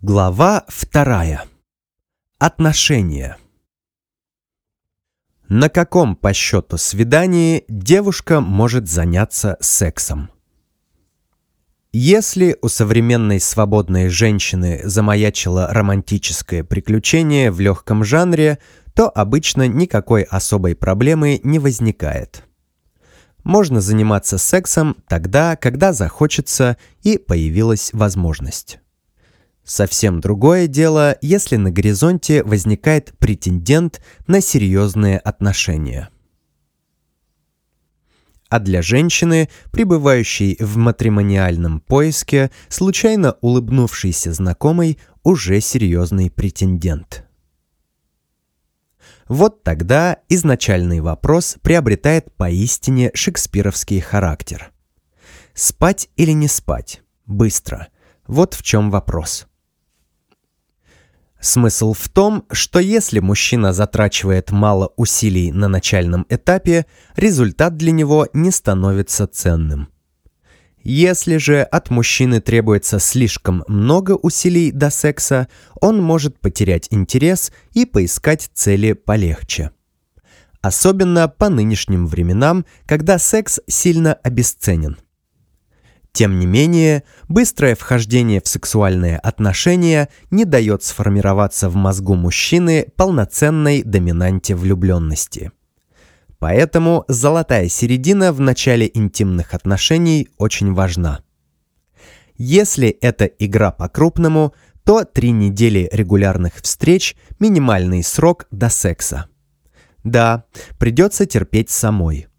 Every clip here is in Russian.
Глава вторая. Отношения. На каком по счету свидании девушка может заняться сексом? Если у современной свободной женщины замаячило романтическое приключение в легком жанре, то обычно никакой особой проблемы не возникает. Можно заниматься сексом тогда, когда захочется и появилась возможность. Совсем другое дело, если на горизонте возникает претендент на серьезные отношения. А для женщины, пребывающей в матримониальном поиске, случайно улыбнувшийся знакомый уже серьезный претендент. Вот тогда изначальный вопрос приобретает поистине шекспировский характер. Спать или не спать? Быстро. Вот в чем вопрос. Смысл в том, что если мужчина затрачивает мало усилий на начальном этапе, результат для него не становится ценным. Если же от мужчины требуется слишком много усилий до секса, он может потерять интерес и поискать цели полегче. Особенно по нынешним временам, когда секс сильно обесценен – тем не менее, быстрое вхождение в сексуальные отношения не дает сформироваться в мозгу мужчины полноценной доминанте влюбленности. Поэтому золотая середина в начале интимных отношений очень важна. Если это игра по-крупному, то три недели регулярных встреч – минимальный срок до секса. Да, придется терпеть самой –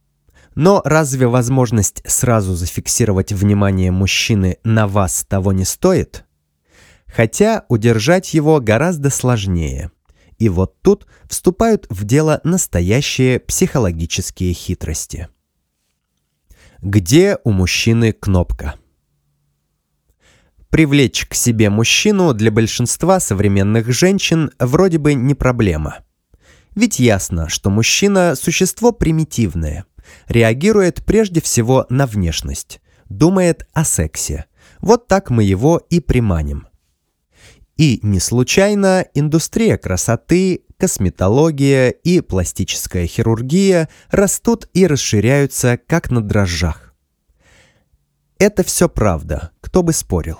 но разве возможность сразу зафиксировать внимание мужчины на вас того не стоит? Хотя удержать его гораздо сложнее. И вот тут вступают в дело настоящие психологические хитрости. Где у мужчины кнопка? Привлечь к себе мужчину для большинства современных женщин вроде бы не проблема. Ведь ясно, что мужчина – существо примитивное – реагирует прежде всего на внешность, думает о сексе. Вот так мы его и приманим. И не случайно индустрия красоты, косметология и пластическая хирургия растут и расширяются как на дрожжах. Это все правда, кто бы спорил.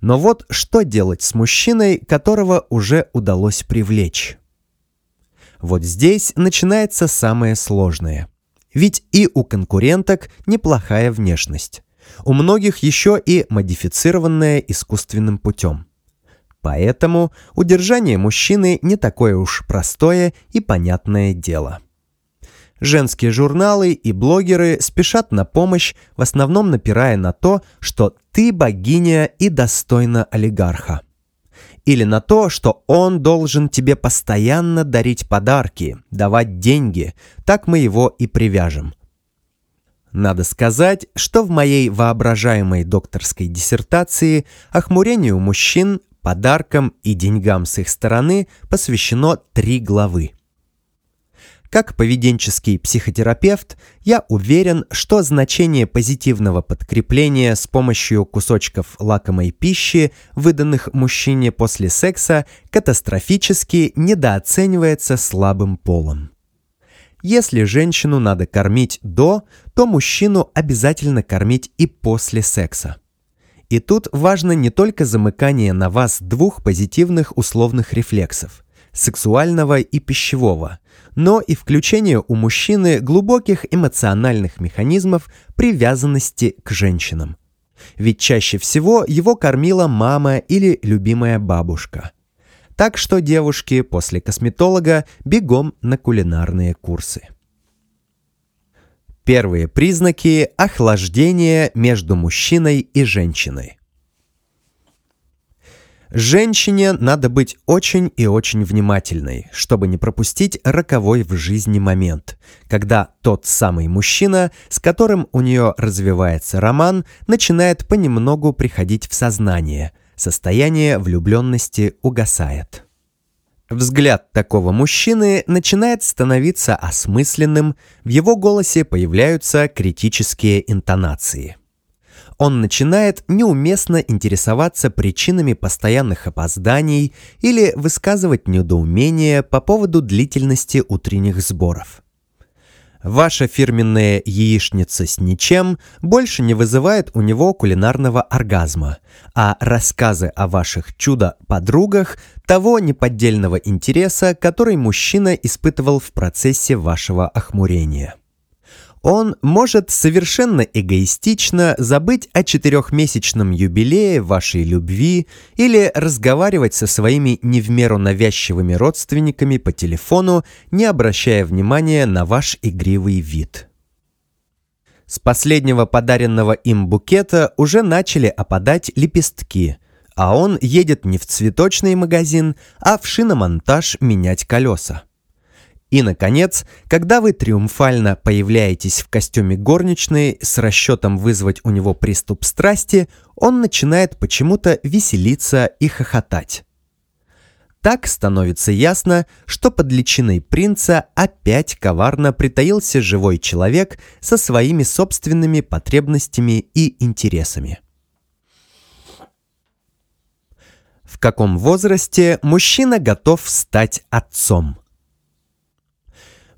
Но вот что делать с мужчиной, которого уже удалось привлечь? Вот здесь начинается самое сложное. Ведь и у конкуренток неплохая внешность. У многих еще и модифицированная искусственным путем. Поэтому удержание мужчины не такое уж простое и понятное дело. Женские журналы и блогеры спешат на помощь, в основном напирая на то, что ты богиня и достойна олигарха или на то, что он должен тебе постоянно дарить подарки, давать деньги, так мы его и привяжем. Надо сказать, что в моей воображаемой докторской диссертации охмурению мужчин, подаркам и деньгам с их стороны посвящено три главы – как поведенческий психотерапевт, я уверен, что значение позитивного подкрепления с помощью кусочков лакомой пищи, выданных мужчине после секса, катастрофически недооценивается слабым полом. Если женщину надо кормить до, то мужчину обязательно кормить и после секса. И тут важно не только замыкание на вас двух позитивных условных рефлексов – сексуального и пищевого – но и включение у мужчины глубоких эмоциональных механизмов привязанности к женщинам. Ведь чаще всего его кормила мама или любимая бабушка. Так что девушки после косметолога бегом на кулинарные курсы. Первые признаки охлаждения между мужчиной и женщиной. Женщине надо быть очень и очень внимательной, чтобы не пропустить роковой в жизни момент, когда тот самый мужчина, с которым у нее развивается роман, начинает понемногу приходить в сознание, состояние влюбленности угасает. Взгляд такого мужчины начинает становиться осмысленным, в его голосе появляются критические интонации он начинает неуместно интересоваться причинами постоянных опозданий или высказывать недоумение по поводу длительности утренних сборов. Ваша фирменная яичница с ничем больше не вызывает у него кулинарного оргазма, а рассказы о ваших чудо-подругах того неподдельного интереса, который мужчина испытывал в процессе вашего охмурения. Он может совершенно эгоистично забыть о четырехмесячном юбилее вашей любви или разговаривать со своими не в меру навязчивыми родственниками по телефону, не обращая внимания на ваш игривый вид. С последнего подаренного им букета уже начали опадать лепестки, а он едет не в цветочный магазин, а в шиномонтаж менять колеса. И, наконец, когда вы триумфально появляетесь в костюме горничной с расчетом вызвать у него приступ страсти, он начинает почему-то веселиться и хохотать. Так становится ясно, что под личиной принца опять коварно притаился живой человек со своими собственными потребностями и интересами. В каком возрасте мужчина готов стать отцом?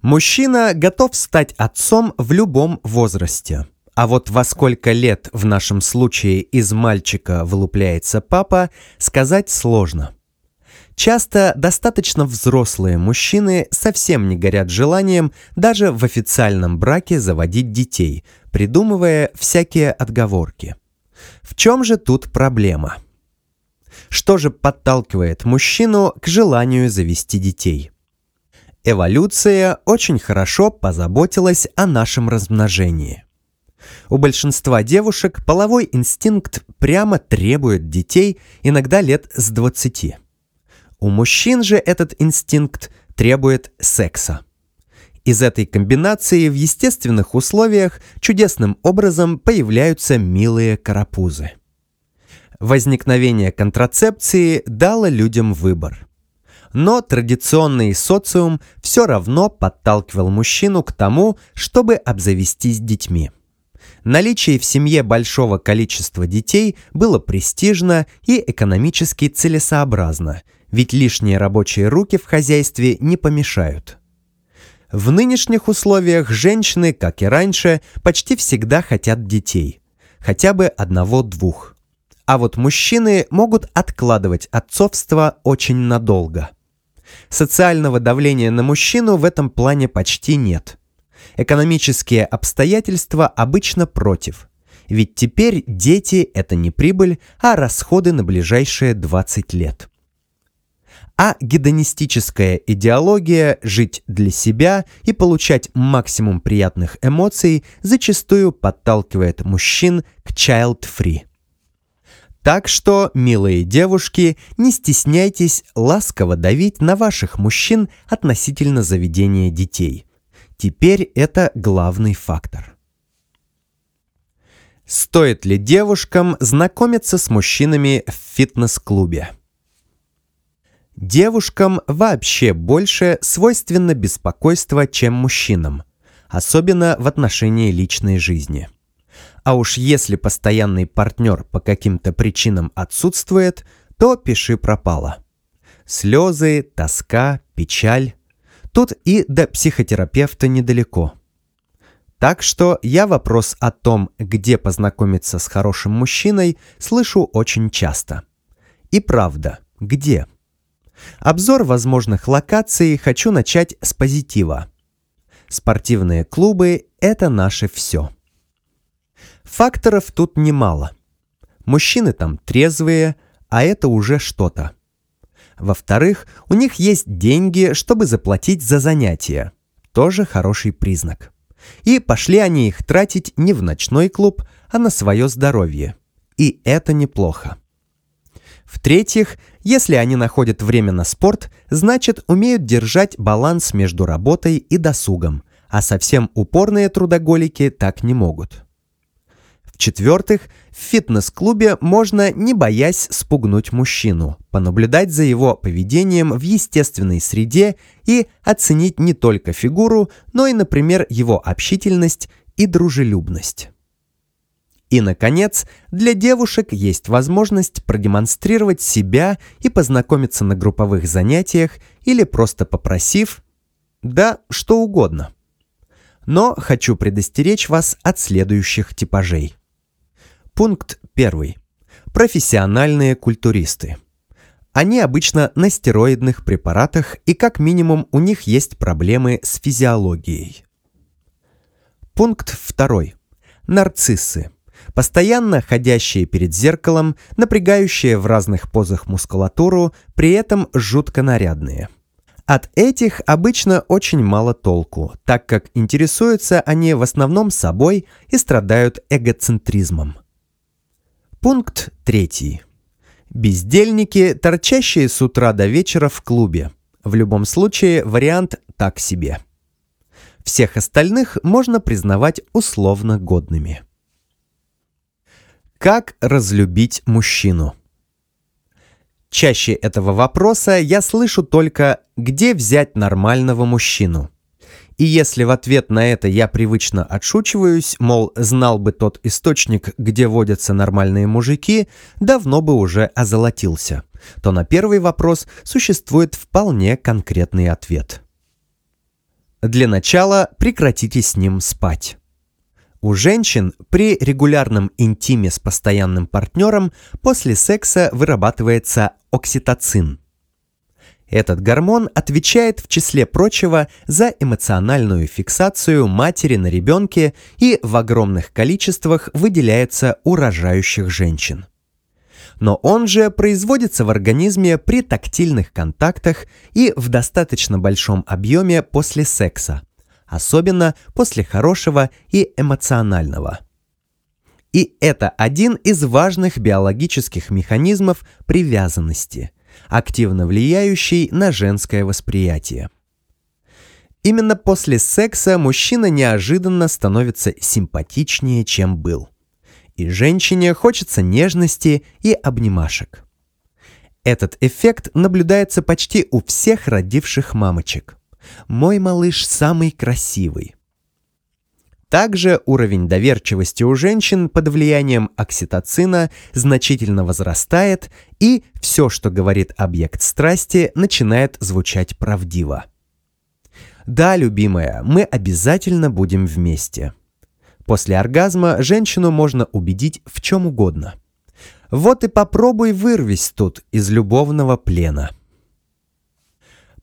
Мужчина готов стать отцом в любом возрасте. А вот во сколько лет в нашем случае из мальчика вылупляется папа, сказать сложно. Часто достаточно взрослые мужчины совсем не горят желанием даже в официальном браке заводить детей, придумывая всякие отговорки. В чем же тут проблема? Что же подталкивает мужчину к желанию завести детей? Эволюция очень хорошо позаботилась о нашем размножении. У большинства девушек половой инстинкт прямо требует детей иногда лет с 20. У мужчин же этот инстинкт требует секса. Из этой комбинации в естественных условиях чудесным образом появляются милые карапузы. Возникновение контрацепции дало людям выбор – но традиционный социум все равно подталкивал мужчину к тому, чтобы обзавестись детьми. Наличие в семье большого количества детей было престижно и экономически целесообразно, ведь лишние рабочие руки в хозяйстве не помешают. В нынешних условиях женщины, как и раньше, почти всегда хотят детей, хотя бы одного-двух. А вот мужчины могут откладывать отцовство очень надолго – Социального давления на мужчину в этом плане почти нет. Экономические обстоятельства обычно против. Ведь теперь дети – это не прибыль, а расходы на ближайшие 20 лет. А гедонистическая идеология «жить для себя» и получать максимум приятных эмоций зачастую подталкивает мужчин к child-free. Так что, милые девушки, не стесняйтесь ласково давить на ваших мужчин относительно заведения детей. Теперь это главный фактор. Стоит ли девушкам знакомиться с мужчинами в фитнес-клубе? Девушкам вообще больше свойственно беспокойство, чем мужчинам, особенно в отношении личной жизни. А уж если постоянный партнер по каким-то причинам отсутствует, то пиши пропало. Слезы, тоска, печаль. Тут и до психотерапевта недалеко. Так что я вопрос о том, где познакомиться с хорошим мужчиной, слышу очень часто. И правда, где? Обзор возможных локаций хочу начать с позитива. Спортивные клубы – это наше все. Факторов тут немало. Мужчины там трезвые, а это уже что-то. Во-вторых, у них есть деньги, чтобы заплатить за занятия. Тоже хороший признак. И пошли они их тратить не в ночной клуб, а на свое здоровье. И это неплохо. В-третьих, если они находят время на спорт, значит умеют держать баланс между работой и досугом, а совсем упорные трудоголики так не могут. В-четвертых, в фитнес-клубе можно, не боясь спугнуть мужчину, понаблюдать за его поведением в естественной среде и оценить не только фигуру, но и, например, его общительность и дружелюбность. И, наконец, для девушек есть возможность продемонстрировать себя и познакомиться на групповых занятиях или просто попросив «да, что угодно». Но хочу предостеречь вас от следующих типажей – Пункт 1. Профессиональные культуристы. Они обычно на стероидных препаратах и как минимум у них есть проблемы с физиологией. Пункт 2. Нарциссы. Постоянно ходящие перед зеркалом, напрягающие в разных позах мускулатуру, при этом жутко нарядные. От этих обычно очень мало толку, так как интересуются они в основном собой и страдают эгоцентризмом. Пункт 3. Бездельники, торчащие с утра до вечера в клубе. В любом случае, вариант так себе. Всех остальных можно признавать условно годными. Как разлюбить мужчину? Чаще этого вопроса я слышу только «Где взять нормального мужчину?» И если в ответ на это я привычно отшучиваюсь, мол, знал бы тот источник, где водятся нормальные мужики, давно бы уже озолотился, то на первый вопрос существует вполне конкретный ответ. Для начала прекратите с ним спать. У женщин при регулярном интиме с постоянным партнером после секса вырабатывается окситоцин – этот гормон отвечает в числе прочего за эмоциональную фиксацию матери на ребенке и в огромных количествах выделяется у рожающих женщин. Но он же производится в организме при тактильных контактах и в достаточно большом объеме после секса, особенно после хорошего и эмоционального. И это один из важных биологических механизмов привязанности – активно влияющий на женское восприятие. Именно после секса мужчина неожиданно становится симпатичнее, чем был. И женщине хочется нежности и обнимашек. Этот эффект наблюдается почти у всех родивших мамочек. Мой малыш самый красивый – также уровень доверчивости у женщин под влиянием окситоцина значительно возрастает, и все, что говорит объект страсти, начинает звучать правдиво. Да, любимая, мы обязательно будем вместе. После оргазма женщину можно убедить в чем угодно. Вот и попробуй вырвись тут из любовного плена.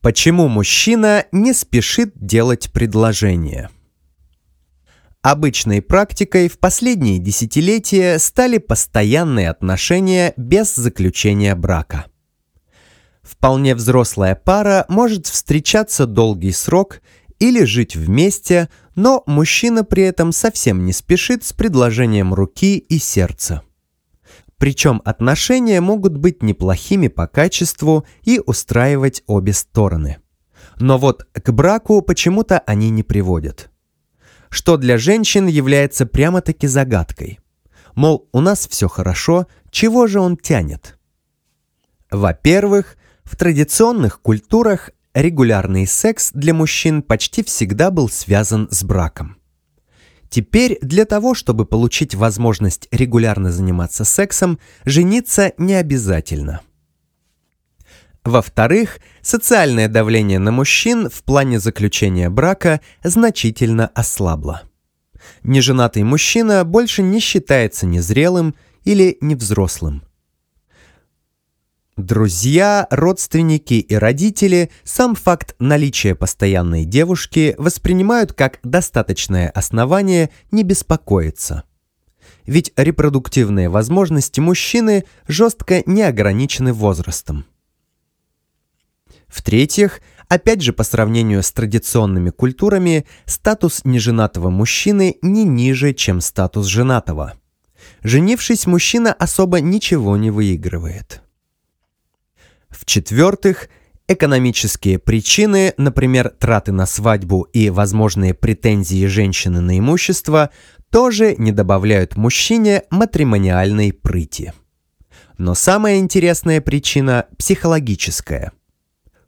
Почему мужчина не спешит делать предложение? Обычной практикой в последние десятилетия стали постоянные отношения без заключения брака. Вполне взрослая пара может встречаться долгий срок или жить вместе, но мужчина при этом совсем не спешит с предложением руки и сердца. Причем отношения могут быть неплохими по качеству и устраивать обе стороны. Но вот к браку почему-то они не приводят что для женщин является прямо-таки загадкой. Мол, у нас все хорошо, чего же он тянет? Во-первых, в традиционных культурах регулярный секс для мужчин почти всегда был связан с браком. Теперь для того, чтобы получить возможность регулярно заниматься сексом, жениться не обязательно – во-вторых, социальное давление на мужчин в плане заключения брака значительно ослабло. Неженатый мужчина больше не считается незрелым или невзрослым. Друзья, родственники и родители сам факт наличия постоянной девушки воспринимают как достаточное основание не беспокоиться. Ведь репродуктивные возможности мужчины жестко не ограничены возрастом. В-третьих, опять же по сравнению с традиционными культурами, статус неженатого мужчины не ниже, чем статус женатого. Женившись, мужчина особо ничего не выигрывает. В-четвертых, Экономические причины, например, траты на свадьбу и возможные претензии женщины на имущество, тоже не добавляют мужчине матримониальной прыти. Но самая интересная причина психологическая –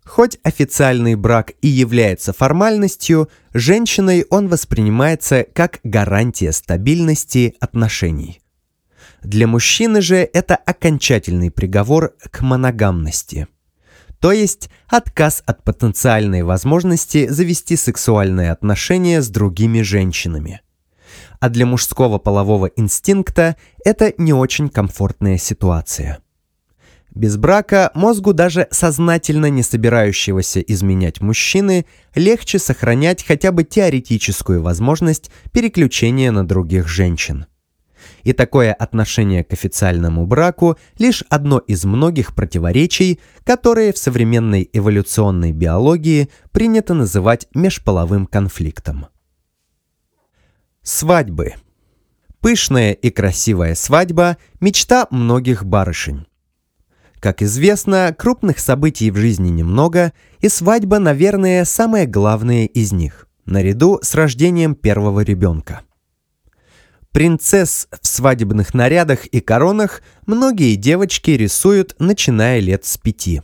Хоть официальный брак и является формальностью, женщиной он воспринимается как гарантия стабильности отношений. Для мужчины же это окончательный приговор к моногамности. То есть отказ от потенциальной возможности завести сексуальные отношения с другими женщинами. А для мужского полового инстинкта это не очень комфортная ситуация. Без брака мозгу даже сознательно не собирающегося изменять мужчины легче сохранять хотя бы теоретическую возможность переключения на других женщин. И такое отношение к официальному браку лишь одно из многих противоречий, которые в современной эволюционной биологии принято называть межполовым конфликтом. Свадьбы. Пышная и красивая свадьба – мечта многих барышень. Как известно, крупных событий в жизни немного, и свадьба, наверное, самое главное из них, наряду с рождением первого ребенка. Принцесс в свадебных нарядах и коронах многие девочки рисуют, начиная лет с пяти.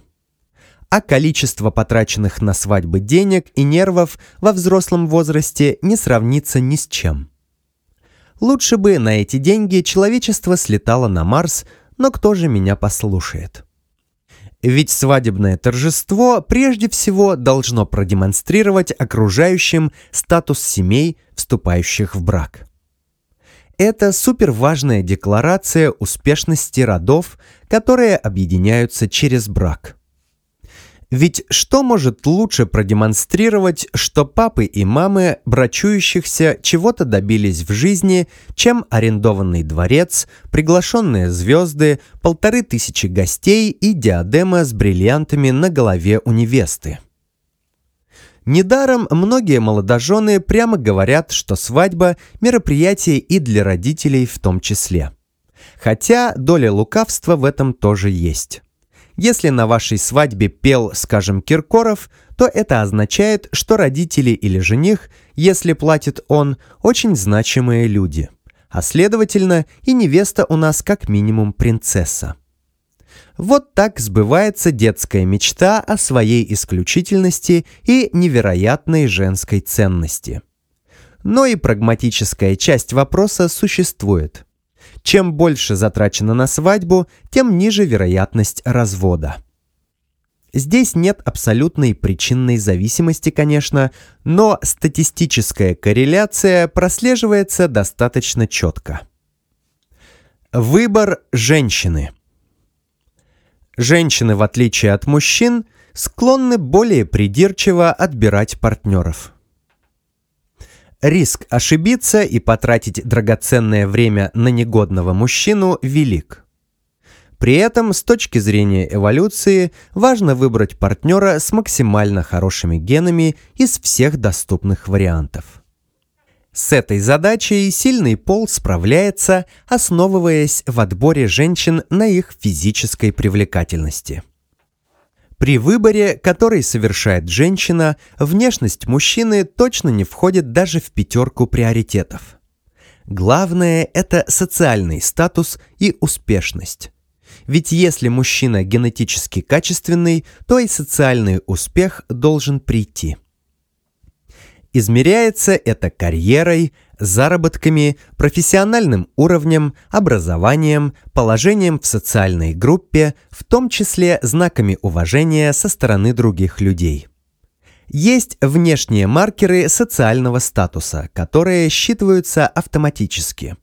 А количество потраченных на свадьбы денег и нервов во взрослом возрасте не сравнится ни с чем. Лучше бы на эти деньги человечество слетало на Марс, но кто же меня послушает? Ведь свадебное торжество прежде всего должно продемонстрировать окружающим статус семей, вступающих в брак. Это суперважная декларация успешности родов, которые объединяются через брак. Ведь что может лучше продемонстрировать, что папы и мамы брачующихся чего-то добились в жизни, чем арендованный дворец, приглашенные звезды, полторы тысячи гостей и диадема с бриллиантами на голове у невесты? Недаром многие молодожены прямо говорят, что свадьба – мероприятие и для родителей в том числе. Хотя доля лукавства в этом тоже есть. Если на вашей свадьбе пел, скажем, Киркоров, то это означает, что родители или жених, если платит он, очень значимые люди. А следовательно, и невеста у нас как минимум принцесса. Вот так сбывается детская мечта о своей исключительности и невероятной женской ценности. Но и прагматическая часть вопроса существует – чем больше затрачено на свадьбу, тем ниже вероятность развода. Здесь нет абсолютной причинной зависимости, конечно, но статистическая корреляция прослеживается достаточно четко. Выбор женщины. Женщины, в отличие от мужчин, склонны более придирчиво отбирать партнеров – Риск ошибиться и потратить драгоценное время на негодного мужчину велик. При этом, с точки зрения эволюции, важно выбрать партнера с максимально хорошими генами из всех доступных вариантов. С этой задачей сильный пол справляется, основываясь в отборе женщин на их физической привлекательности. При выборе, который совершает женщина, внешность мужчины точно не входит даже в пятерку приоритетов. Главное – это социальный статус и успешность. Ведь если мужчина генетически качественный, то и социальный успех должен прийти. Измеряется это карьерой, заработками, профессиональным уровнем, образованием, положением в социальной группе, в том числе знаками уважения со стороны других людей. Есть внешние маркеры социального статуса, которые считываются автоматически.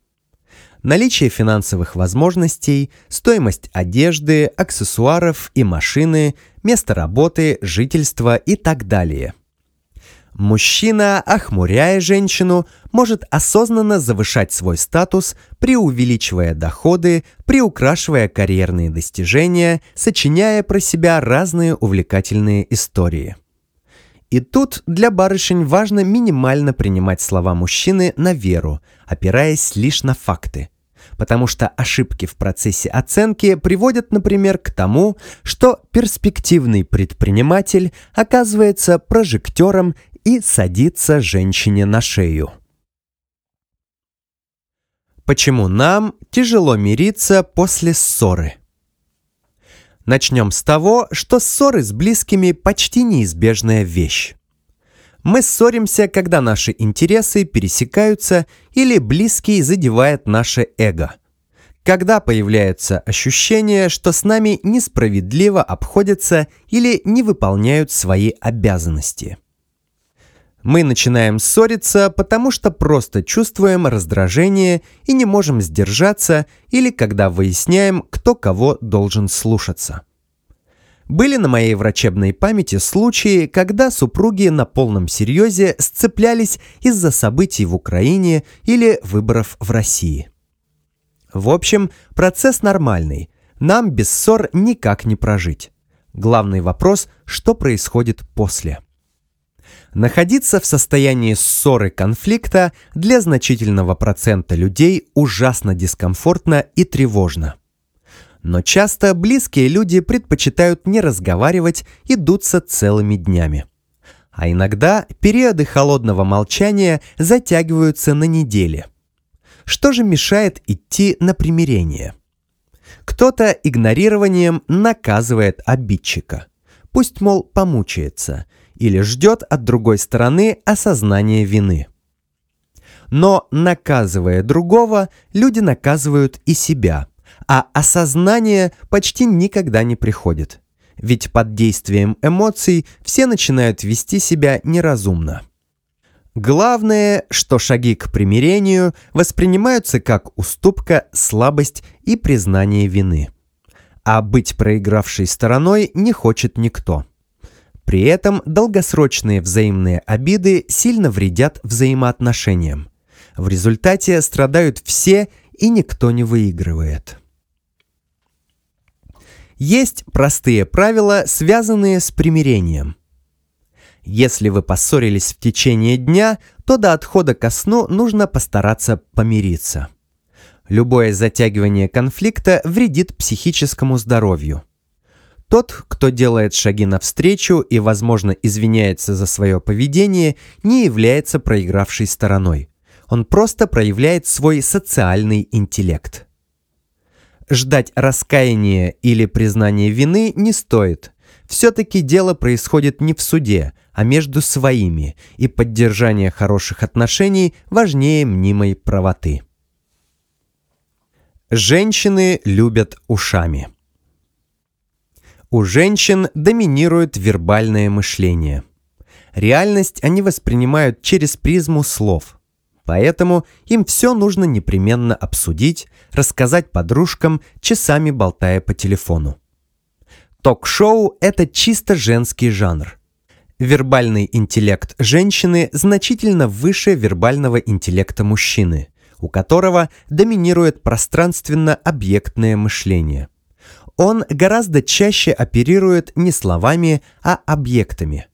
Наличие финансовых возможностей, стоимость одежды, аксессуаров и машины, место работы, жительство и так далее. Мужчина, охмуряя женщину, может осознанно завышать свой статус, преувеличивая доходы, приукрашивая карьерные достижения, сочиняя про себя разные увлекательные истории. И тут для барышень важно минимально принимать слова мужчины на веру, опираясь лишь на факты – потому что ошибки в процессе оценки приводят, например, к тому, что перспективный предприниматель оказывается прожектором и садится женщине на шею. Почему нам тяжело мириться после ссоры? Начнем с того, что ссоры с близкими почти неизбежная вещь. Мы ссоримся, когда наши интересы пересекаются или близкий задевает наше эго. Когда появляется ощущение, что с нами несправедливо обходятся или не выполняют свои обязанности – мы начинаем ссориться, потому что просто чувствуем раздражение и не можем сдержаться или когда выясняем, кто кого должен слушаться. Были на моей врачебной памяти случаи, когда супруги на полном серьезе сцеплялись из-за событий в Украине или выборов в России. В общем, процесс нормальный. Нам без ссор никак не прожить. Главный вопрос, что происходит после. Находиться в состоянии ссоры конфликта для значительного процента людей ужасно дискомфортно и тревожно. Но часто близкие люди предпочитают не разговаривать и дуться целыми днями. А иногда периоды холодного молчания затягиваются на недели. Что же мешает идти на примирение? Кто-то игнорированием наказывает обидчика. Пусть, мол, помучается – или ждет от другой стороны осознания вины. Но наказывая другого, люди наказывают и себя, а осознание почти никогда не приходит. Ведь под действием эмоций все начинают вести себя неразумно. Главное, что шаги к примирению воспринимаются как уступка, слабость и признание вины. А быть проигравшей стороной не хочет никто. При этом долгосрочные взаимные обиды сильно вредят взаимоотношениям. В результате страдают все и никто не выигрывает. Есть простые правила, связанные с примирением. Если вы поссорились в течение дня, то до отхода ко сну нужно постараться помириться. Любое затягивание конфликта вредит психическому здоровью. Тот, кто делает шаги навстречу и, возможно, извиняется за свое поведение, не является проигравшей стороной. Он просто проявляет свой социальный интеллект. Ждать раскаяния или признания вины не стоит. Все-таки дело происходит не в суде, а между своими, и поддержание хороших отношений важнее мнимой правоты. Женщины любят ушами. У женщин доминирует вербальное мышление. Реальность они воспринимают через призму слов. Поэтому им все нужно непременно обсудить, рассказать подружкам, часами болтая по телефону. Ток-шоу – это чисто женский жанр. Вербальный интеллект женщины значительно выше вербального интеллекта мужчины, у которого доминирует пространственно-объектное мышление – он гораздо чаще оперирует не словами, а объектами.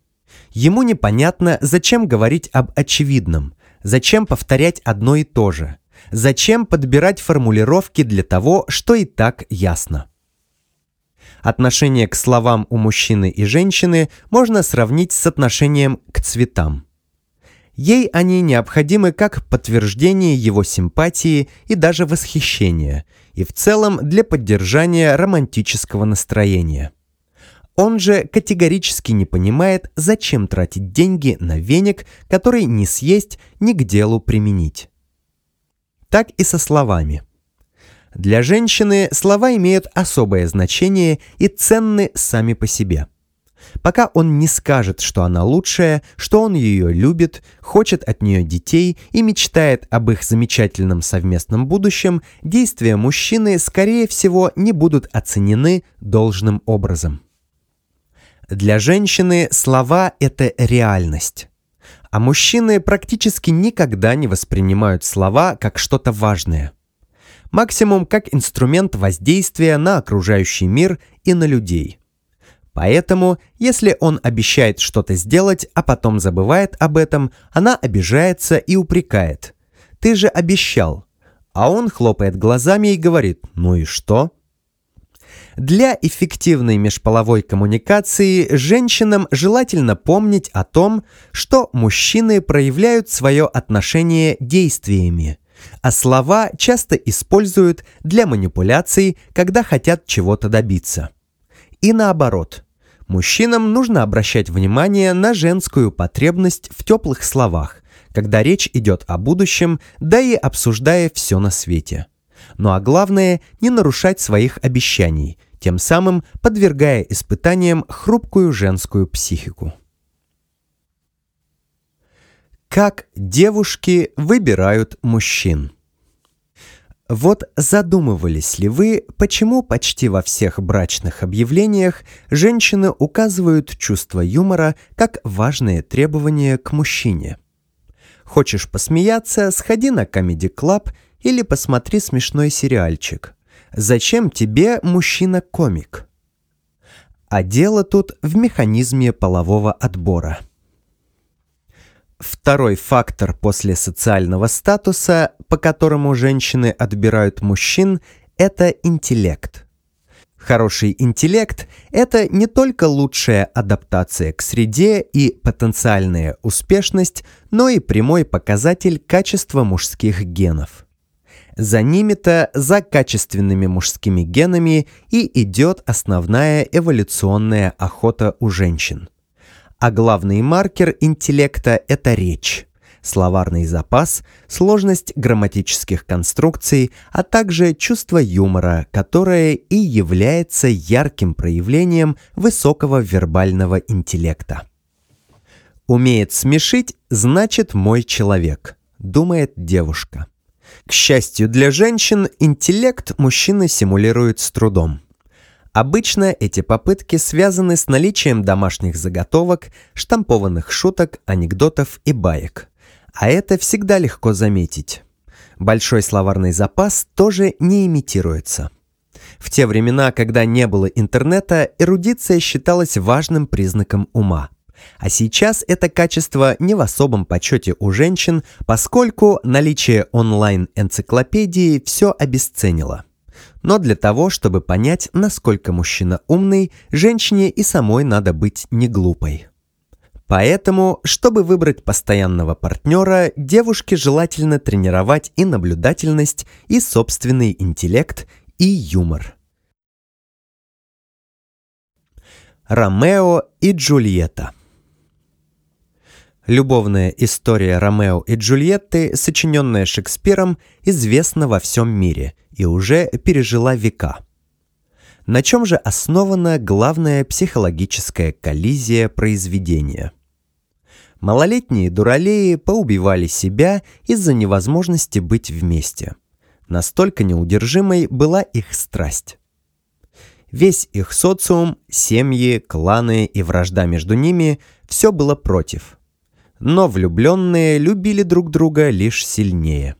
Ему непонятно, зачем говорить об очевидном, зачем повторять одно и то же, зачем подбирать формулировки для того, что и так ясно. Отношение к словам у мужчины и женщины можно сравнить с отношением к цветам. Ей они необходимы как подтверждение его симпатии и даже восхищения – и в целом для поддержания романтического настроения. Он же категорически не понимает, зачем тратить деньги на веник, который ни съесть, ни к делу применить. Так и со словами. Для женщины слова имеют особое значение и ценны сами по себе – Пока он не скажет, что она лучшая, что он ее любит, хочет от нее детей и мечтает об их замечательном совместном будущем, действия мужчины, скорее всего, не будут оценены должным образом. Для женщины слова – это реальность. А мужчины практически никогда не воспринимают слова как что-то важное. Максимум как инструмент воздействия на окружающий мир и на людей – Поэтому, если он обещает что-то сделать, а потом забывает об этом, она обижается и упрекает. «Ты же обещал!» А он хлопает глазами и говорит «Ну и что?» Для эффективной межполовой коммуникации женщинам желательно помнить о том, что мужчины проявляют свое отношение действиями, а слова часто используют для манипуляций, когда хотят чего-то добиться и наоборот. Мужчинам нужно обращать внимание на женскую потребность в теплых словах, когда речь идет о будущем, да и обсуждая все на свете. Ну а главное, не нарушать своих обещаний, тем самым подвергая испытаниям хрупкую женскую психику. Как девушки выбирают мужчин? Вот задумывались ли вы, почему почти во всех брачных объявлениях женщины указывают чувство юмора как важное требование к мужчине? Хочешь посмеяться, сходи на Comedy Club или посмотри смешной сериальчик. Зачем тебе мужчина-комик? А дело тут в механизме полового отбора – Второй фактор после социального статуса, по которому женщины отбирают мужчин, это интеллект. Хороший интеллект – это не только лучшая адаптация к среде и потенциальная успешность, но и прямой показатель качества мужских генов. За ними-то, за качественными мужскими генами и идет основная эволюционная охота у женщин – а главный маркер интеллекта – это речь словарный запас, сложность грамматических конструкций, а также чувство юмора, которое и является ярким проявлением высокого вербального интеллекта. «Умеет смешить, значит мой человек», – думает девушка. К счастью для женщин, интеллект мужчины симулирует с трудом – Обычно эти попытки связаны с наличием домашних заготовок, штампованных шуток, анекдотов и баек. А это всегда легко заметить. Большой словарный запас тоже не имитируется. В те времена, когда не было интернета, эрудиция считалась важным признаком ума. А сейчас это качество не в особом почете у женщин, поскольку наличие онлайн-энциклопедии все обесценило. Но для того, чтобы понять, насколько мужчина умный, женщине и самой надо быть не глупой. Поэтому, чтобы выбрать постоянного партнера, девушке желательно тренировать и наблюдательность, и собственный интеллект, и юмор. Ромео и Джульетта Любовная история Ромео и Джульетты, сочиненная Шекспиром, известна во всем мире – и уже пережила века. На чем же основана главная психологическая коллизия произведения? Малолетние дуралеи поубивали себя из-за невозможности быть вместе. Настолько неудержимой была их страсть. Весь их социум, семьи, кланы и вражда между ними – все было против. Но влюбленные любили друг друга лишь сильнее –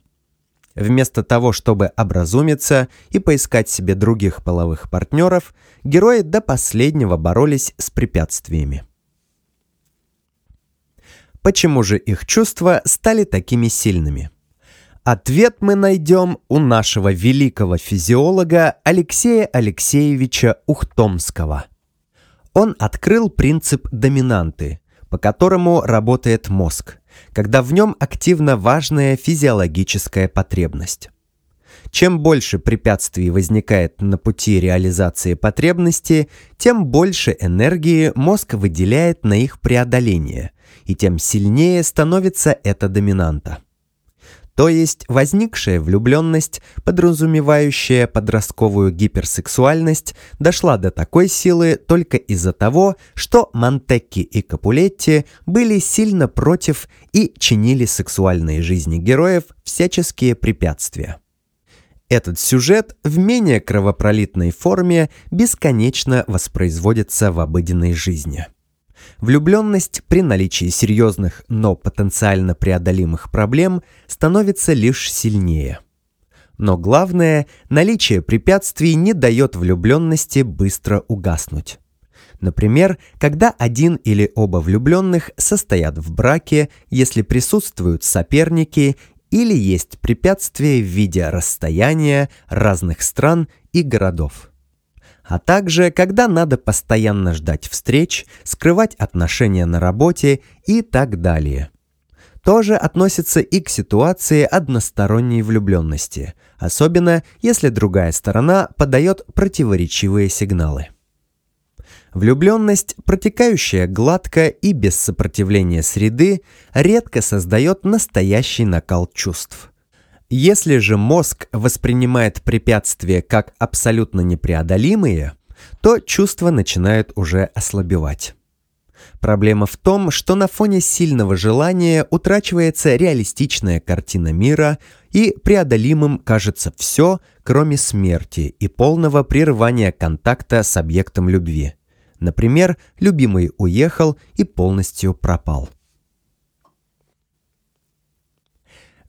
Вместо того, чтобы образумиться и поискать себе других половых партнеров, герои до последнего боролись с препятствиями. Почему же их чувства стали такими сильными? Ответ мы найдем у нашего великого физиолога Алексея Алексеевича Ухтомского. Он открыл принцип доминанты, по которому работает мозг – когда в нем активна важная физиологическая потребность. Чем больше препятствий возникает на пути реализации потребности, тем больше энергии мозг выделяет на их преодоление, и тем сильнее становится эта доминанта то есть возникшая влюбленность, подразумевающая подростковую гиперсексуальность, дошла до такой силы только из-за того, что Монтекки и Капулетти были сильно против и чинили сексуальной жизни героев всяческие препятствия. Этот сюжет в менее кровопролитной форме бесконечно воспроизводится в обыденной жизни. Влюбленность при наличии серьезных, но потенциально преодолимых проблем становится лишь сильнее. Но главное, наличие препятствий не дает влюбленности быстро угаснуть. Например, когда один или оба влюбленных состоят в браке, если присутствуют соперники или есть препятствия в виде расстояния разных стран и городов а также когда надо постоянно ждать встреч, скрывать отношения на работе и так далее. Тоже относится и к ситуации односторонней влюбленности, особенно если другая сторона подает противоречивые сигналы. Влюбленность, протекающая гладко и без сопротивления среды, редко создает настоящий накал чувств. Если же мозг воспринимает препятствия как абсолютно непреодолимые, то чувства начинают уже ослабевать. Проблема в том, что на фоне сильного желания утрачивается реалистичная картина мира и преодолимым кажется все, кроме смерти и полного прерывания контакта с объектом любви. Например, любимый уехал и полностью пропал.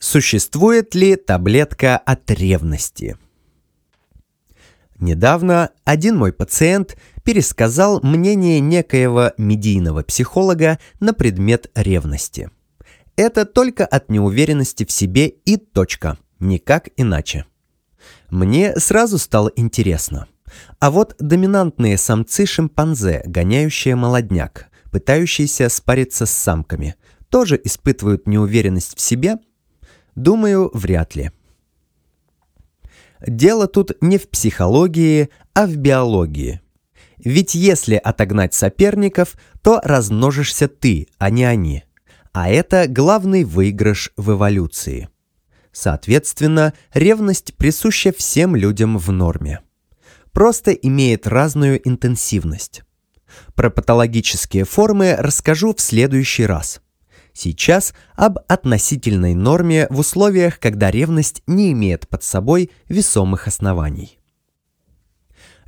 Существует ли таблетка от ревности? Недавно один мой пациент пересказал мнение некоего медийного психолога на предмет ревности. Это только от неуверенности в себе и точка, никак иначе. Мне сразу стало интересно. А вот доминантные самцы-шимпанзе, гоняющие молодняк, пытающиеся спариться с самками, тоже испытывают неуверенность в себе – Думаю, вряд ли. Дело тут не в психологии, а в биологии. Ведь если отогнать соперников, то размножишься ты, а не они. А это главный выигрыш в эволюции. Соответственно, ревность присуща всем людям в норме. Просто имеет разную интенсивность. Про патологические формы расскажу в следующий раз. Сейчас об относительной норме в условиях, когда ревность не имеет под собой весомых оснований.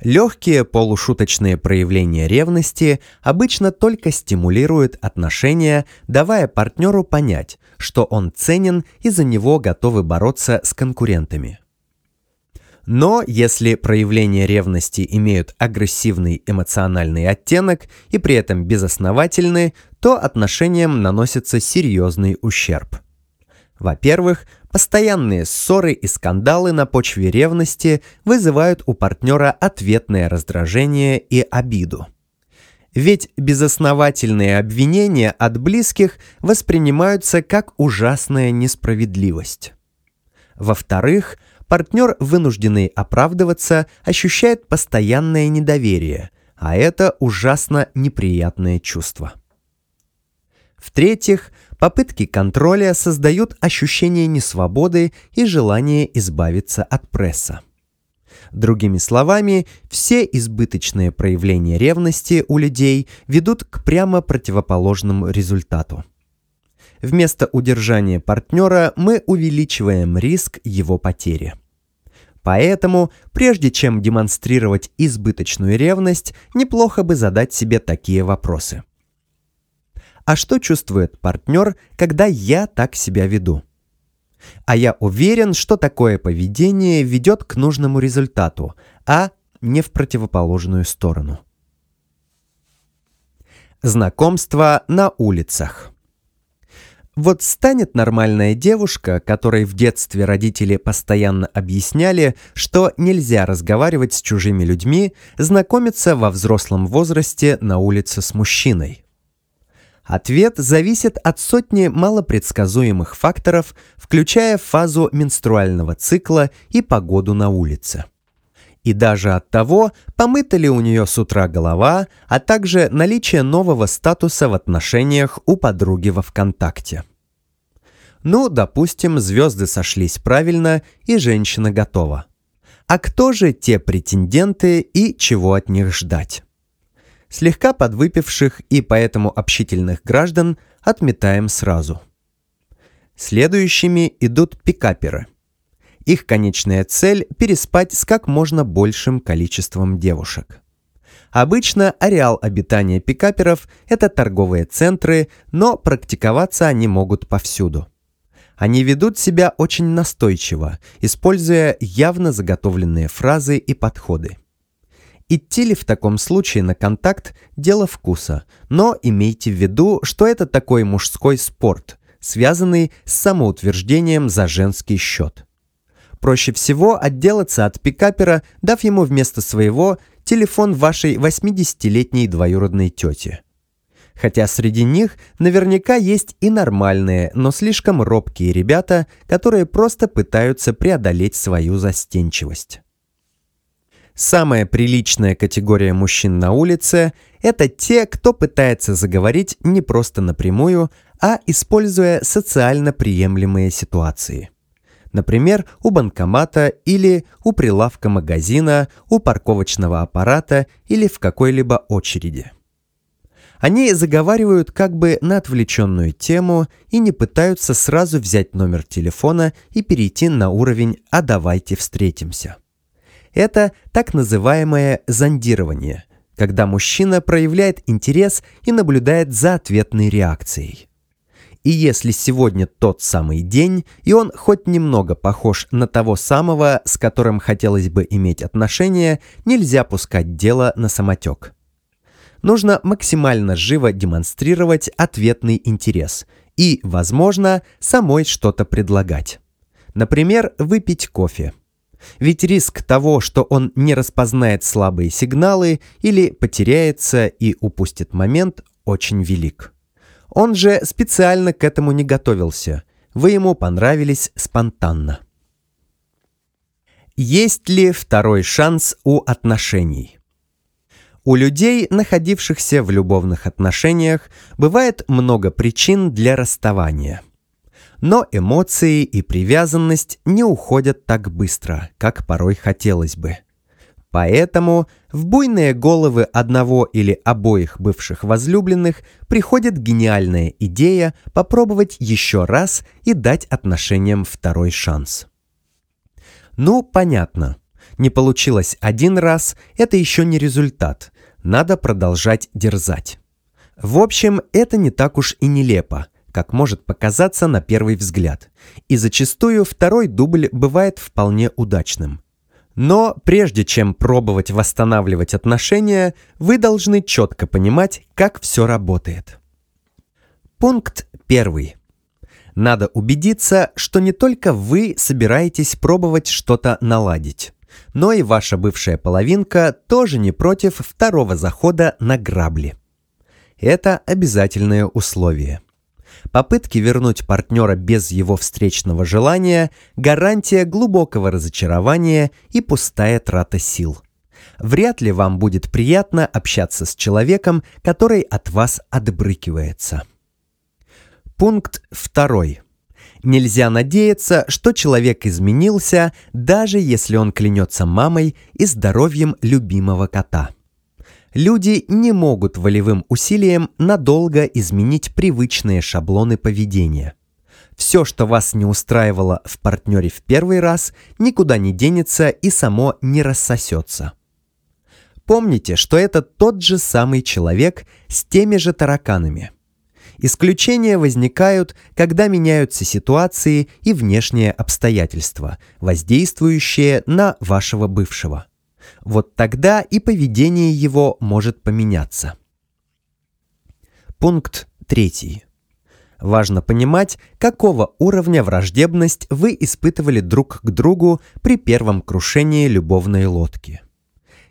Легкие полушуточные проявления ревности обычно только стимулируют отношения, давая партнеру понять, что он ценен и за него готовы бороться с конкурентами. Но если проявления ревности имеют агрессивный эмоциональный оттенок и при этом безосновательны, то отношениям наносится серьезный ущерб. Во-первых, постоянные ссоры и скандалы на почве ревности вызывают у партнера ответное раздражение и обиду. Ведь безосновательные обвинения от близких воспринимаются как ужасная несправедливость. Во-вторых, партнер вынужденный оправдываться, ощущает постоянное недоверие, а это ужасно неприятное чувство. В-третьих, попытки контроля создают ощущение несвободы и желание избавиться от пресса. Другими словами, все избыточные проявления ревности у людей ведут к прямо противоположному результату – Вместо удержания партнера мы увеличиваем риск его потери. Поэтому, прежде чем демонстрировать избыточную ревность, неплохо бы задать себе такие вопросы. А что чувствует партнер, когда я так себя веду? А я уверен, что такое поведение ведет к нужному результату, а не в противоположную сторону. Знакомство на улицах. Вот станет нормальная девушка, которой в детстве родители постоянно объясняли, что нельзя разговаривать с чужими людьми, знакомиться во взрослом возрасте на улице с мужчиной. Ответ зависит от сотни малопредсказуемых факторов, включая фазу менструального цикла и погоду на улице и даже от того, помыта ли у нее с утра голова, а также наличие нового статуса в отношениях у подруги во ВКонтакте. Ну, допустим, звезды сошлись правильно и женщина готова. А кто же те претенденты и чего от них ждать? Слегка подвыпивших и поэтому общительных граждан отметаем сразу. Следующими идут пикаперы – их конечная цель – переспать с как можно большим количеством девушек. Обычно ареал обитания пикаперов – это торговые центры, но практиковаться они могут повсюду. Они ведут себя очень настойчиво, используя явно заготовленные фразы и подходы. Идти ли в таком случае на контакт – дело вкуса, но имейте в виду, что это такой мужской спорт, связанный с самоутверждением за женский счет проще всего отделаться от пикапера, дав ему вместо своего телефон вашей 80-летней двоюродной тети. Хотя среди них наверняка есть и нормальные, но слишком робкие ребята, которые просто пытаются преодолеть свою застенчивость. Самая приличная категория мужчин на улице – это те, кто пытается заговорить не просто напрямую, а используя социально приемлемые ситуации – например, у банкомата или у прилавка магазина, у парковочного аппарата или в какой-либо очереди. Они заговаривают как бы на отвлеченную тему и не пытаются сразу взять номер телефона и перейти на уровень «а давайте встретимся». Это так называемое зондирование, когда мужчина проявляет интерес и наблюдает за ответной реакцией. И если сегодня тот самый день, и он хоть немного похож на того самого, с которым хотелось бы иметь отношения, нельзя пускать дело на самотек. Нужно максимально живо демонстрировать ответный интерес и, возможно, самой что-то предлагать. Например, выпить кофе. Ведь риск того, что он не распознает слабые сигналы или потеряется и упустит момент, очень велик. Он же специально к этому не готовился. Вы ему понравились спонтанно. Есть ли второй шанс у отношений? У людей, находившихся в любовных отношениях, бывает много причин для расставания. Но эмоции и привязанность не уходят так быстро, как порой хотелось бы – Поэтому в буйные головы одного или обоих бывших возлюбленных приходит гениальная идея попробовать еще раз и дать отношениям второй шанс. Ну, понятно. Не получилось один раз, это еще не результат. Надо продолжать дерзать. В общем, это не так уж и нелепо, как может показаться на первый взгляд. И зачастую второй дубль бывает вполне удачным – но прежде чем пробовать восстанавливать отношения, вы должны четко понимать, как все работает. Пункт первый. Надо убедиться, что не только вы собираетесь пробовать что-то наладить, но и ваша бывшая половинка тоже не против второго захода на грабли. Это обязательное условие попытки вернуть партнера без его встречного желания, гарантия глубокого разочарования и пустая трата сил. Вряд ли вам будет приятно общаться с человеком, который от вас отбрыкивается. Пункт второй. Нельзя надеяться, что человек изменился, даже если он клянется мамой и здоровьем любимого кота люди не могут волевым усилием надолго изменить привычные шаблоны поведения. Все, что вас не устраивало в партнере в первый раз, никуда не денется и само не рассосется. Помните, что это тот же самый человек с теми же тараканами. Исключения возникают, когда меняются ситуации и внешние обстоятельства, воздействующие на вашего бывшего – вот тогда и поведение его может поменяться. Пункт третий. Важно понимать, какого уровня враждебность вы испытывали друг к другу при первом крушении любовной лодки.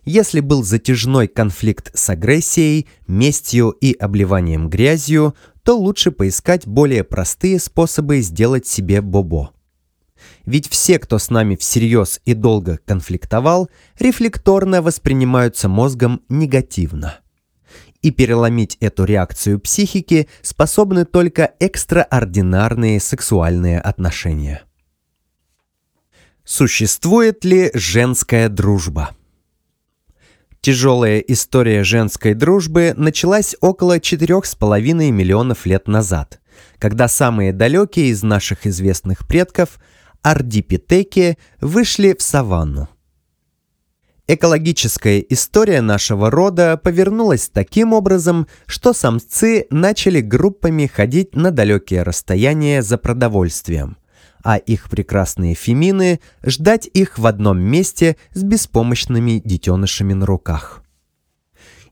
Если был затяжной конфликт с агрессией, местью и обливанием грязью, то лучше поискать более простые способы сделать себе бобо. Ведь все, кто с нами всерьез и долго конфликтовал, рефлекторно воспринимаются мозгом негативно. И переломить эту реакцию психики способны только экстраординарные сексуальные отношения. Существует ли женская дружба? Тяжелая история женской дружбы началась около 4,5 миллионов лет назад, когда самые далекие из наших известных предков – ардипитеки вышли в саванну. Экологическая история нашего рода повернулась таким образом, что самцы начали группами ходить на далекие расстояния за продовольствием, а их прекрасные фемины ждать их в одном месте с беспомощными детенышами на руках.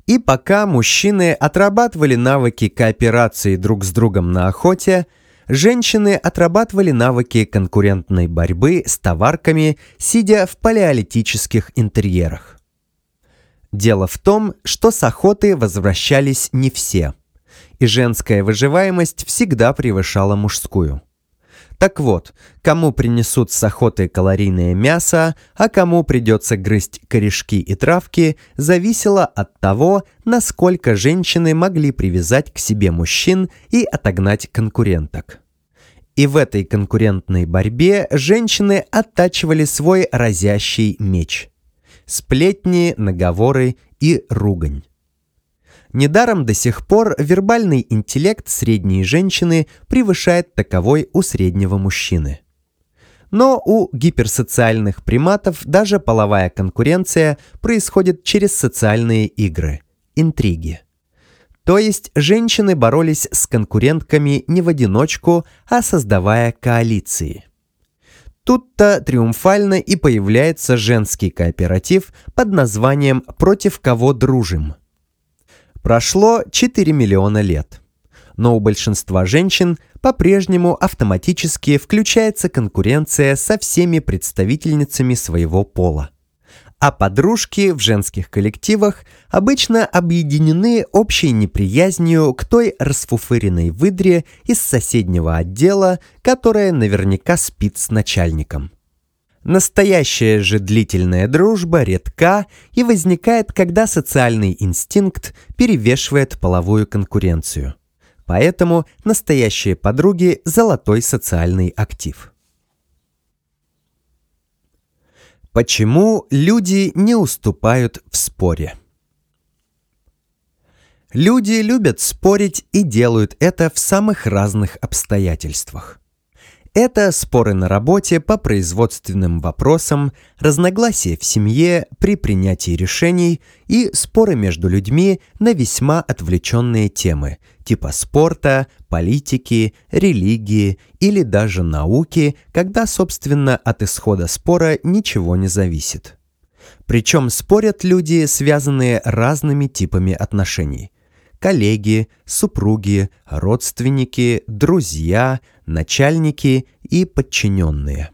И пока мужчины отрабатывали навыки кооперации друг с другом на охоте – Женщины отрабатывали навыки конкурентной борьбы с товарками, сидя в палеолитических интерьерах. Дело в том, что с охоты возвращались не все, и женская выживаемость всегда превышала мужскую – так вот, кому принесут с охоты калорийное мясо, а кому придется грызть корешки и травки, зависело от того, насколько женщины могли привязать к себе мужчин и отогнать конкуренток. И в этой конкурентной борьбе женщины оттачивали свой разящий меч. Сплетни, наговоры и ругань. Недаром до сих пор вербальный интеллект средней женщины превышает таковой у среднего мужчины. Но у гиперсоциальных приматов даже половая конкуренция происходит через социальные игры – интриги. То есть женщины боролись с конкурентками не в одиночку, а создавая коалиции. Тут-то триумфально и появляется женский кооператив под названием «Против кого дружим», Прошло 4 миллиона лет. Но у большинства женщин по-прежнему автоматически включается конкуренция со всеми представительницами своего пола. А подружки в женских коллективах обычно объединены общей неприязнью к той расфуфыренной выдре из соседнего отдела, которая наверняка спит с начальником. Настоящая же длительная дружба редка и возникает, когда социальный инстинкт перевешивает половую конкуренцию. Поэтому настоящие подруги – золотой социальный актив. Почему люди не уступают в споре? Люди любят спорить и делают это в самых разных обстоятельствах. Это споры на работе по производственным вопросам, разногласия в семье при принятии решений и споры между людьми на весьма отвлеченные темы, типа спорта, политики, религии или даже науки, когда, собственно, от исхода спора ничего не зависит. Причем спорят люди, связанные разными типами отношений коллеги, супруги, родственники, друзья, начальники и подчиненные.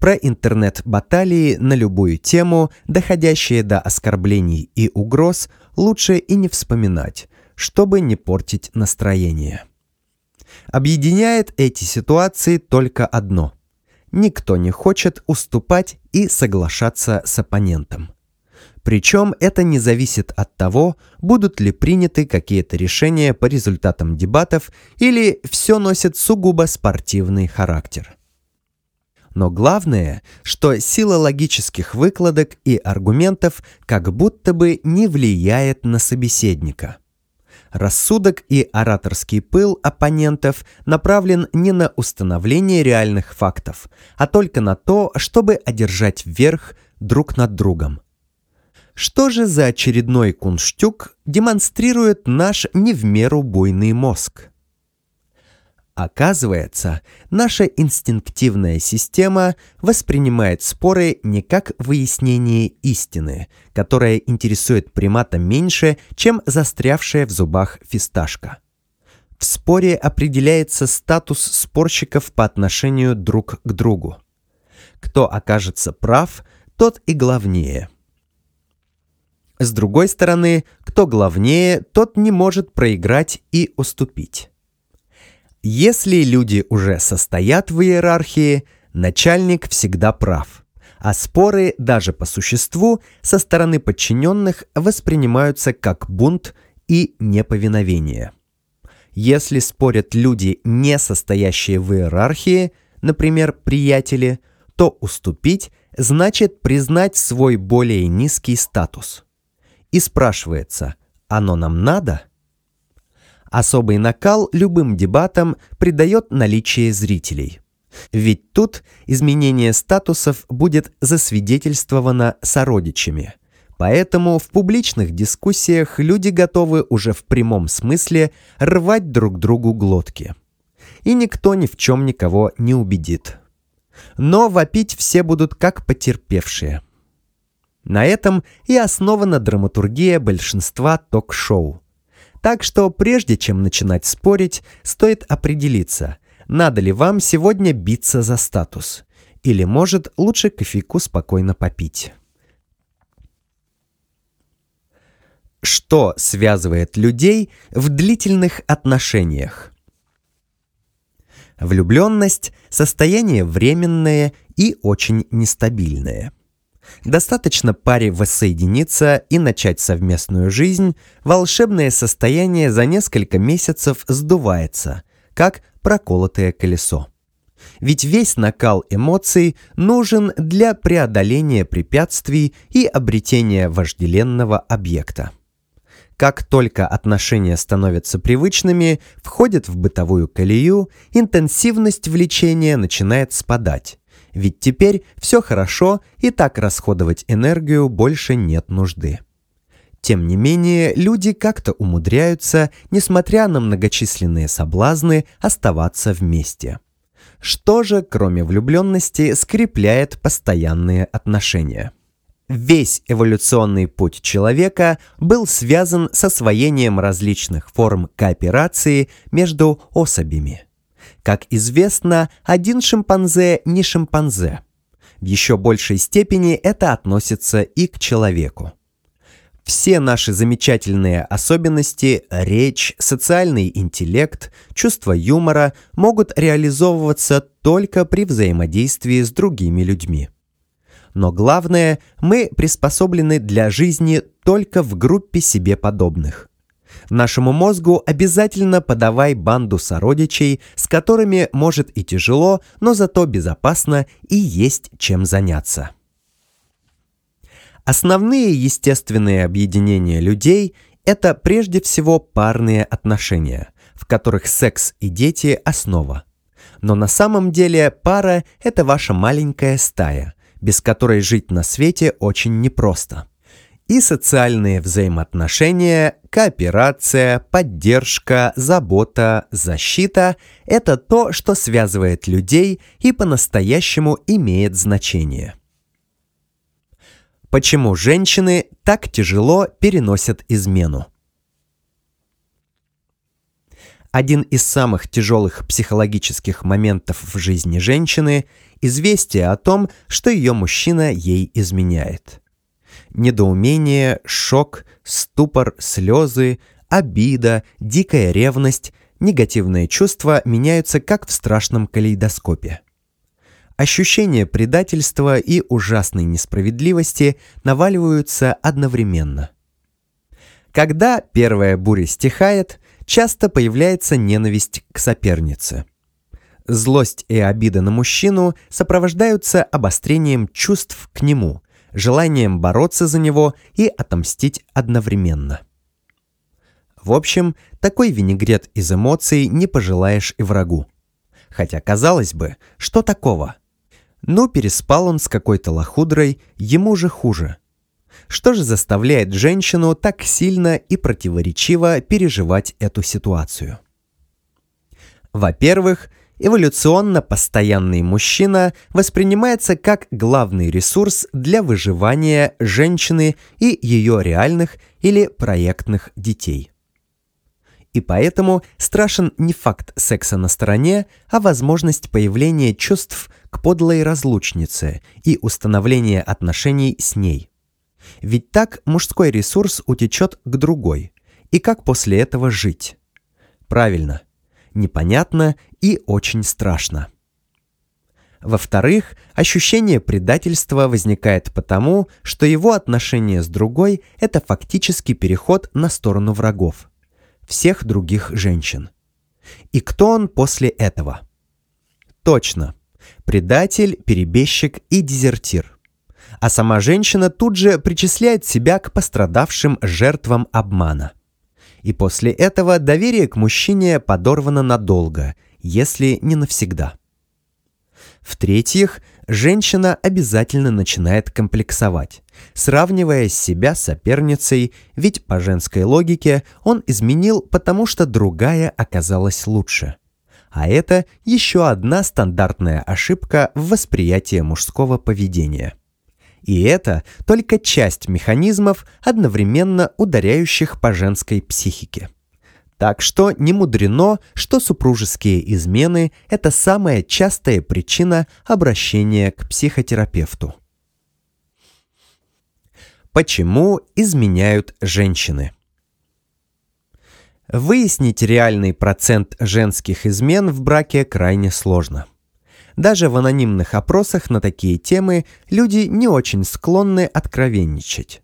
Про интернет-баталии на любую тему, доходящие до оскорблений и угроз, лучше и не вспоминать, чтобы не портить настроение. Объединяет эти ситуации только одно. Никто не хочет уступать и соглашаться с оппонентом. Причем это не зависит от того, будут ли приняты какие-то решения по результатам дебатов или все носит сугубо спортивный характер. Но главное, что сила логических выкладок и аргументов как будто бы не влияет на собеседника. Рассудок и ораторский пыл оппонентов направлен не на установление реальных фактов, а только на то, чтобы одержать верх друг над другом что же за очередной кунштюк демонстрирует наш не в меру буйный мозг? Оказывается, наша инстинктивная система воспринимает споры не как выяснение истины, которая интересует примата меньше, чем застрявшая в зубах фисташка. В споре определяется статус спорщиков по отношению друг к другу. Кто окажется прав, тот и главнее – с другой стороны, кто главнее, тот не может проиграть и уступить. Если люди уже состоят в иерархии, начальник всегда прав. А споры, даже по существу, со стороны подчиненных воспринимаются как бунт и неповиновение. Если спорят люди, не состоящие в иерархии, например, приятели, то уступить значит признать свой более низкий статус – и спрашивается, оно нам надо? Особый накал любым дебатам придает наличие зрителей. Ведь тут изменение статусов будет засвидетельствовано сородичами. Поэтому в публичных дискуссиях люди готовы уже в прямом смысле рвать друг другу глотки. И никто ни в чем никого не убедит. Но вопить все будут как потерпевшие – на этом и основана драматургия большинства ток-шоу. Так что прежде чем начинать спорить, стоит определиться, надо ли вам сегодня биться за статус, или, может, лучше кофейку спокойно попить. Что связывает людей в длительных отношениях? Влюбленность – состояние временное и очень нестабильное – Достаточно паре воссоединиться и начать совместную жизнь, волшебное состояние за несколько месяцев сдувается, как проколотое колесо. Ведь весь накал эмоций нужен для преодоления препятствий и обретения вожделенного объекта. Как только отношения становятся привычными, входят в бытовую колею, интенсивность влечения начинает спадать ведь теперь все хорошо, и так расходовать энергию больше нет нужды. Тем не менее, люди как-то умудряются, несмотря на многочисленные соблазны, оставаться вместе. Что же, кроме влюбленности, скрепляет постоянные отношения? Весь эволюционный путь человека был связан с освоением различных форм кооперации между особями. Как известно, один шимпанзе не шимпанзе. В еще большей степени это относится и к человеку. Все наши замечательные особенности, речь, социальный интеллект, чувство юмора могут реализовываться только при взаимодействии с другими людьми. Но главное, мы приспособлены для жизни только в группе себе подобных. Нашему мозгу обязательно подавай банду сородичей, с которыми может и тяжело, но зато безопасно и есть чем заняться. Основные естественные объединения людей – это прежде всего парные отношения, в которых секс и дети – основа. Но на самом деле пара – это ваша маленькая стая, без которой жить на свете очень непросто – и социальные взаимоотношения, кооперация, поддержка, забота, защита – это то, что связывает людей и по-настоящему имеет значение. Почему женщины так тяжело переносят измену? Один из самых тяжелых психологических моментов в жизни женщины – известие о том, что ее мужчина ей изменяет – недоумение, шок, ступор, слезы, обида, дикая ревность, негативные чувства меняются как в страшном калейдоскопе. Ощущения предательства и ужасной несправедливости наваливаются одновременно. Когда первая буря стихает, часто появляется ненависть к сопернице. Злость и обида на мужчину сопровождаются обострением чувств к нему – желанием бороться за него и отомстить одновременно. В общем, такой винегрет из эмоций не пожелаешь и врагу. Хотя, казалось бы, что такого? Ну, переспал он с какой-то лохудрой, ему же хуже. Что же заставляет женщину так сильно и противоречиво переживать эту ситуацию? Во-первых, эволюционно-постоянный мужчина воспринимается как главный ресурс для выживания женщины и ее реальных или проектных детей. И поэтому страшен не факт секса на стороне, а возможность появления чувств к подлой разлучнице и установления отношений с ней. Ведь так мужской ресурс утечет к другой. И как после этого жить? Правильно – непонятно и очень страшно. Во-вторых, ощущение предательства возникает потому, что его отношение с другой – это фактически переход на сторону врагов, всех других женщин. И кто он после этого? Точно. Предатель, перебежчик и дезертир. А сама женщина тут же причисляет себя к пострадавшим жертвам обмана – и после этого доверие к мужчине подорвано надолго, если не навсегда. В-третьих, женщина обязательно начинает комплексовать, сравнивая себя с соперницей, ведь по женской логике он изменил, потому что другая оказалась лучше. А это еще одна стандартная ошибка в восприятии мужского поведения – и это только часть механизмов, одновременно ударяющих по женской психике. Так что не мудрено, что супружеские измены – это самая частая причина обращения к психотерапевту. Почему изменяют женщины? Выяснить реальный процент женских измен в браке крайне сложно – даже в анонимных опросах на такие темы люди не очень склонны откровенничать.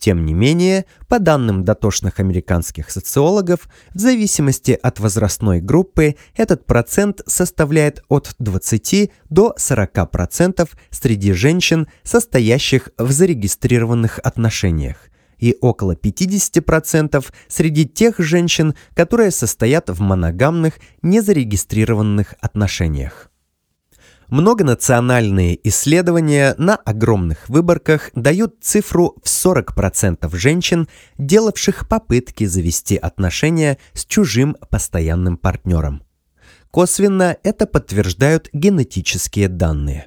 Тем не менее, по данным дотошных американских социологов, в зависимости от возрастной группы этот процент составляет от 20 до 40% среди женщин, состоящих в зарегистрированных отношениях, и около 50% среди тех женщин, которые состоят в моногамных, незарегистрированных отношениях. Многонациональные исследования на огромных выборках дают цифру в 40% женщин, делавших попытки завести отношения с чужим постоянным партнером. Косвенно это подтверждают генетические данные.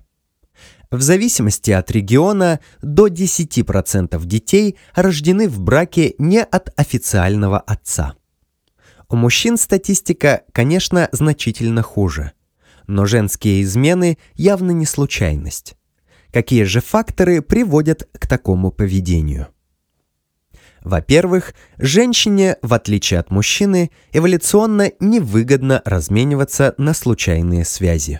В зависимости от региона до 10% детей рождены в браке не от официального отца. У мужчин статистика, конечно, значительно хуже – но женские измены явно не случайность. Какие же факторы приводят к такому поведению? Во-первых, женщине, в отличие от мужчины, эволюционно невыгодно размениваться на случайные связи.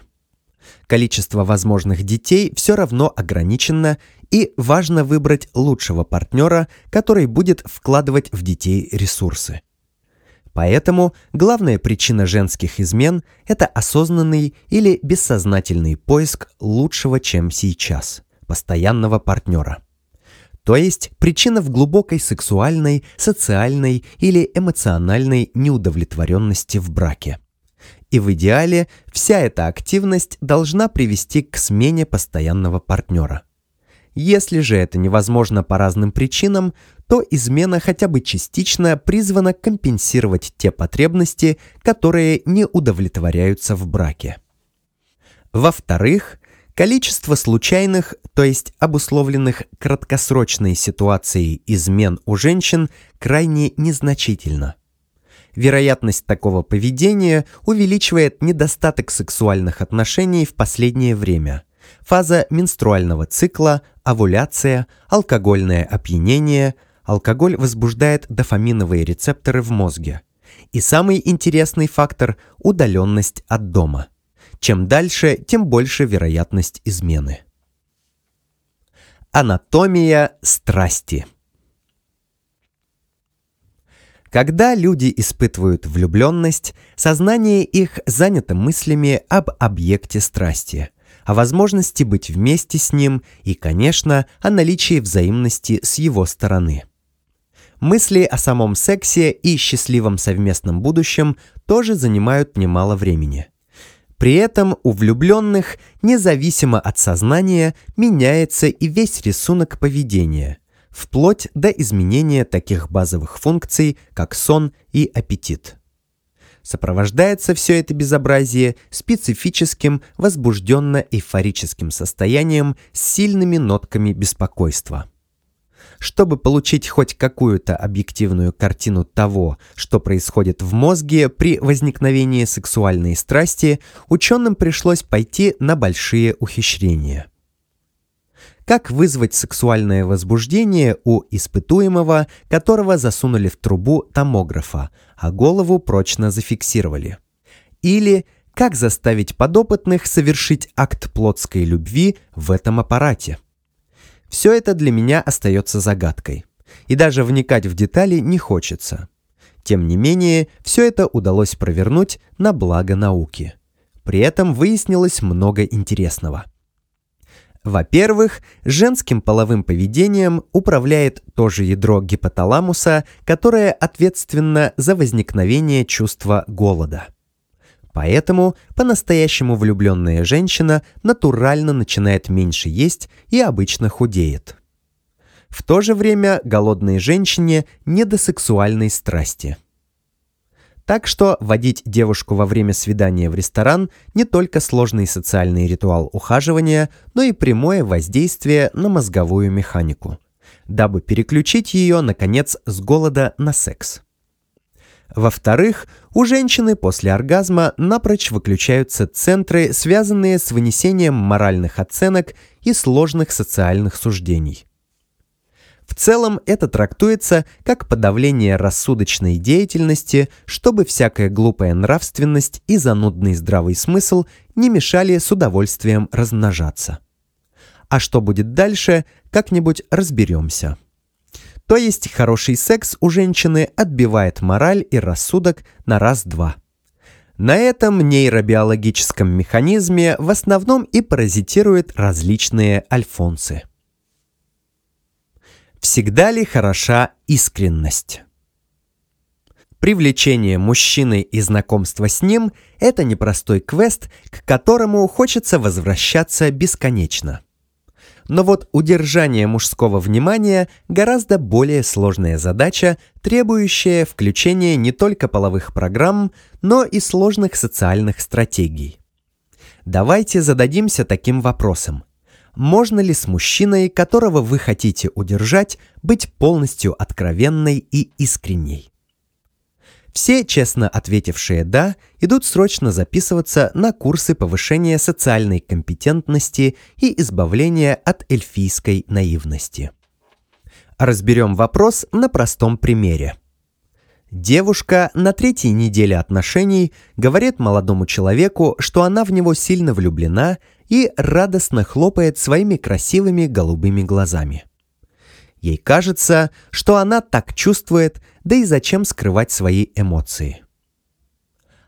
Количество возможных детей все равно ограничено, и важно выбрать лучшего партнера, который будет вкладывать в детей ресурсы. Поэтому главная причина женских измен – это осознанный или бессознательный поиск лучшего, чем сейчас, постоянного партнера. То есть причина в глубокой сексуальной, социальной или эмоциональной неудовлетворенности в браке. И в идеале вся эта активность должна привести к смене постоянного партнера. Если же это невозможно по разным причинам, то измена хотя бы частично призвана компенсировать те потребности, которые не удовлетворяются в браке. Во-вторых, количество случайных, то есть обусловленных краткосрочной ситуацией измен у женщин крайне незначительно – вероятность такого поведения увеличивает недостаток сексуальных отношений в последнее время. Фаза менструального цикла, овуляция, алкогольное опьянение, Алкоголь возбуждает дофаминовые рецепторы в мозге. И самый интересный фактор – удаленность от дома. Чем дальше, тем больше вероятность измены. Анатомия страсти Когда люди испытывают влюбленность, сознание их занято мыслями об объекте страсти – о возможности быть вместе с ним и, конечно, о наличии взаимности с его стороны. Мысли о самом сексе и счастливом совместном будущем тоже занимают немало времени. При этом у влюбленных, независимо от сознания, меняется и весь рисунок поведения, вплоть до изменения таких базовых функций, как сон и аппетит. Сопровождается все это безобразие специфическим возбужденно-эйфорическим состоянием с сильными нотками беспокойства – чтобы получить хоть какую-то объективную картину того, что происходит в мозге при возникновении сексуальной страсти, ученым пришлось пойти на большие ухищрения. Как вызвать сексуальное возбуждение у испытуемого, которого засунули в трубу томографа, а голову прочно зафиксировали? Или как заставить подопытных совершить акт плотской любви в этом аппарате? Все это для меня остается загадкой. И даже вникать в детали не хочется. Тем не менее, все это удалось провернуть на благо науки. При этом выяснилось много интересного. Во-первых, женским половым поведением управляет то же ядро гипоталамуса, которое ответственно за возникновение чувства голода. Поэтому по-настоящему влюбленная женщина натурально начинает меньше есть и обычно худеет. В то же время голодной женщине не до сексуальной страсти. Так что водить девушку во время свидания в ресторан не только сложный социальный ритуал ухаживания, но и прямое воздействие на мозговую механику, дабы переключить ее, наконец, с голода на секс. Во-вторых, у женщины после оргазма напрочь выключаются центры, связанные с вынесением моральных оценок и сложных социальных суждений. В целом это трактуется как подавление рассудочной деятельности, чтобы всякая глупая нравственность и занудный здравый смысл не мешали с удовольствием размножаться. А что будет дальше, как-нибудь разберемся. То есть хороший секс у женщины отбивает мораль и рассудок на раз-два. На этом нейробиологическом механизме в основном и паразитируют различные альфонсы. Всегда ли хороша искренность? Привлечение мужчины и знакомство с ним – это непростой квест, к которому хочется возвращаться бесконечно. Но вот удержание мужского внимания гораздо более сложная задача, требующая включения не только половых программ, но и сложных социальных стратегий. Давайте зададимся таким вопросом. Можно ли с мужчиной, которого вы хотите удержать, быть полностью откровенной и искренней? Все честно ответившие «да» идут срочно записываться на курсы повышения социальной компетентности и избавления от эльфийской наивности. Разберем вопрос на простом примере. Девушка на третьей неделе отношений говорит молодому человеку, что она в него сильно влюблена и радостно хлопает своими красивыми голубыми глазами – Ей кажется, что она так чувствует, да и зачем скрывать свои эмоции.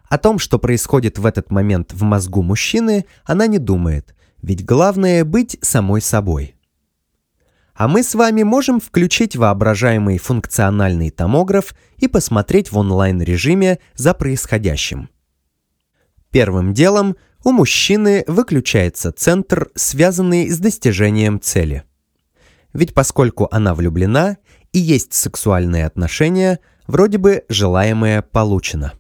О том, что происходит в этот момент в мозгу мужчины, она не думает, ведь главное быть самой собой. А мы с вами можем включить воображаемый функциональный томограф и посмотреть в онлайн-режиме за происходящим. Первым делом у мужчины выключается центр, связанный с достижением цели – ведь поскольку она влюблена и есть сексуальные отношения, вроде бы желаемое получено.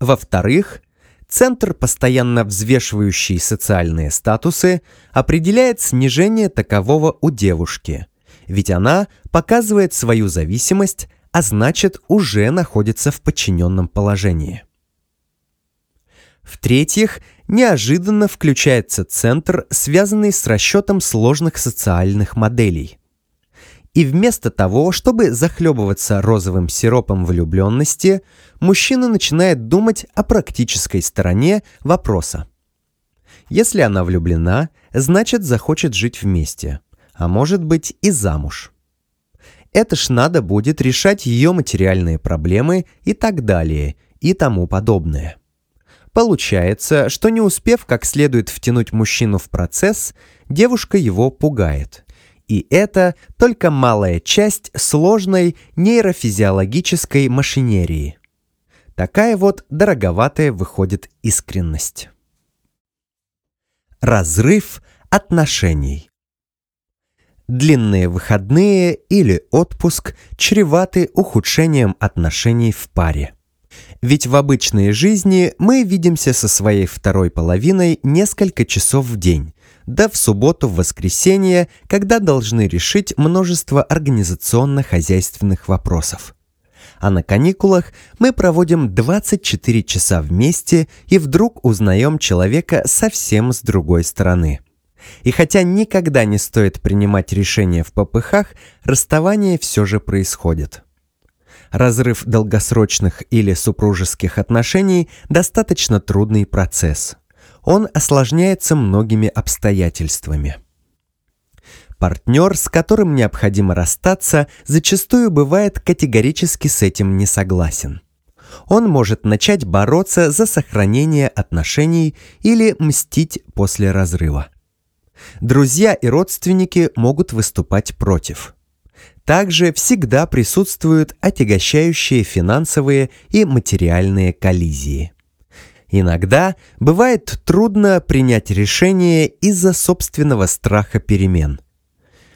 Во-вторых, Центр, постоянно взвешивающий социальные статусы, определяет снижение такового у девушки, ведь она показывает свою зависимость, а значит уже находится в подчиненном положении. В-третьих, неожиданно включается центр, связанный с расчетом сложных социальных моделей. И вместо того, чтобы захлебываться розовым сиропом влюбленности, мужчина начинает думать о практической стороне вопроса. Если она влюблена, значит захочет жить вместе, а может быть и замуж. Это ж надо будет решать ее материальные проблемы и так далее, и тому подобное. Получается, что не успев как следует втянуть мужчину в процесс, девушка его пугает. И это только малая часть сложной нейрофизиологической машинерии. Такая вот дороговатая выходит искренность. Разрыв отношений. Длинные выходные или отпуск чреваты ухудшением отношений в паре. Ведь в обычной жизни мы видимся со своей второй половиной несколько часов в день, да в субботу, в воскресенье, когда должны решить множество организационно-хозяйственных вопросов. А на каникулах мы проводим 24 часа вместе и вдруг узнаем человека совсем с другой стороны. И хотя никогда не стоит принимать решения в попыхах, расставание все же происходит. Разрыв долгосрочных или супружеских отношений – достаточно трудный процесс. Он осложняется многими обстоятельствами. Партнер, с которым необходимо расстаться, зачастую бывает категорически с этим не согласен. Он может начать бороться за сохранение отношений или мстить после разрыва. Друзья и родственники могут выступать против – также всегда присутствуют отягощающие финансовые и материальные коллизии. Иногда бывает трудно принять решение из-за собственного страха перемен.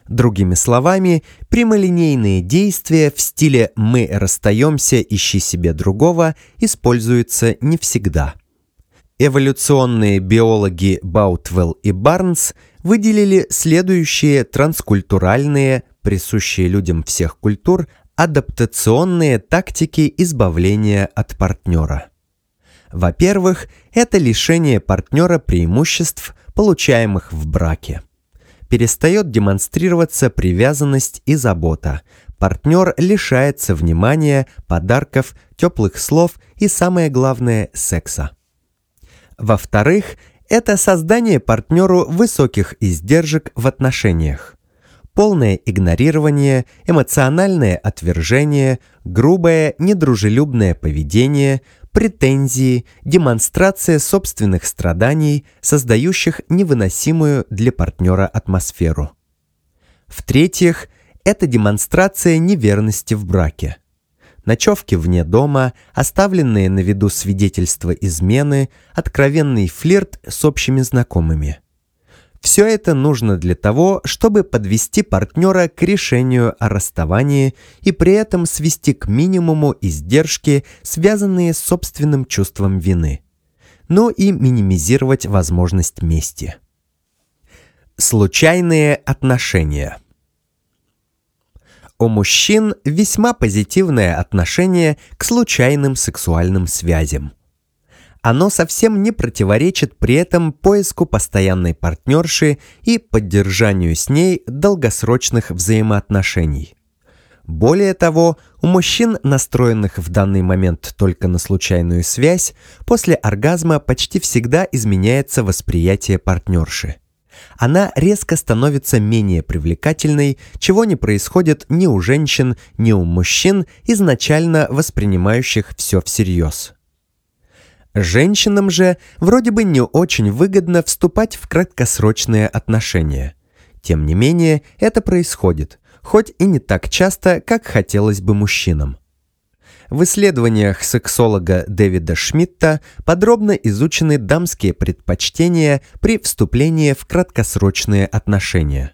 Другими словами, прямолинейные действия в стиле «мы расстаемся, ищи себе другого» используются не всегда. Эволюционные биологи Баутвелл и Барнс выделили следующие транскультуральные присущие людям всех культур, адаптационные тактики избавления от партнера. Во-первых, это лишение партнера преимуществ, получаемых в браке. Перестает демонстрироваться привязанность и забота. Партнер лишается внимания, подарков, теплых слов и, самое главное, секса. Во-вторых, это создание партнеру высоких издержек в отношениях полное игнорирование, эмоциональное отвержение, грубое, недружелюбное поведение, претензии, демонстрация собственных страданий, создающих невыносимую для партнера атмосферу. В-третьих, это демонстрация неверности в браке. Ночевки вне дома, оставленные на виду свидетельства измены, откровенный флирт с общими знакомыми – все это нужно для того, чтобы подвести партнера к решению о расставании и при этом свести к минимуму издержки, связанные с собственным чувством вины, но и минимизировать возможность мести. Случайные отношения – у мужчин весьма позитивное отношение к случайным сексуальным связям. Оно совсем не противоречит при этом поиску постоянной партнерши и поддержанию с ней долгосрочных взаимоотношений. Более того, у мужчин, настроенных в данный момент только на случайную связь, после оргазма почти всегда изменяется восприятие партнерши. Она резко становится менее привлекательной, чего не происходит ни у женщин, ни у мужчин, изначально воспринимающих все всерьез. Женщинам же вроде бы не очень выгодно вступать в краткосрочные отношения. Тем не менее, это происходит, хоть и не так часто, как хотелось бы мужчинам. В исследованиях сексолога Дэвида Шмидта подробно изучены дамские предпочтения при вступлении в краткосрочные отношения.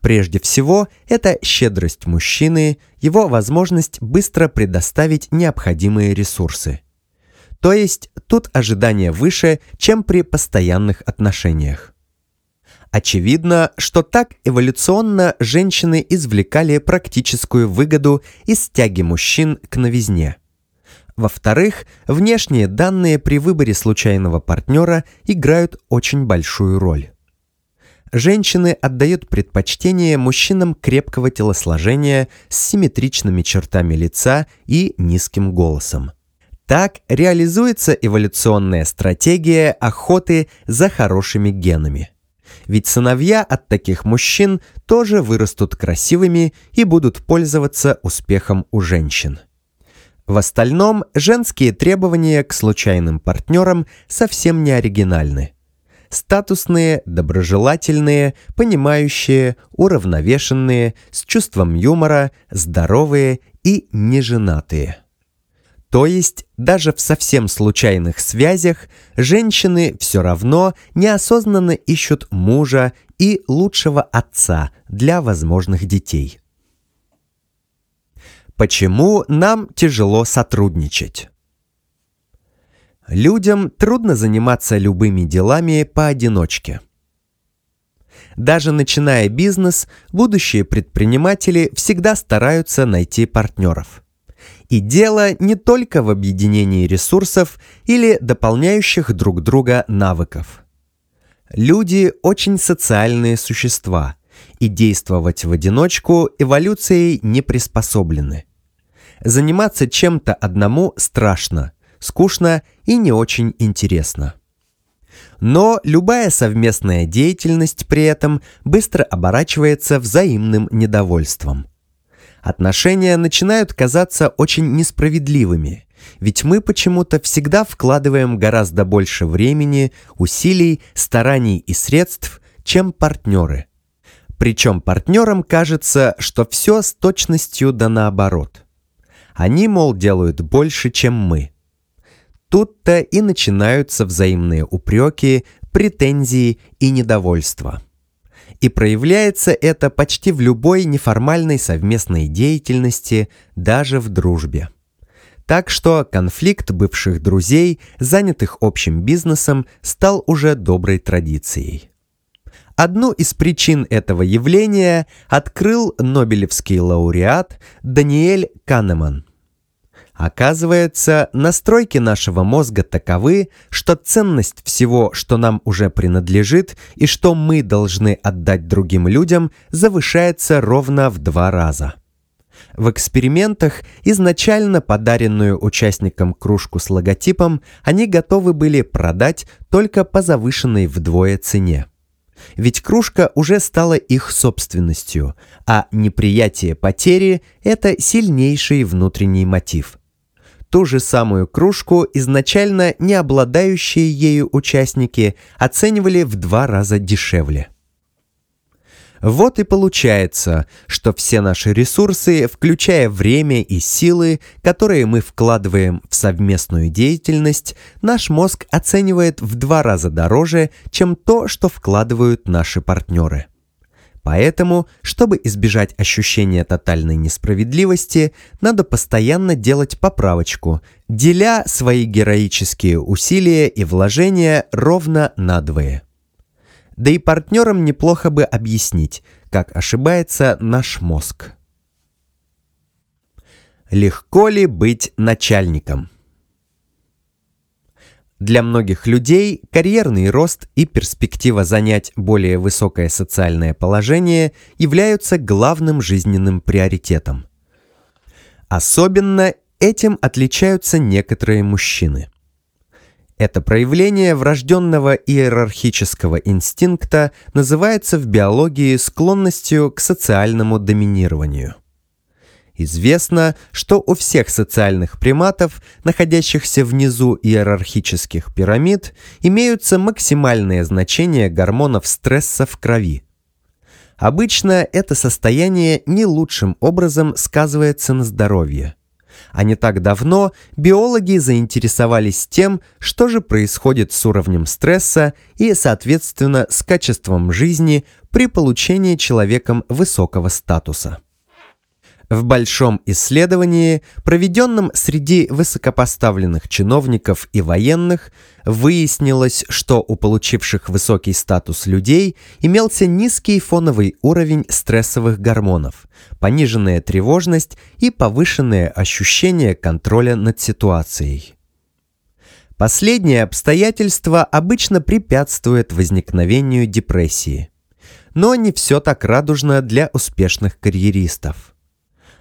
Прежде всего, это щедрость мужчины, его возможность быстро предоставить необходимые ресурсы – то есть тут ожидание выше, чем при постоянных отношениях. Очевидно, что так эволюционно женщины извлекали практическую выгоду из тяги мужчин к новизне. Во-вторых, внешние данные при выборе случайного партнера играют очень большую роль. Женщины отдают предпочтение мужчинам крепкого телосложения с симметричными чертами лица и низким голосом – так реализуется эволюционная стратегия охоты за хорошими генами. Ведь сыновья от таких мужчин тоже вырастут красивыми и будут пользоваться успехом у женщин. В остальном женские требования к случайным партнерам совсем не оригинальны. Статусные, доброжелательные, понимающие, уравновешенные, с чувством юмора, здоровые и неженатые. То есть даже в совсем случайных связях женщины все равно неосознанно ищут мужа и лучшего отца для возможных детей. Почему нам тяжело сотрудничать? Людям трудно заниматься любыми делами поодиночке. Даже начиная бизнес, будущие предприниматели всегда стараются найти партнеров – и дело не только в объединении ресурсов или дополняющих друг друга навыков. Люди очень социальные существа, и действовать в одиночку эволюцией не приспособлены. Заниматься чем-то одному страшно, скучно и не очень интересно. Но любая совместная деятельность при этом быстро оборачивается взаимным недовольством. Отношения начинают казаться очень несправедливыми, ведь мы почему-то всегда вкладываем гораздо больше времени, усилий, стараний и средств, чем партнеры. Причем партнерам кажется, что все с точностью да наоборот. Они, мол, делают больше, чем мы. Тут-то и начинаются взаимные упреки, претензии и недовольство и проявляется это почти в любой неформальной совместной деятельности, даже в дружбе. Так что конфликт бывших друзей, занятых общим бизнесом, стал уже доброй традицией. Одну из причин этого явления открыл нобелевский лауреат Даниэль Канеман – Оказывается, настройки нашего мозга таковы, что ценность всего, что нам уже принадлежит и что мы должны отдать другим людям, завышается ровно в два раза. В экспериментах изначально подаренную участникам кружку с логотипом они готовы были продать только по завышенной вдвое цене. Ведь кружка уже стала их собственностью, а неприятие потери – это сильнейший внутренний мотив – ту же самую кружку изначально не обладающие ею участники оценивали в два раза дешевле. Вот и получается, что все наши ресурсы, включая время и силы, которые мы вкладываем в совместную деятельность, наш мозг оценивает в два раза дороже, чем то, что вкладывают наши партнеры. Поэтому, чтобы избежать ощущения тотальной несправедливости, надо постоянно делать поправочку, деля свои героические усилия и вложения ровно на двое. Да и партнерам неплохо бы объяснить, как ошибается наш мозг. Легко ли быть начальником? Для многих людей карьерный рост и перспектива занять более высокое социальное положение являются главным жизненным приоритетом. Особенно этим отличаются некоторые мужчины. Это проявление врожденного иерархического инстинкта называется в биологии склонностью к социальному доминированию – Известно, что у всех социальных приматов, находящихся внизу иерархических пирамид, имеются максимальные значения гормонов стресса в крови. Обычно это состояние не лучшим образом сказывается на здоровье. А не так давно биологи заинтересовались тем, что же происходит с уровнем стресса и, соответственно, с качеством жизни при получении человеком высокого статуса. В большом исследовании, проведенном среди высокопоставленных чиновников и военных, выяснилось, что у получивших высокий статус людей имелся низкий фоновый уровень стрессовых гормонов, пониженная тревожность и повышенное ощущение контроля над ситуацией. Последнее обстоятельство обычно препятствует возникновению депрессии. Но не все так радужно для успешных карьеристов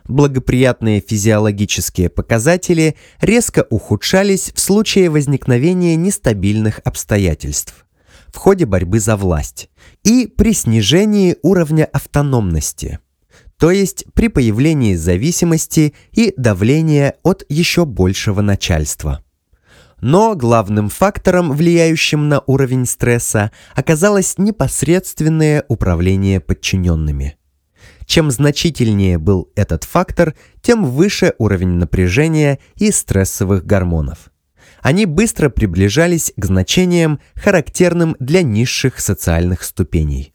благоприятные физиологические показатели резко ухудшались в случае возникновения нестабильных обстоятельств в ходе борьбы за власть и при снижении уровня автономности, то есть при появлении зависимости и давления от еще большего начальства. Но главным фактором, влияющим на уровень стресса, оказалось непосредственное управление подчиненными – чем значительнее был этот фактор, тем выше уровень напряжения и стрессовых гормонов. Они быстро приближались к значениям, характерным для низших социальных ступеней.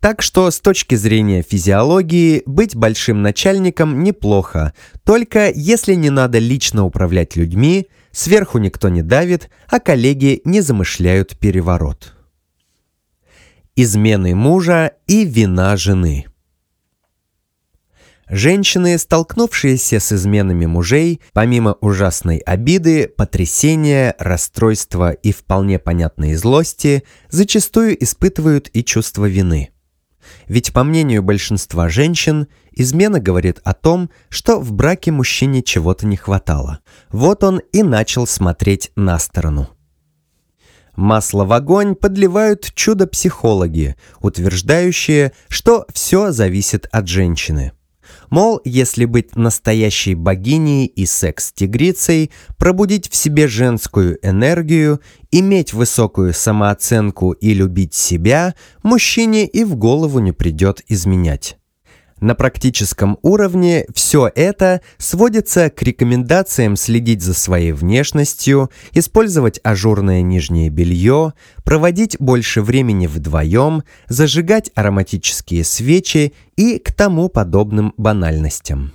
Так что с точки зрения физиологии быть большим начальником неплохо, только если не надо лично управлять людьми, сверху никто не давит, а коллеги не замышляют переворот. Измены мужа и вина жены – Женщины, столкнувшиеся с изменами мужей, помимо ужасной обиды, потрясения, расстройства и вполне понятной злости, зачастую испытывают и чувство вины. Ведь по мнению большинства женщин, измена говорит о том, что в браке мужчине чего-то не хватало. Вот он и начал смотреть на сторону. Масло в огонь подливают чудо-психологи, утверждающие, что все зависит от женщины – Мол, если быть настоящей богиней и секс-тигрицей, пробудить в себе женскую энергию, иметь высокую самооценку и любить себя, мужчине и в голову не придет изменять. На практическом уровне все это сводится к рекомендациям следить за своей внешностью, использовать ажурное нижнее белье, проводить больше времени вдвоем, зажигать ароматические свечи и к тому подобным банальностям.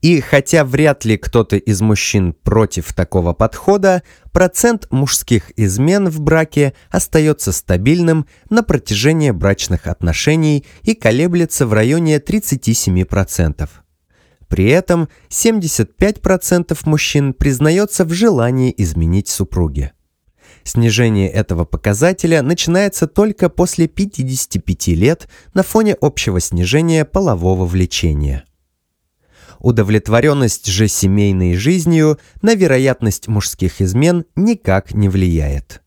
И хотя вряд ли кто-то из мужчин против такого подхода, процент мужских измен в браке остается стабильным на протяжении брачных отношений и колеблется в районе 37%. При этом 75% мужчин признается в желании изменить супруге. Снижение этого показателя начинается только после 55 лет на фоне общего снижения полового влечения – удовлетворенность же семейной жизнью на вероятность мужских измен никак не влияет.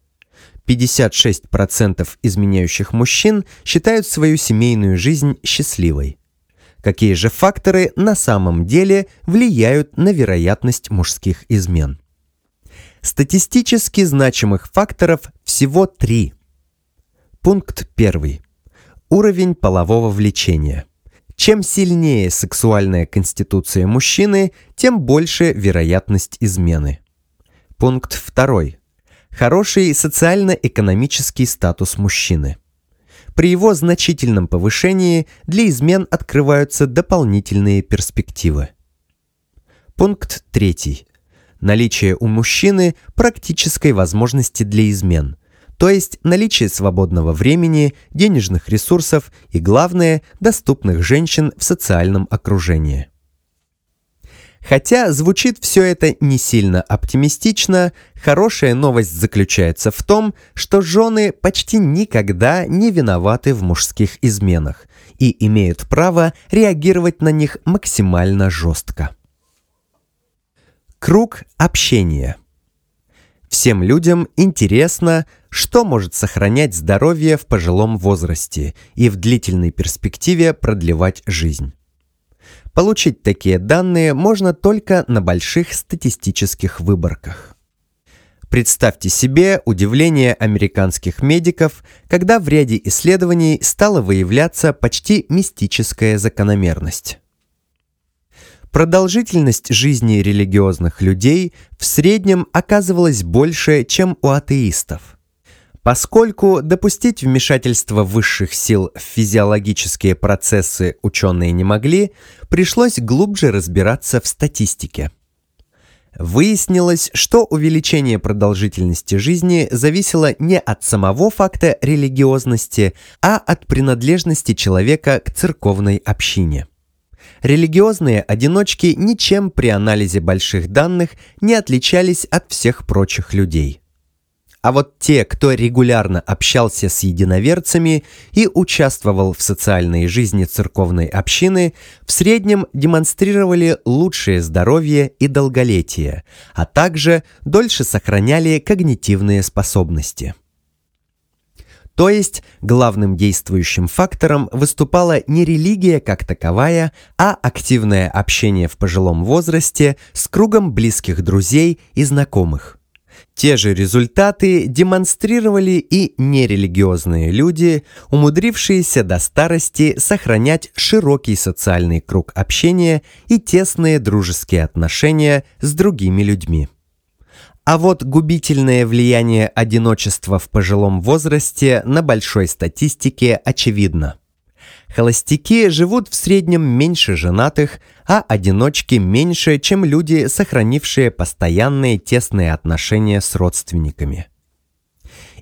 56% изменяющих мужчин считают свою семейную жизнь счастливой. Какие же факторы на самом деле влияют на вероятность мужских измен? Статистически значимых факторов всего три. Пункт 1. Уровень полового влечения – чем сильнее сексуальная конституция мужчины, тем больше вероятность измены. Пункт 2. Хороший социально-экономический статус мужчины. При его значительном повышении для измен открываются дополнительные перспективы. Пункт 3. Наличие у мужчины практической возможности для измен – то есть наличие свободного времени, денежных ресурсов и, главное, доступных женщин в социальном окружении. Хотя звучит все это не сильно оптимистично, хорошая новость заключается в том, что жены почти никогда не виноваты в мужских изменах и имеют право реагировать на них максимально жестко. Круг общения – Всем людям интересно, что может сохранять здоровье в пожилом возрасте и в длительной перспективе продлевать жизнь. Получить такие данные можно только на больших статистических выборках. Представьте себе удивление американских медиков, когда в ряде исследований стала выявляться почти мистическая закономерность. Продолжительность жизни религиозных людей в среднем оказывалась больше, чем у атеистов. Поскольку допустить вмешательство высших сил в физиологические процессы ученые не могли, пришлось глубже разбираться в статистике. Выяснилось, что увеличение продолжительности жизни зависело не от самого факта религиозности, а от принадлежности человека к церковной общине. Религиозные одиночки ничем при анализе больших данных не отличались от всех прочих людей. А вот те, кто регулярно общался с единоверцами и участвовал в социальной жизни церковной общины, в среднем демонстрировали лучшее здоровье и долголетие, а также дольше сохраняли когнитивные способности. То есть главным действующим фактором выступала не религия как таковая, а активное общение в пожилом возрасте с кругом близких друзей и знакомых. Те же результаты демонстрировали и нерелигиозные люди, умудрившиеся до старости сохранять широкий социальный круг общения и тесные дружеские отношения с другими людьми. А вот губительное влияние одиночества в пожилом возрасте на большой статистике очевидно. Холостяки живут в среднем меньше женатых, а одиночки меньше, чем люди, сохранившие постоянные тесные отношения с родственниками.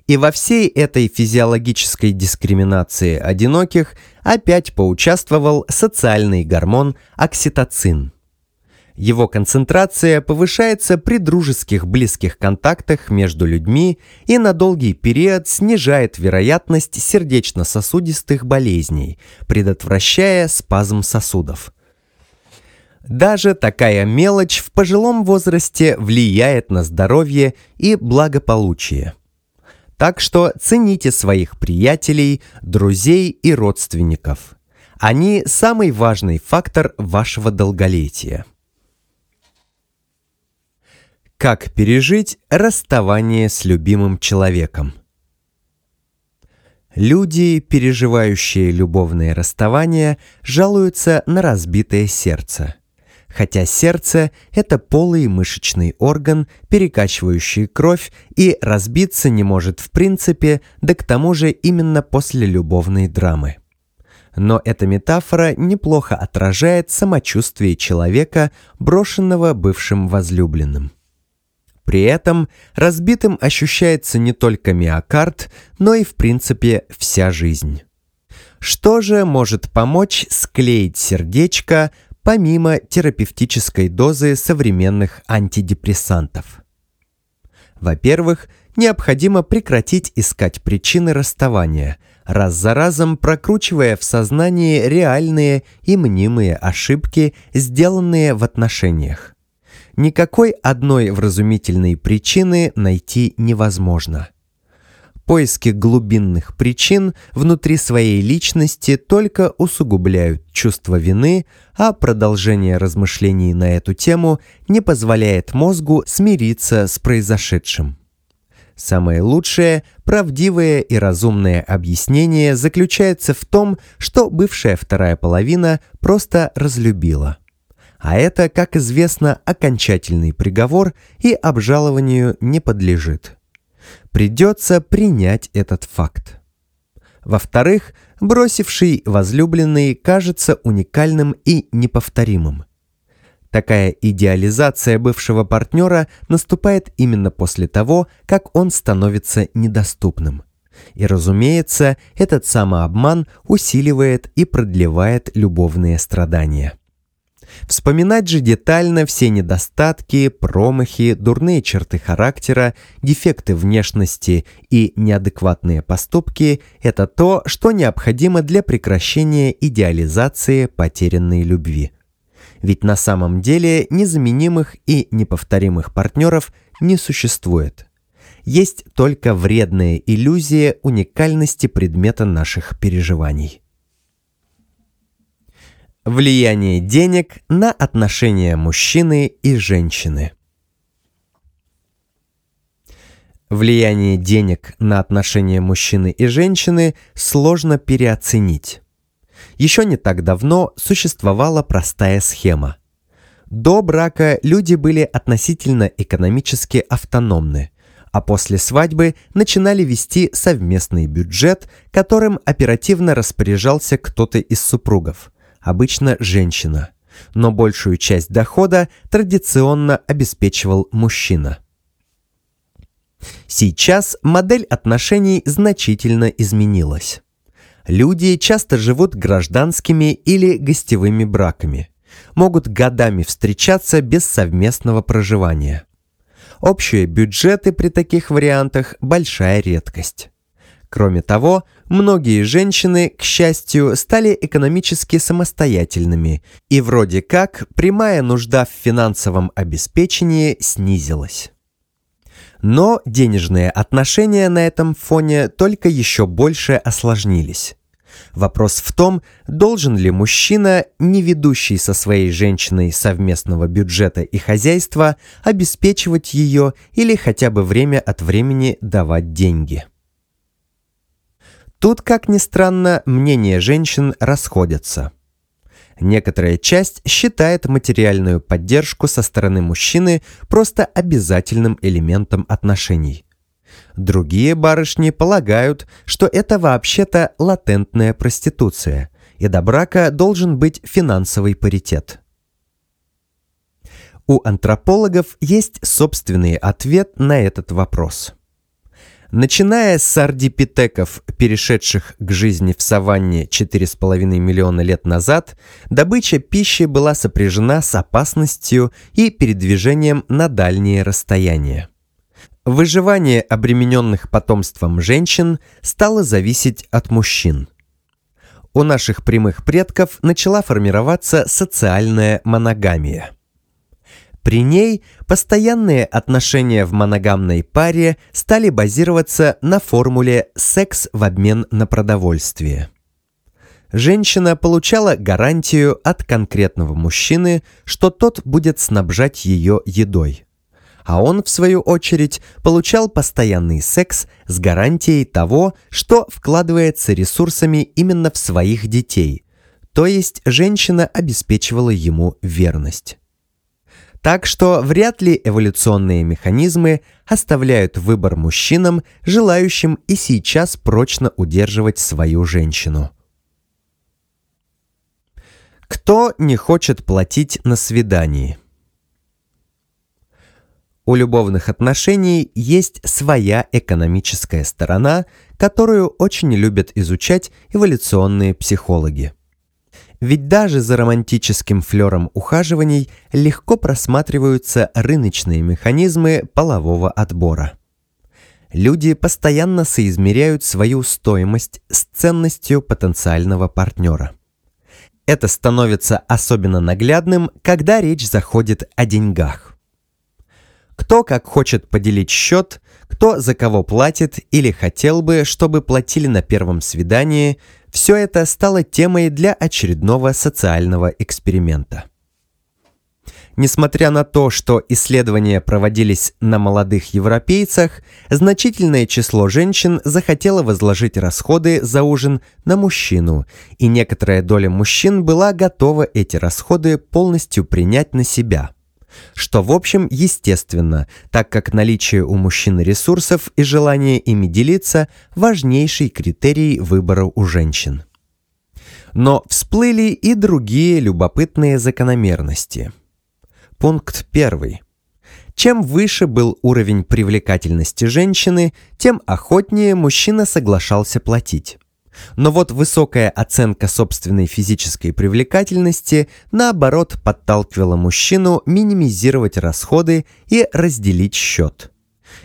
И во всей этой физиологической дискриминации одиноких опять поучаствовал социальный гормон окситоцин – его концентрация повышается при дружеских близких контактах между людьми и на долгий период снижает вероятность сердечно-сосудистых болезней, предотвращая спазм сосудов. Даже такая мелочь в пожилом возрасте влияет на здоровье и благополучие. Так что цените своих приятелей, друзей и родственников. Они самый важный фактор вашего долголетия. Как пережить расставание с любимым человеком? Люди, переживающие любовные расставания, жалуются на разбитое сердце. Хотя сердце – это полый мышечный орган, перекачивающий кровь и разбиться не может в принципе, да к тому же именно после любовной драмы. Но эта метафора неплохо отражает самочувствие человека, брошенного бывшим возлюбленным. При этом разбитым ощущается не только миокард, но и в принципе вся жизнь. Что же может помочь склеить сердечко помимо терапевтической дозы современных антидепрессантов? Во-первых, необходимо прекратить искать причины расставания, раз за разом прокручивая в сознании реальные и мнимые ошибки, сделанные в отношениях никакой одной вразумительной причины найти невозможно. Поиски глубинных причин внутри своей личности только усугубляют чувство вины, а продолжение размышлений на эту тему не позволяет мозгу смириться с произошедшим. Самое лучшее, правдивое и разумное объяснение заключается в том, что бывшая вторая половина просто разлюбила – а это, как известно, окончательный приговор и обжалованию не подлежит. Придется принять этот факт. Во-вторых, бросивший возлюбленный кажется уникальным и неповторимым. Такая идеализация бывшего партнера наступает именно после того, как он становится недоступным. И, разумеется, этот самообман усиливает и продлевает любовные страдания. Вспоминать же детально все недостатки, промахи, дурные черты характера, дефекты внешности и неадекватные поступки – это то, что необходимо для прекращения идеализации потерянной любви. Ведь на самом деле незаменимых и неповторимых партнеров не существует. Есть только вредные иллюзии уникальности предмета наших переживаний. Влияние денег на отношения мужчины и женщины. Влияние денег на отношения мужчины и женщины сложно переоценить. Еще не так давно существовала простая схема. До брака люди были относительно экономически автономны, а после свадьбы начинали вести совместный бюджет, которым оперативно распоряжался кто-то из супругов – обычно женщина, но большую часть дохода традиционно обеспечивал мужчина. Сейчас модель отношений значительно изменилась. Люди часто живут гражданскими или гостевыми браками, могут годами встречаться без совместного проживания. Общие бюджеты при таких вариантах – большая редкость. Кроме того, Многие женщины, к счастью, стали экономически самостоятельными, и вроде как прямая нужда в финансовом обеспечении снизилась. Но денежные отношения на этом фоне только еще больше осложнились. Вопрос в том, должен ли мужчина, не ведущий со своей женщиной совместного бюджета и хозяйства, обеспечивать ее или хотя бы время от времени давать деньги. Тут, как ни странно, мнения женщин расходятся. Некоторая часть считает материальную поддержку со стороны мужчины просто обязательным элементом отношений. Другие барышни полагают, что это вообще-то латентная проституция, и до брака должен быть финансовый паритет. У антропологов есть собственный ответ на этот вопрос – Начиная с ардипитеков, перешедших к жизни в саванне 4,5 миллиона лет назад, добыча пищи была сопряжена с опасностью и передвижением на дальние расстояния. Выживание обремененных потомством женщин стало зависеть от мужчин. У наших прямых предков начала формироваться социальная моногамия – при ней постоянные отношения в моногамной паре стали базироваться на формуле «секс в обмен на продовольствие». Женщина получала гарантию от конкретного мужчины, что тот будет снабжать ее едой. А он, в свою очередь, получал постоянный секс с гарантией того, что вкладывается ресурсами именно в своих детей, то есть женщина обеспечивала ему верность. Так что вряд ли эволюционные механизмы оставляют выбор мужчинам, желающим и сейчас прочно удерживать свою женщину. Кто не хочет платить на свидании? У любовных отношений есть своя экономическая сторона, которую очень любят изучать эволюционные психологи. Ведь даже за романтическим флером ухаживаний легко просматриваются рыночные механизмы полового отбора. Люди постоянно соизмеряют свою стоимость с ценностью потенциального партнера. Это становится особенно наглядным, когда речь заходит о деньгах. Кто как хочет поделить счет, кто за кого платит или хотел бы, чтобы платили на первом свидании – все это стало темой для очередного социального эксперимента. Несмотря на то, что исследования проводились на молодых европейцах, значительное число женщин захотело возложить расходы за ужин на мужчину, и некоторая доля мужчин была готова эти расходы полностью принять на себя – что, в общем, естественно, так как наличие у мужчин ресурсов и желание ими делиться – важнейший критерий выбора у женщин. Но всплыли и другие любопытные закономерности. Пункт 1. Чем выше был уровень привлекательности женщины, тем охотнее мужчина соглашался платить. Но вот высокая оценка собственной физической привлекательности, наоборот, подталкивала мужчину минимизировать расходы и разделить счет.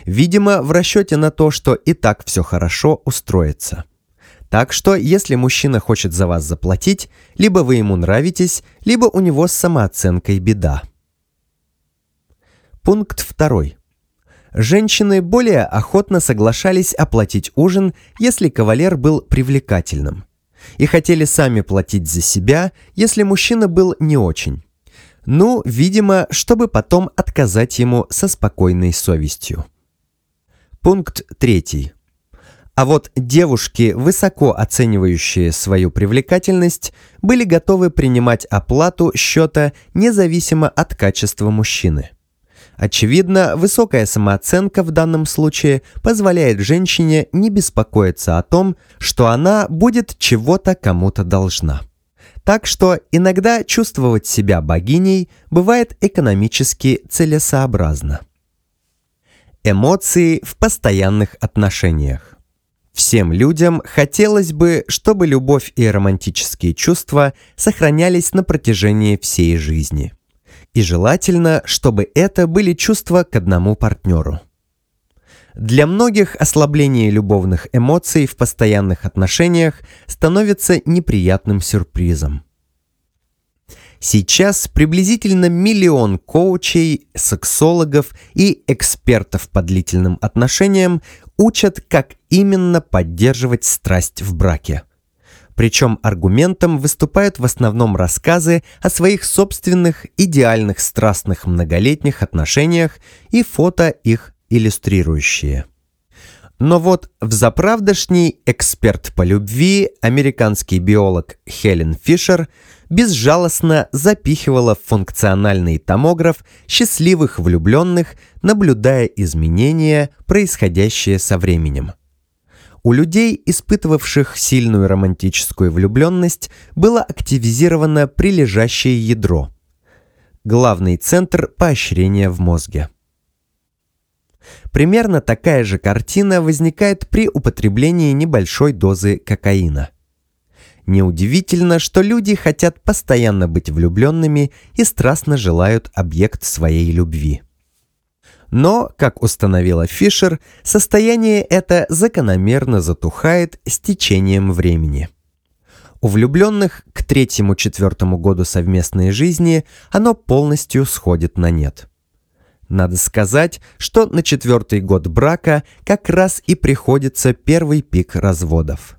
Видимо, в расчете на то, что и так все хорошо устроится. Так что, если мужчина хочет за вас заплатить, либо вы ему нравитесь, либо у него с самооценкой беда. Пункт второй. Женщины более охотно соглашались оплатить ужин, если кавалер был привлекательным. И хотели сами платить за себя, если мужчина был не очень. Ну, видимо, чтобы потом отказать ему со спокойной совестью. Пункт третий. А вот девушки, высоко оценивающие свою привлекательность, были готовы принимать оплату счета независимо от качества мужчины. Очевидно, высокая самооценка в данном случае позволяет женщине не беспокоиться о том, что она будет чего-то кому-то должна. Так что иногда чувствовать себя богиней бывает экономически целесообразно. Эмоции в постоянных отношениях. Всем людям хотелось бы, чтобы любовь и романтические чувства сохранялись на протяжении всей жизни – и желательно, чтобы это были чувства к одному партнеру. Для многих ослабление любовных эмоций в постоянных отношениях становится неприятным сюрпризом. Сейчас приблизительно миллион коучей, сексологов и экспертов по длительным отношениям учат, как именно поддерживать страсть в браке. Причем аргументом выступают в основном рассказы о своих собственных идеальных страстных многолетних отношениях и фото их иллюстрирующие. Но вот в заправдошний эксперт по любви, американский биолог Хелен Фишер, безжалостно запихивала в функциональный томограф счастливых влюбленных, наблюдая изменения, происходящие со временем. У людей, испытывавших сильную романтическую влюбленность, было активизировано прилежащее ядро – главный центр поощрения в мозге. Примерно такая же картина возникает при употреблении небольшой дозы кокаина. Неудивительно, что люди хотят постоянно быть влюбленными и страстно желают объект своей любви – но, как установила Фишер, состояние это закономерно затухает с течением времени. У влюбленных к третьему-четвертому году совместной жизни оно полностью сходит на нет. Надо сказать, что на четвертый год брака как раз и приходится первый пик разводов.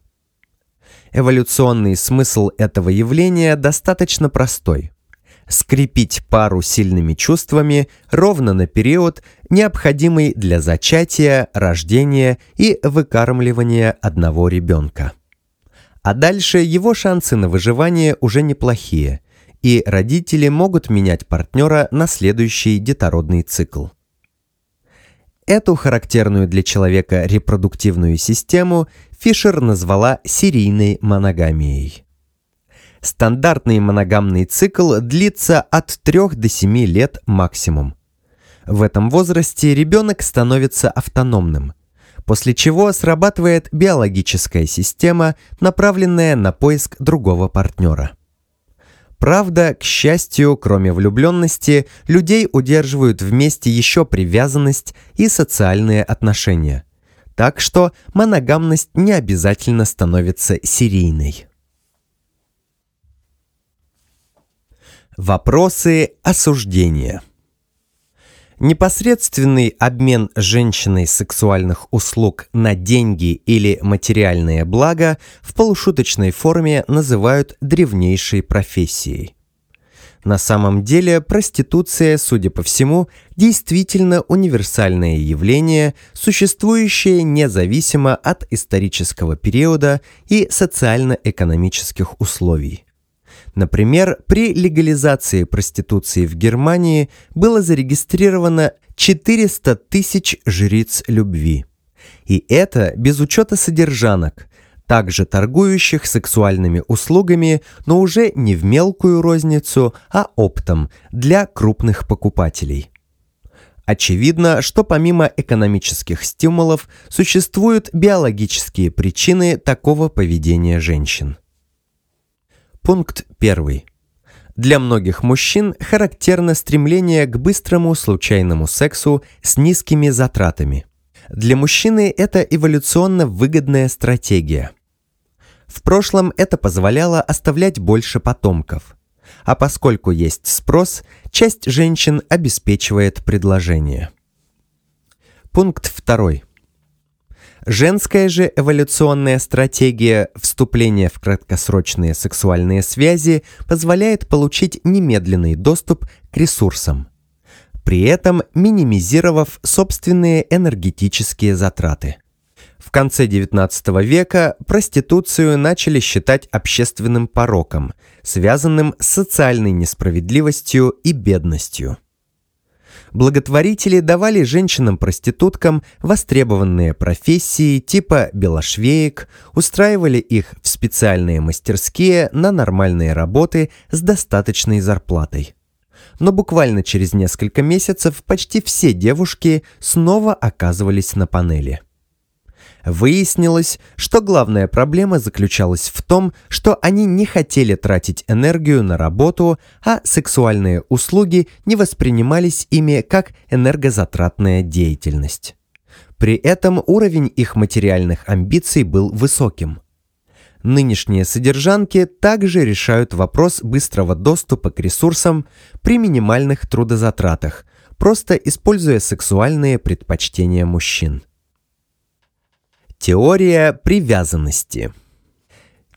Эволюционный смысл этого явления достаточно простой – скрепить пару сильными чувствами ровно на период, необходимый для зачатия, рождения и выкармливания одного ребенка. А дальше его шансы на выживание уже неплохие, и родители могут менять партнера на следующий детородный цикл. Эту характерную для человека репродуктивную систему Фишер назвала серийной моногамией. Стандартный моногамный цикл длится от 3 до 7 лет максимум, в этом возрасте ребенок становится автономным, после чего срабатывает биологическая система, направленная на поиск другого партнера. Правда, к счастью, кроме влюбленности, людей удерживают вместе еще привязанность и социальные отношения. Так что моногамность не обязательно становится серийной. Вопросы осуждения – Непосредственный обмен женщиной сексуальных услуг на деньги или материальные блага в полушуточной форме называют древнейшей профессией. На самом деле проституция, судя по всему, действительно универсальное явление, существующее независимо от исторического периода и социально-экономических условий. Например, при легализации проституции в Германии было зарегистрировано 400 тысяч жриц любви. И это без учета содержанок, также торгующих сексуальными услугами, но уже не в мелкую розницу, а оптом для крупных покупателей. Очевидно, что помимо экономических стимулов существуют биологические причины такого поведения женщин. Пункт 1. Для многих мужчин характерно стремление к быстрому случайному сексу с низкими затратами. Для мужчины это эволюционно выгодная стратегия. В прошлом это позволяло оставлять больше потомков. А поскольку есть спрос, часть женщин обеспечивает предложение. Пункт второй. Женская же эволюционная стратегия вступления в краткосрочные сексуальные связи позволяет получить немедленный доступ к ресурсам, при этом минимизировав собственные энергетические затраты. В конце XIX века проституцию начали считать общественным пороком, связанным с социальной несправедливостью и бедностью благотворители давали женщинам-проституткам востребованные профессии типа белошвеек, устраивали их в специальные мастерские на нормальные работы с достаточной зарплатой. Но буквально через несколько месяцев почти все девушки снова оказывались на панели – Выяснилось, что главная проблема заключалась в том, что они не хотели тратить энергию на работу, а сексуальные услуги не воспринимались ими как энергозатратная деятельность. При этом уровень их материальных амбиций был высоким. Нынешние содержанки также решают вопрос быстрого доступа к ресурсам при минимальных трудозатратах, просто используя сексуальные предпочтения мужчин. Теория привязанности.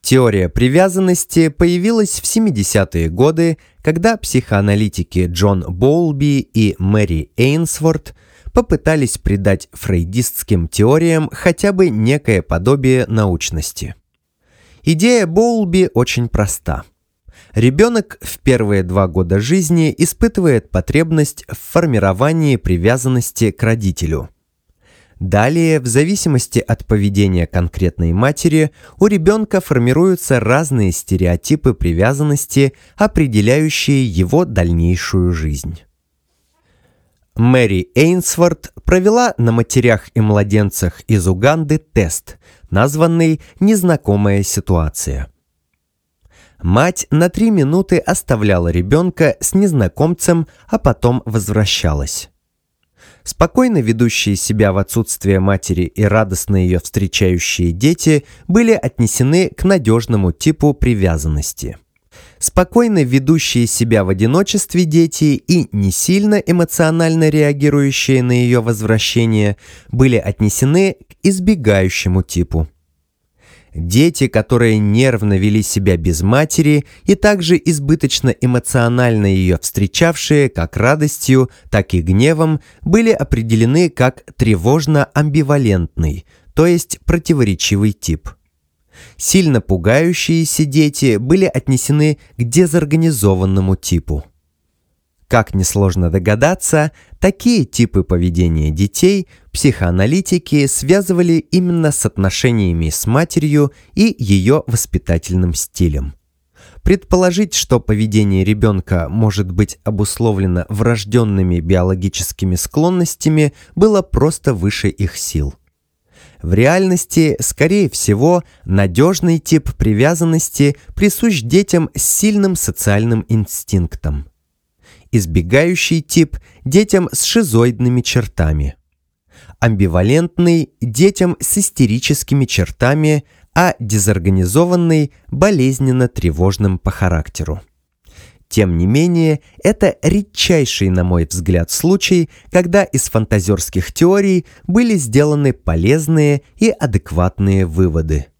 Теория привязанности появилась в 70-е годы, когда психоаналитики Джон Болби и Мэри Эйнсворт попытались придать фрейдистским теориям хотя бы некое подобие научности. Идея Болби очень проста. Ребенок в первые два года жизни испытывает потребность в формировании привязанности к родителю – Далее, в зависимости от поведения конкретной матери, у ребенка формируются разные стереотипы привязанности, определяющие его дальнейшую жизнь. Мэри Эйнсворт провела на матерях и младенцах из Уганды тест, названный «Незнакомая ситуация». Мать на три минуты оставляла ребенка с незнакомцем, а потом возвращалась. Спокойно ведущие себя в отсутствие матери и радостные ее встречающие дети были отнесены к надежному типу привязанности. Спокойно ведущие себя в одиночестве дети и не сильно эмоционально реагирующие на ее возвращение были отнесены к избегающему типу. Дети, которые нервно вели себя без матери и также избыточно эмоционально ее встречавшие как радостью, так и гневом, были определены как тревожно-амбивалентный, то есть противоречивый тип. Сильно пугающиеся дети были отнесены к дезорганизованному типу. Как несложно догадаться, такие типы поведения детей психоаналитики связывали именно с отношениями с матерью и ее воспитательным стилем. Предположить, что поведение ребенка может быть обусловлено врожденными биологическими склонностями, было просто выше их сил. В реальности, скорее всего, надежный тип привязанности присущ детям с сильным социальным инстинктом – избегающий тип детям с шизоидными чертами. Амбивалентный детям с истерическими чертами, а дезорганизованный болезненно-тревожным по характеру. Тем не менее, это редчайший, на мой взгляд, случай, когда из фантазерских теорий были сделаны полезные и адекватные выводы –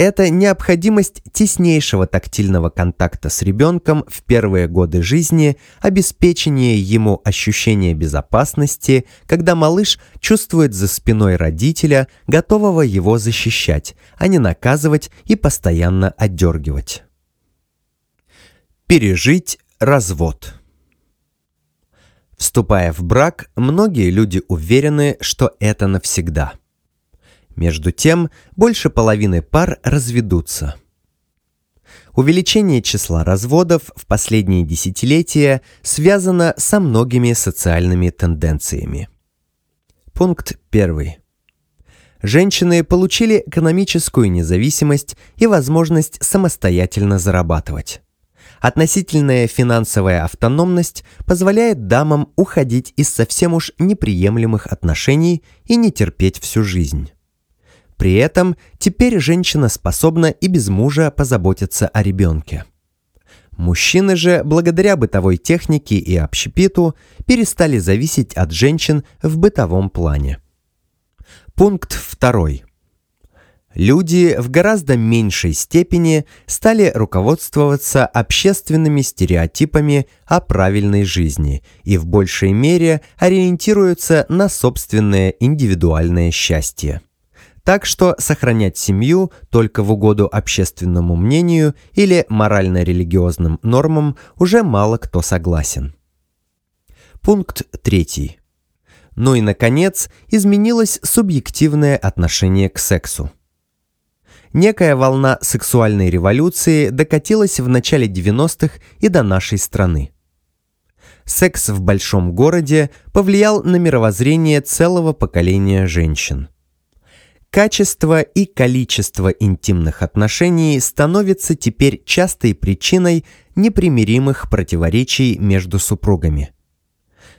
это необходимость теснейшего тактильного контакта с ребенком в первые годы жизни, обеспечение ему ощущения безопасности, когда малыш чувствует за спиной родителя, готового его защищать, а не наказывать и постоянно отдергивать. Пережить развод. Вступая в брак, многие люди уверены, что это навсегда – между тем, больше половины пар разведутся. Увеличение числа разводов в последние десятилетия связано со многими социальными тенденциями. Пункт 1. Женщины получили экономическую независимость и возможность самостоятельно зарабатывать. Относительная финансовая автономность позволяет дамам уходить из совсем уж неприемлемых отношений и не терпеть всю жизнь. При этом теперь женщина способна и без мужа позаботиться о ребенке. Мужчины же, благодаря бытовой технике и общепиту, перестали зависеть от женщин в бытовом плане. Пункт второй. Люди в гораздо меньшей степени стали руководствоваться общественными стереотипами о правильной жизни и в большей мере ориентируются на собственное индивидуальное счастье. Так что сохранять семью только в угоду общественному мнению или морально-религиозным нормам уже мало кто согласен. Пункт третий. Ну и, наконец, изменилось субъективное отношение к сексу. Некая волна сексуальной революции докатилась в начале 90-х и до нашей страны. Секс в большом городе повлиял на мировоззрение целого поколения женщин – Качество и количество интимных отношений становятся теперь частой причиной непримиримых противоречий между супругами.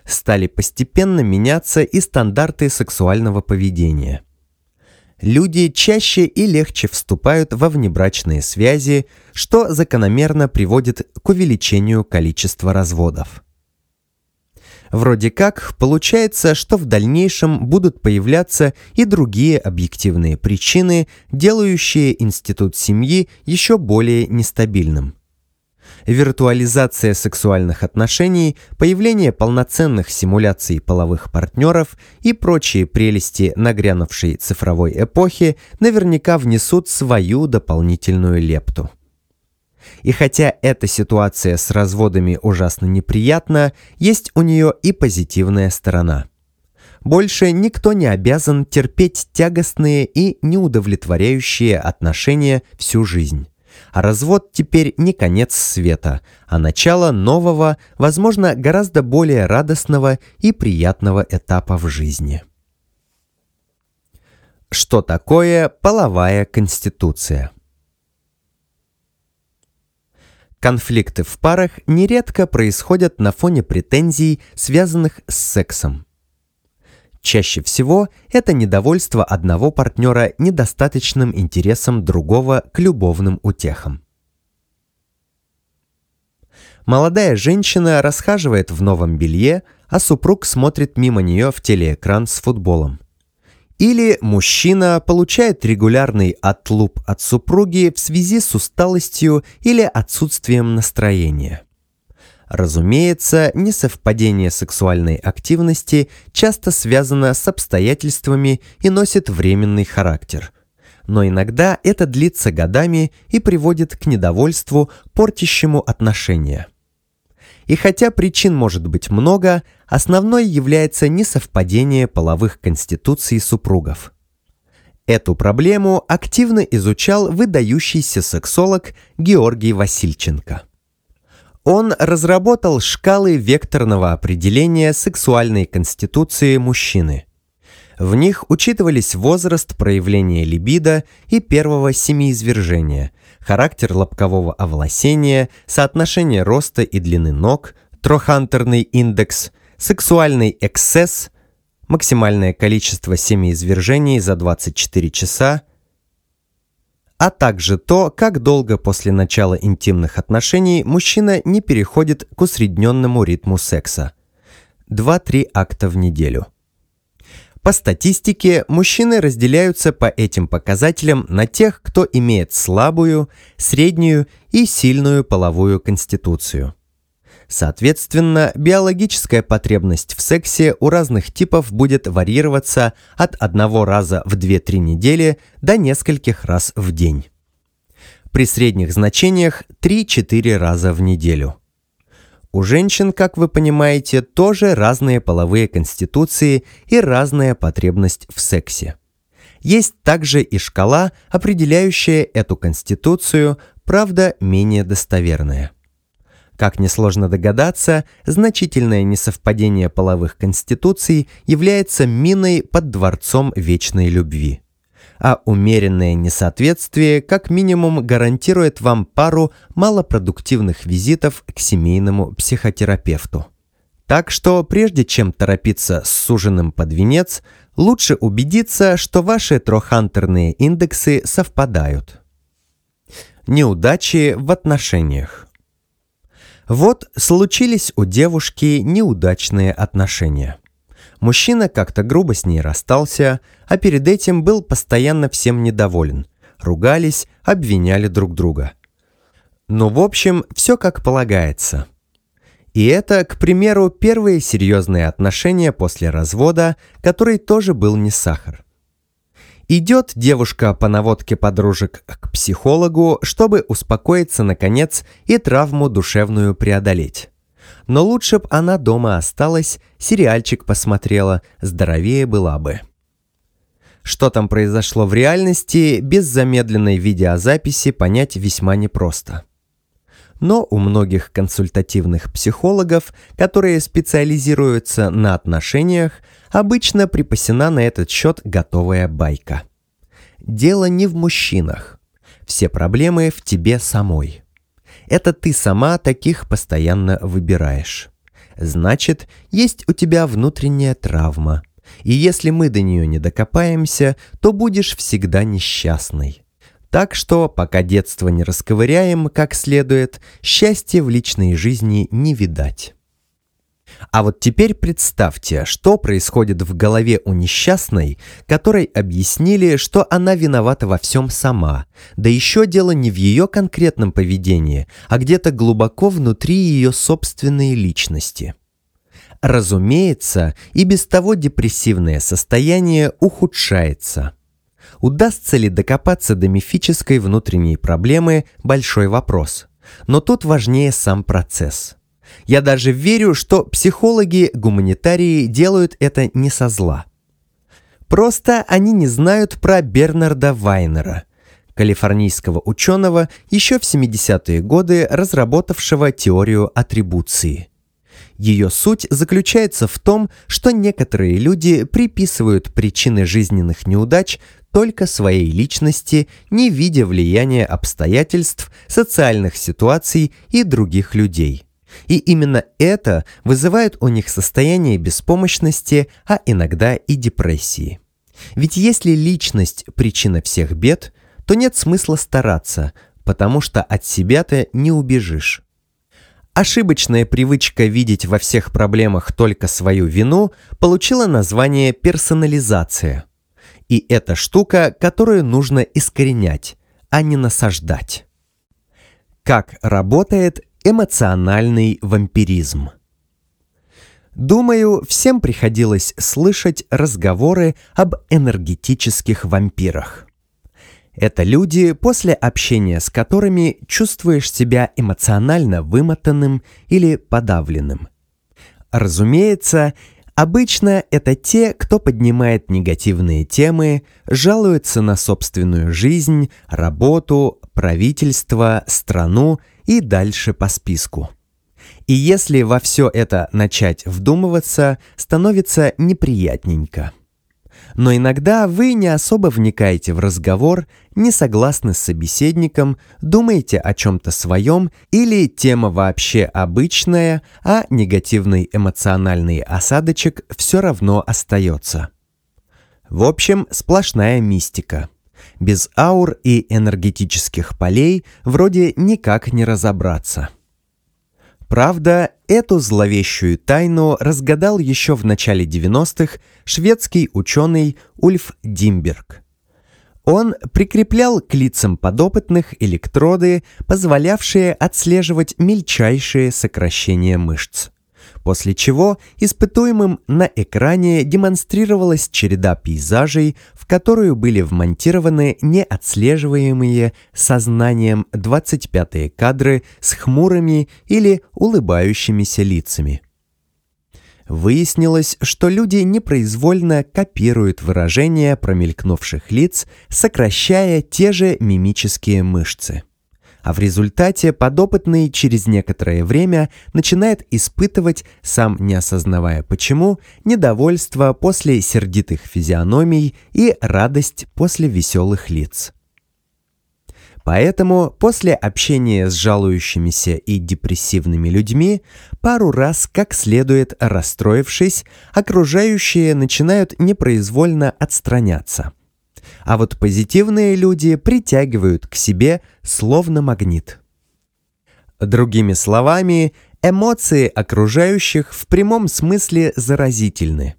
Стали постепенно меняться и стандарты сексуального поведения. Люди чаще и легче вступают во внебрачные связи, что закономерно приводит к увеличению количества разводов. Вроде как, получается, что в дальнейшем будут появляться и другие объективные причины, делающие институт семьи еще более нестабильным. Виртуализация сексуальных отношений, появление полноценных симуляций половых партнеров и прочие прелести нагрянувшей цифровой эпохи наверняка внесут свою дополнительную лепту. И хотя эта ситуация с разводами ужасно неприятна, есть у нее и позитивная сторона. Больше никто не обязан терпеть тягостные и неудовлетворяющие отношения всю жизнь. А развод теперь не конец света, а начало нового, возможно, гораздо более радостного и приятного этапа в жизни. Что такое половая конституция? Конфликты в парах нередко происходят на фоне претензий, связанных с сексом. Чаще всего это недовольство одного партнера недостаточным интересом другого к любовным утехам. Молодая женщина расхаживает в новом белье, а супруг смотрит мимо нее в телеэкран с футболом. Или мужчина получает регулярный отлуп от супруги в связи с усталостью или отсутствием настроения. Разумеется, несовпадение сексуальной активности часто связано с обстоятельствами и носит временный характер. Но иногда это длится годами и приводит к недовольству, портящему отношения. И хотя причин может быть много, Основной является несовпадение половых конституций супругов. Эту проблему активно изучал выдающийся сексолог Георгий Васильченко. Он разработал шкалы векторного определения сексуальной конституции мужчины. В них учитывались возраст проявления либидо и первого семиизвержения, характер лобкового овласения, соотношение роста и длины ног, трохантерный индекс – Сексуальный эксцесс, максимальное количество семиизвержений за 24 часа, а также то, как долго после начала интимных отношений мужчина не переходит к усредненному ритму секса. 2-3 акта в неделю. По статистике, мужчины разделяются по этим показателям на тех, кто имеет слабую, среднюю и сильную половую конституцию – Соответственно, биологическая потребность в сексе у разных типов будет варьироваться от одного раза в 2-3 недели до нескольких раз в день. При средних значениях 3-4 раза в неделю. У женщин, как вы понимаете, тоже разные половые конституции и разная потребность в сексе. Есть также и шкала, определяющая эту конституцию, правда, менее достоверная. Как несложно догадаться, значительное несовпадение половых конституций является миной под дворцом вечной любви. А умеренное несоответствие как минимум гарантирует вам пару малопродуктивных визитов к семейному психотерапевту. Так что прежде чем торопиться с суженным под венец, лучше убедиться, что ваши трохантерные индексы совпадают. Неудачи в отношениях. Вот случились у девушки неудачные отношения. Мужчина как-то грубо с ней расстался, а перед этим был постоянно всем недоволен. Ругались, обвиняли друг друга. Ну, в общем, все как полагается. И это, к примеру, первые серьезные отношения после развода, который тоже был не сахар идет девушка по наводке подружек к психологу, чтобы успокоиться наконец и травму душевную преодолеть. Но лучше б она дома осталась, сериальчик посмотрела, здоровее была бы. Что там произошло в реальности, без замедленной видеозаписи понять весьма непросто. Но у многих консультативных психологов, которые специализируются на отношениях, Обычно припасена на этот счет готовая байка. Дело не в мужчинах. Все проблемы в тебе самой. Это ты сама таких постоянно выбираешь. Значит, есть у тебя внутренняя травма. И если мы до нее не докопаемся, то будешь всегда несчастной. Так что, пока детство не расковыряем как следует, счастья в личной жизни не видать. А вот теперь представьте, что происходит в голове у несчастной, которой объяснили, что она виновата во всем сама. Да еще дело не в ее конкретном поведении, а где-то глубоко внутри ее собственной личности. Разумеется, и без того депрессивное состояние ухудшается. Удастся ли докопаться до мифической внутренней проблемы – большой вопрос. Но тут важнее сам процесс – я даже верю, что психологи-гуманитарии делают это не со зла. Просто они не знают про Бернарда Вайнера, калифорнийского ученого, еще в 70-е годы разработавшего теорию атрибуции. Ее суть заключается в том, что некоторые люди приписывают причины жизненных неудач только своей личности, не видя влияния обстоятельств, социальных ситуаций и других людей – и именно это вызывает у них состояние беспомощности, а иногда и депрессии. Ведь если личность – причина всех бед, то нет смысла стараться, потому что от себя ты не убежишь. Ошибочная привычка видеть во всех проблемах только свою вину получила название персонализация. И это штука, которую нужно искоренять, а не насаждать. Как работает эмоциональный вампиризм. Думаю, всем приходилось слышать разговоры об энергетических вампирах. Это люди, после общения с которыми чувствуешь себя эмоционально вымотанным или подавленным. Разумеется, обычно это те, кто поднимает негативные темы, жалуется на собственную жизнь, работу, правительство, страну – и дальше по списку. И если во все это начать вдумываться, становится неприятненько. Но иногда вы не особо вникаете в разговор, не согласны с собеседником, думаете о чем-то своем или тема вообще обычная, а негативный эмоциональный осадочек все равно остается. В общем, сплошная мистика – без аур и энергетических полей вроде никак не разобраться. Правда, эту зловещую тайну разгадал еще в начале 90-х шведский ученый Ульф Димберг. Он прикреплял к лицам подопытных электроды, позволявшие отслеживать мельчайшие сокращения мышц после чего испытуемым на экране демонстрировалась череда пейзажей, в которую были вмонтированы неотслеживаемые сознанием 25-е кадры с хмурыми или улыбающимися лицами. Выяснилось, что люди непроизвольно копируют выражения промелькнувших лиц, сокращая те же мимические мышцы а в результате подопытный через некоторое время начинает испытывать, сам не осознавая почему, недовольство после сердитых физиономий и радость после веселых лиц. Поэтому после общения с жалующимися и депрессивными людьми, пару раз как следует расстроившись, окружающие начинают непроизвольно отстраняться – а вот позитивные люди притягивают к себе словно магнит. Другими словами, эмоции окружающих в прямом смысле заразительны.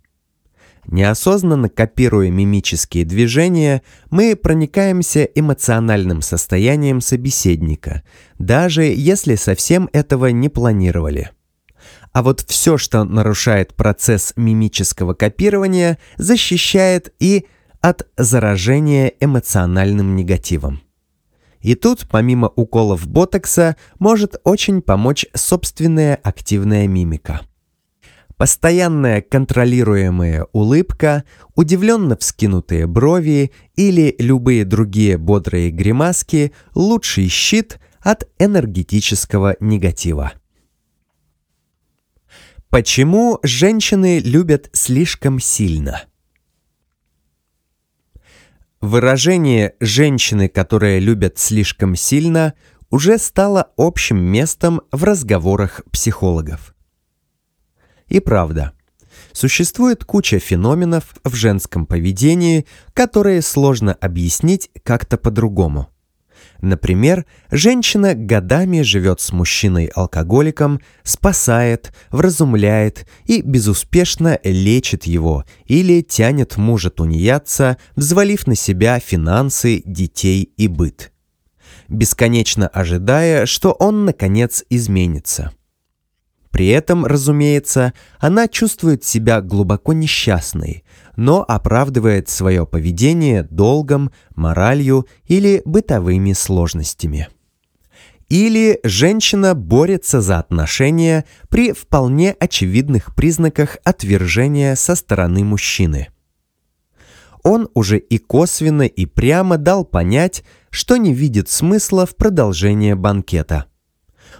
Неосознанно копируя мимические движения, мы проникаемся эмоциональным состоянием собеседника, даже если совсем этого не планировали. А вот все, что нарушает процесс мимического копирования, защищает и от заражения эмоциональным негативом. И тут, помимо уколов ботокса, может очень помочь собственная активная мимика. Постоянная контролируемая улыбка, удивленно вскинутые брови или любые другие бодрые гримаски – лучший щит от энергетического негатива. Почему женщины любят слишком сильно? Выражение «женщины, которые любят слишком сильно» уже стало общим местом в разговорах психологов. И правда, существует куча феноменов в женском поведении, которые сложно объяснить как-то по-другому – Например, женщина годами живет с мужчиной-алкоголиком, спасает, вразумляет и безуспешно лечит его или тянет мужа тунеядца, взвалив на себя финансы, детей и быт. Бесконечно ожидая, что он, наконец, изменится. При этом, разумеется, она чувствует себя глубоко несчастной, но оправдывает свое поведение долгом, моралью или бытовыми сложностями. Или женщина борется за отношения при вполне очевидных признаках отвержения со стороны мужчины. Он уже и косвенно, и прямо дал понять, что не видит смысла в продолжении банкета.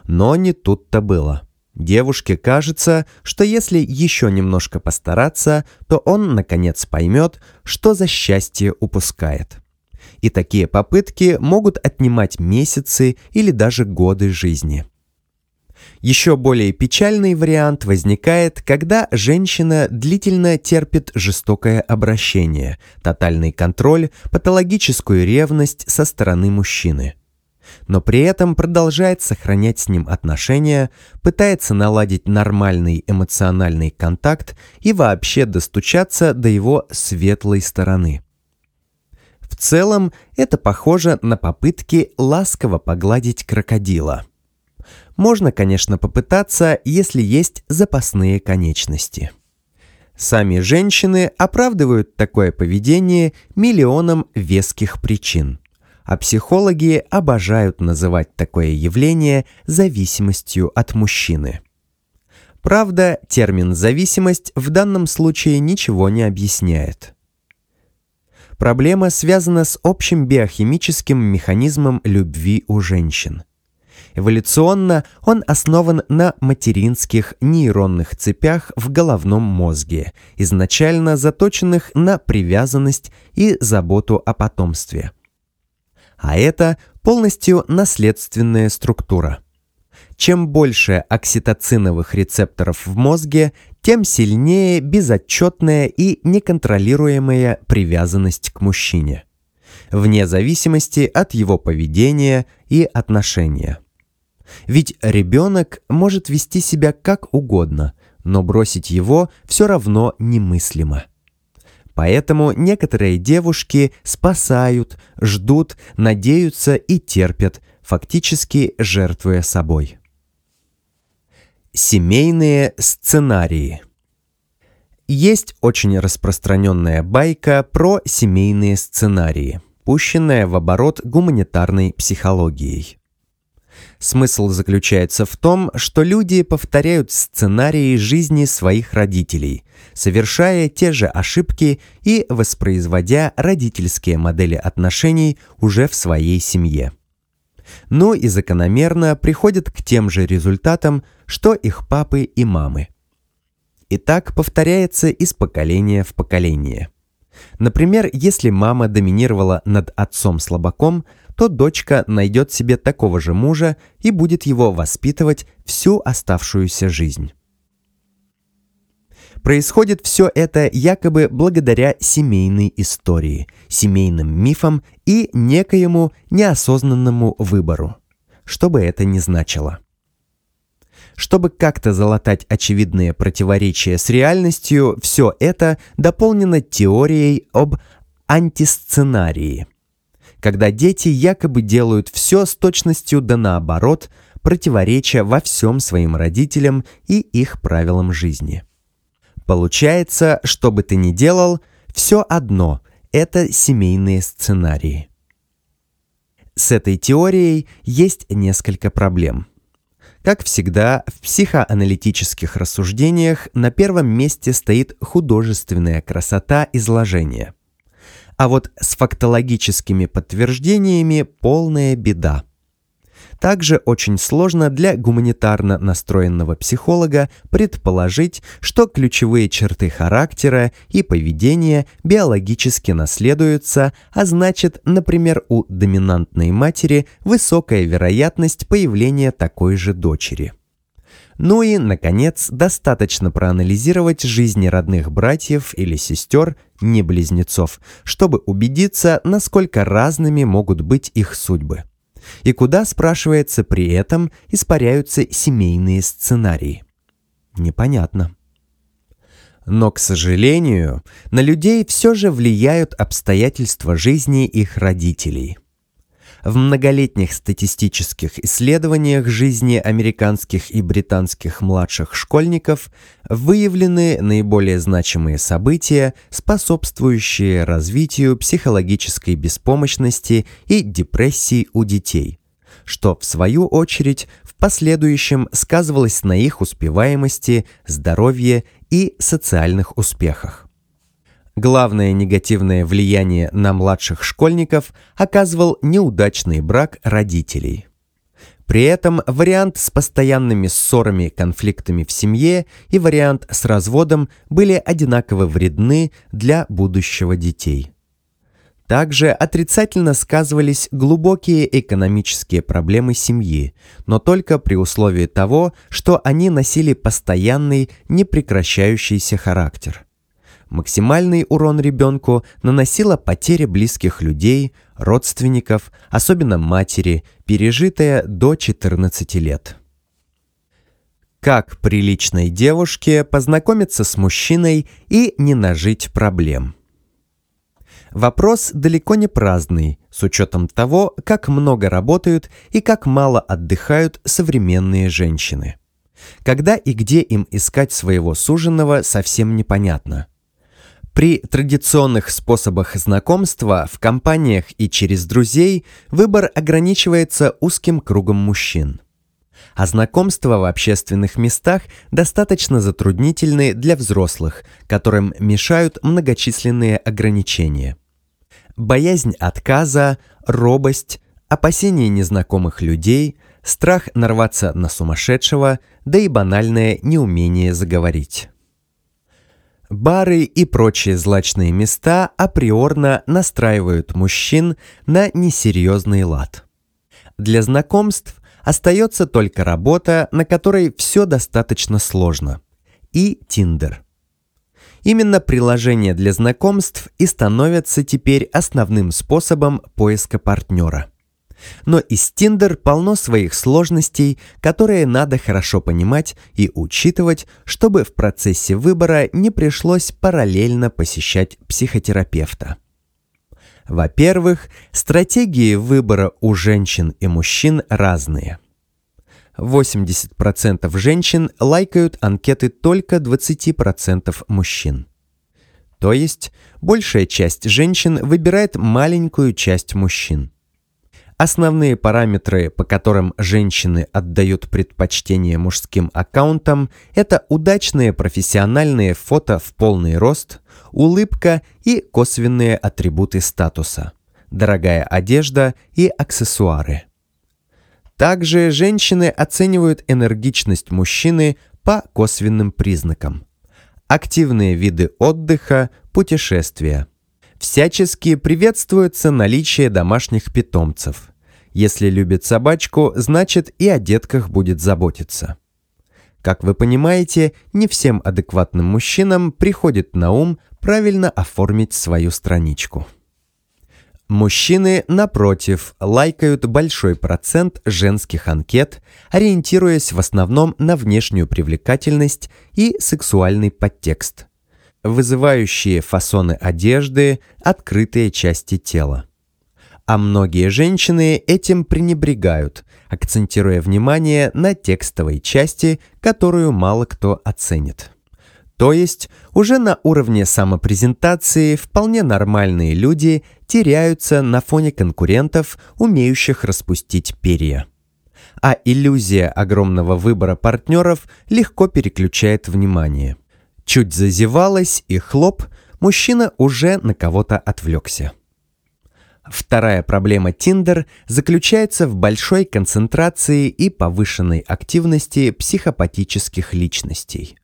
Но не тут-то было – Девушке кажется, что если еще немножко постараться, то он, наконец, поймет, что за счастье упускает. И такие попытки могут отнимать месяцы или даже годы жизни. Еще более печальный вариант возникает, когда женщина длительно терпит жестокое обращение, тотальный контроль, патологическую ревность со стороны мужчины – но при этом продолжает сохранять с ним отношения, пытается наладить нормальный эмоциональный контакт и вообще достучаться до его светлой стороны. В целом это похоже на попытки ласково погладить крокодила. Можно, конечно, попытаться, если есть запасные конечности. Сами женщины оправдывают такое поведение миллионом веских причин – а психологи обожают называть такое явление зависимостью от мужчины. Правда, термин «зависимость» в данном случае ничего не объясняет. Проблема связана с общим биохимическим механизмом любви у женщин. Эволюционно он основан на материнских нейронных цепях в головном мозге, изначально заточенных на привязанность и заботу о потомстве – а это полностью наследственная структура. Чем больше окситоциновых рецепторов в мозге, тем сильнее безотчетная и неконтролируемая привязанность к мужчине, вне зависимости от его поведения и отношения. Ведь ребенок может вести себя как угодно, но бросить его все равно немыслимо. Поэтому некоторые девушки спасают, ждут, надеются и терпят, фактически жертвуя собой. Семейные сценарии Есть очень распространенная байка про семейные сценарии, пущенная в оборот гуманитарной психологией. Смысл заключается в том, что люди повторяют сценарии жизни своих родителей – совершая те же ошибки и воспроизводя родительские модели отношений уже в своей семье. Но и закономерно приходят к тем же результатам, что их папы и мамы. И так повторяется из поколения в поколение. Например, если мама доминировала над отцом-слабаком, то дочка найдет себе такого же мужа и будет его воспитывать всю оставшуюся жизнь. Происходит все это якобы благодаря семейной истории, семейным мифам и некоему неосознанному выбору. Что бы это ни значило. Чтобы как-то залатать очевидные противоречия с реальностью, все это дополнено теорией об антисценарии, когда дети якобы делают все с точностью да наоборот, противоречия во всем своим родителям и их правилам жизни – Получается, что бы ты ни делал, все одно – это семейные сценарии. С этой теорией есть несколько проблем. Как всегда, в психоаналитических рассуждениях на первом месте стоит художественная красота изложения. А вот с фактологическими подтверждениями полная беда – также очень сложно для гуманитарно настроенного психолога предположить, что ключевые черты характера и поведения биологически наследуются, а значит, например, у доминантной матери высокая вероятность появления такой же дочери. Ну и, наконец, достаточно проанализировать жизни родных братьев или сестер, не близнецов, чтобы убедиться, насколько разными могут быть их судьбы и куда, спрашивается, при этом испаряются семейные сценарии. Непонятно. Но, к сожалению, на людей все же влияют обстоятельства жизни их родителей – в многолетних статистических исследованиях жизни американских и британских младших школьников выявлены наиболее значимые события, способствующие развитию психологической беспомощности и депрессии у детей, что, в свою очередь, в последующем сказывалось на их успеваемости, здоровье и социальных успехах. Главное негативное влияние на младших школьников оказывал неудачный брак родителей. При этом вариант с постоянными ссорами, конфликтами в семье и вариант с разводом были одинаково вредны для будущего детей. Также отрицательно сказывались глубокие экономические проблемы семьи, но только при условии того, что они носили постоянный, непрекращающийся характер – Максимальный урон ребенку наносила потеря близких людей, родственников, особенно матери, пережитая до 14 лет. Как приличной девушке познакомиться с мужчиной и не нажить проблем? Вопрос далеко не праздный, с учетом того, как много работают и как мало отдыхают современные женщины. Когда и где им искать своего суженного, совсем непонятно – при традиционных способах знакомства в компаниях и через друзей выбор ограничивается узким кругом мужчин. А знакомства в общественных местах достаточно затруднительны для взрослых, которым мешают многочисленные ограничения. Боязнь отказа, робость, опасение незнакомых людей, страх нарваться на сумасшедшего, да и банальное неумение заговорить бары и прочие злачные места априорно настраивают мужчин на несерьезный лад. Для знакомств остается только работа, на которой все достаточно сложно, и Тиндер. Именно приложение для знакомств и становится теперь основным способом поиска партнера. Но и Tinder полно своих сложностей, которые надо хорошо понимать и учитывать, чтобы в процессе выбора не пришлось параллельно посещать психотерапевта. Во-первых, стратегии выбора у женщин и мужчин разные. 80% женщин лайкают анкеты только 20% мужчин. То есть большая часть женщин выбирает маленькую часть мужчин. Основные параметры, по которым женщины отдают предпочтение мужским аккаунтам, это удачные профессиональные фото в полный рост, улыбка и косвенные атрибуты статуса, дорогая одежда и аксессуары. Также женщины оценивают энергичность мужчины по косвенным признакам. Активные виды отдыха, путешествия – всячески приветствуется наличие домашних питомцев. Если любит собачку, значит и о детках будет заботиться. Как вы понимаете, не всем адекватным мужчинам приходит на ум правильно оформить свою страничку. Мужчины, напротив, лайкают большой процент женских анкет, ориентируясь в основном на внешнюю привлекательность и сексуальный подтекст, вызывающие фасоны одежды, открытые части тела а многие женщины этим пренебрегают, акцентируя внимание на текстовой части, которую мало кто оценит. То есть уже на уровне самопрезентации вполне нормальные люди теряются на фоне конкурентов, умеющих распустить перья. А иллюзия огромного выбора партнеров легко переключает внимание. Чуть зазевалась и хлоп, мужчина уже на кого-то отвлекся. Вторая проблема Tinder заключается в большой концентрации и повышенной активности психопатических личностей.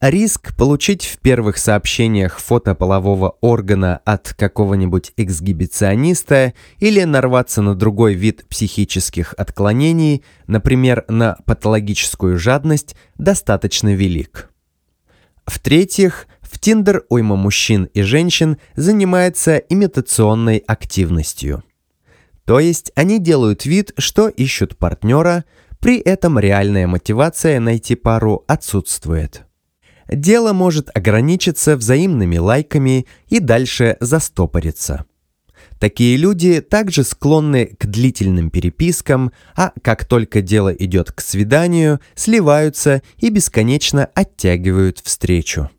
Риск получить в первых сообщениях фото полового органа от какого-нибудь эксгибициониста или нарваться на другой вид психических отклонений, например, на патологическую жадность, достаточно велик. В-третьих, Тиндер уйма мужчин и женщин занимается имитационной активностью. То есть они делают вид, что ищут партнера, при этом реальная мотивация найти пару отсутствует. Дело может ограничиться взаимными лайками и дальше застопориться. Такие люди также склонны к длительным перепискам, а как только дело идет к свиданию, сливаются и бесконечно оттягивают встречу.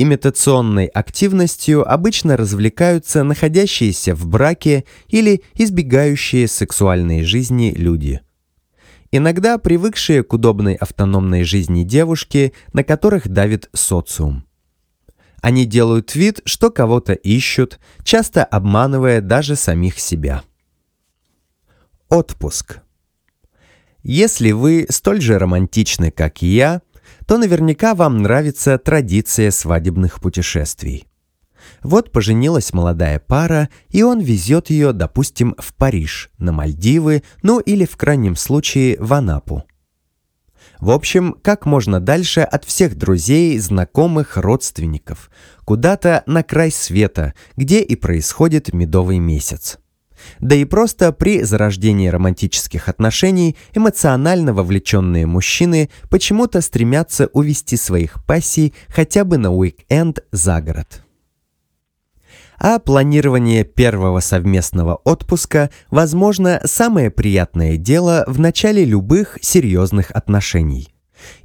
Имитационной активностью обычно развлекаются находящиеся в браке или избегающие сексуальной жизни люди. Иногда привыкшие к удобной автономной жизни девушки, на которых давит социум. Они делают вид, что кого-то ищут, часто обманывая даже самих себя. Отпуск. Если вы столь же романтичны, как и я – то наверняка вам нравится традиция свадебных путешествий. Вот поженилась молодая пара, и он везет ее, допустим, в Париж, на Мальдивы, ну или в крайнем случае в Анапу. В общем, как можно дальше от всех друзей, знакомых, родственников, куда-то на край света, где и происходит медовый месяц да и просто при зарождении романтических отношений эмоционально вовлеченные мужчины почему-то стремятся увести своих пассий хотя бы на уик-энд за город. А планирование первого совместного отпуска, возможно, самое приятное дело в начале любых серьезных отношений.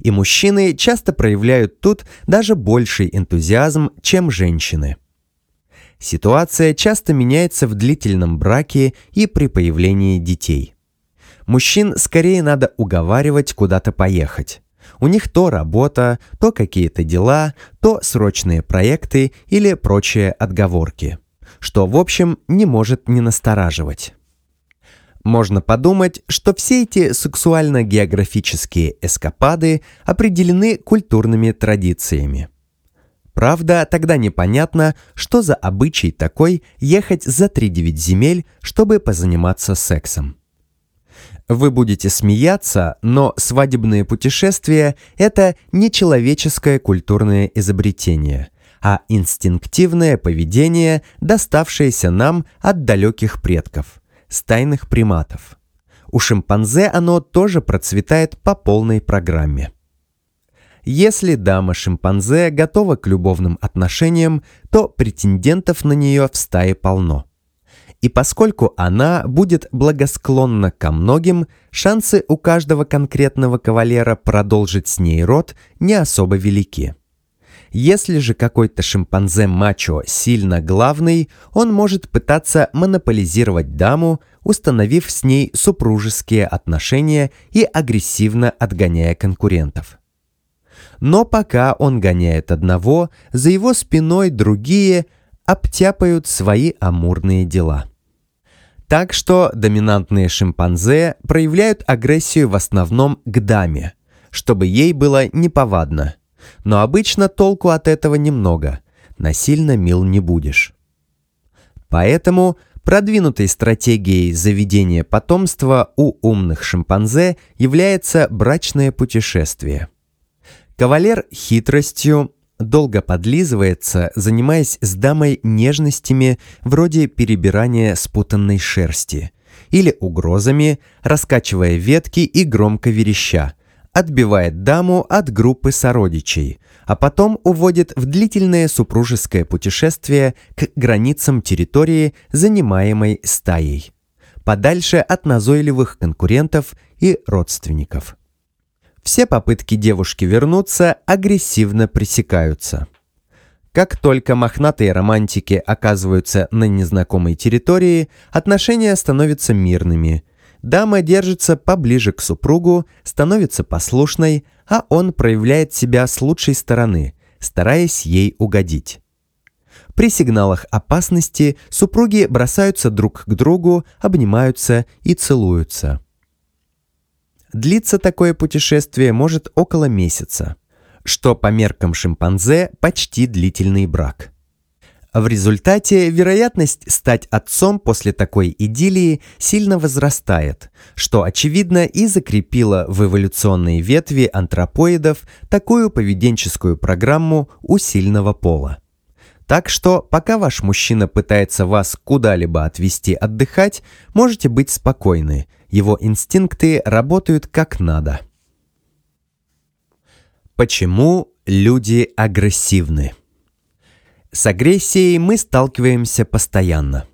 И мужчины часто проявляют тут даже больший энтузиазм, чем женщины – Ситуация часто меняется в длительном браке и при появлении детей. Мужчин скорее надо уговаривать куда-то поехать. У них то работа, то какие-то дела, то срочные проекты или прочие отговорки, что в общем не может не настораживать. Можно подумать, что все эти сексуально-географические эскапады определены культурными традициями – Правда, тогда непонятно, что за обычай такой ехать за 3-9 земель, чтобы позаниматься сексом. Вы будете смеяться, но свадебные путешествия – это не человеческое культурное изобретение, а инстинктивное поведение, доставшееся нам от далеких предков, стайных приматов. У шимпанзе оно тоже процветает по полной программе. Если дама-шимпанзе готова к любовным отношениям, то претендентов на нее в стае полно. И поскольку она будет благосклонна ко многим, шансы у каждого конкретного кавалера продолжить с ней род не особо велики. Если же какой-то шимпанзе-мачо сильно главный, он может пытаться монополизировать даму, установив с ней супружеские отношения и агрессивно отгоняя конкурентов. Но пока он гоняет одного, за его спиной другие обтяпают свои амурные дела. Так что доминантные шимпанзе проявляют агрессию в основном к даме, чтобы ей было неповадно. Но обычно толку от этого немного. Насильно мил не будешь. Поэтому продвинутой стратегией заведения потомства у умных шимпанзе является брачное путешествие – Кавалер хитростью долго подлизывается, занимаясь с дамой нежностями вроде перебирания спутанной шерсти или угрозами, раскачивая ветки и громко вереща, отбивает даму от группы сородичей, а потом уводит в длительное супружеское путешествие к границам территории, занимаемой стаей, подальше от назойливых конкурентов и родственников. Все попытки девушки вернуться агрессивно пресекаются. Как только мохнатые романтики оказываются на незнакомой территории, отношения становятся мирными. Дама держится поближе к супругу, становится послушной, а он проявляет себя с лучшей стороны, стараясь ей угодить. При сигналах опасности супруги бросаются друг к другу, обнимаются и целуются. Длится такое путешествие может около месяца, что по меркам шимпанзе почти длительный брак. В результате вероятность стать отцом после такой идиллии сильно возрастает, что очевидно и закрепило в эволюционной ветви антропоидов такую поведенческую программу у сильного пола. Так что, пока ваш мужчина пытается вас куда-либо отвезти отдыхать, можете быть спокойны, его инстинкты работают как надо. Почему люди агрессивны? С агрессией мы сталкиваемся постоянно.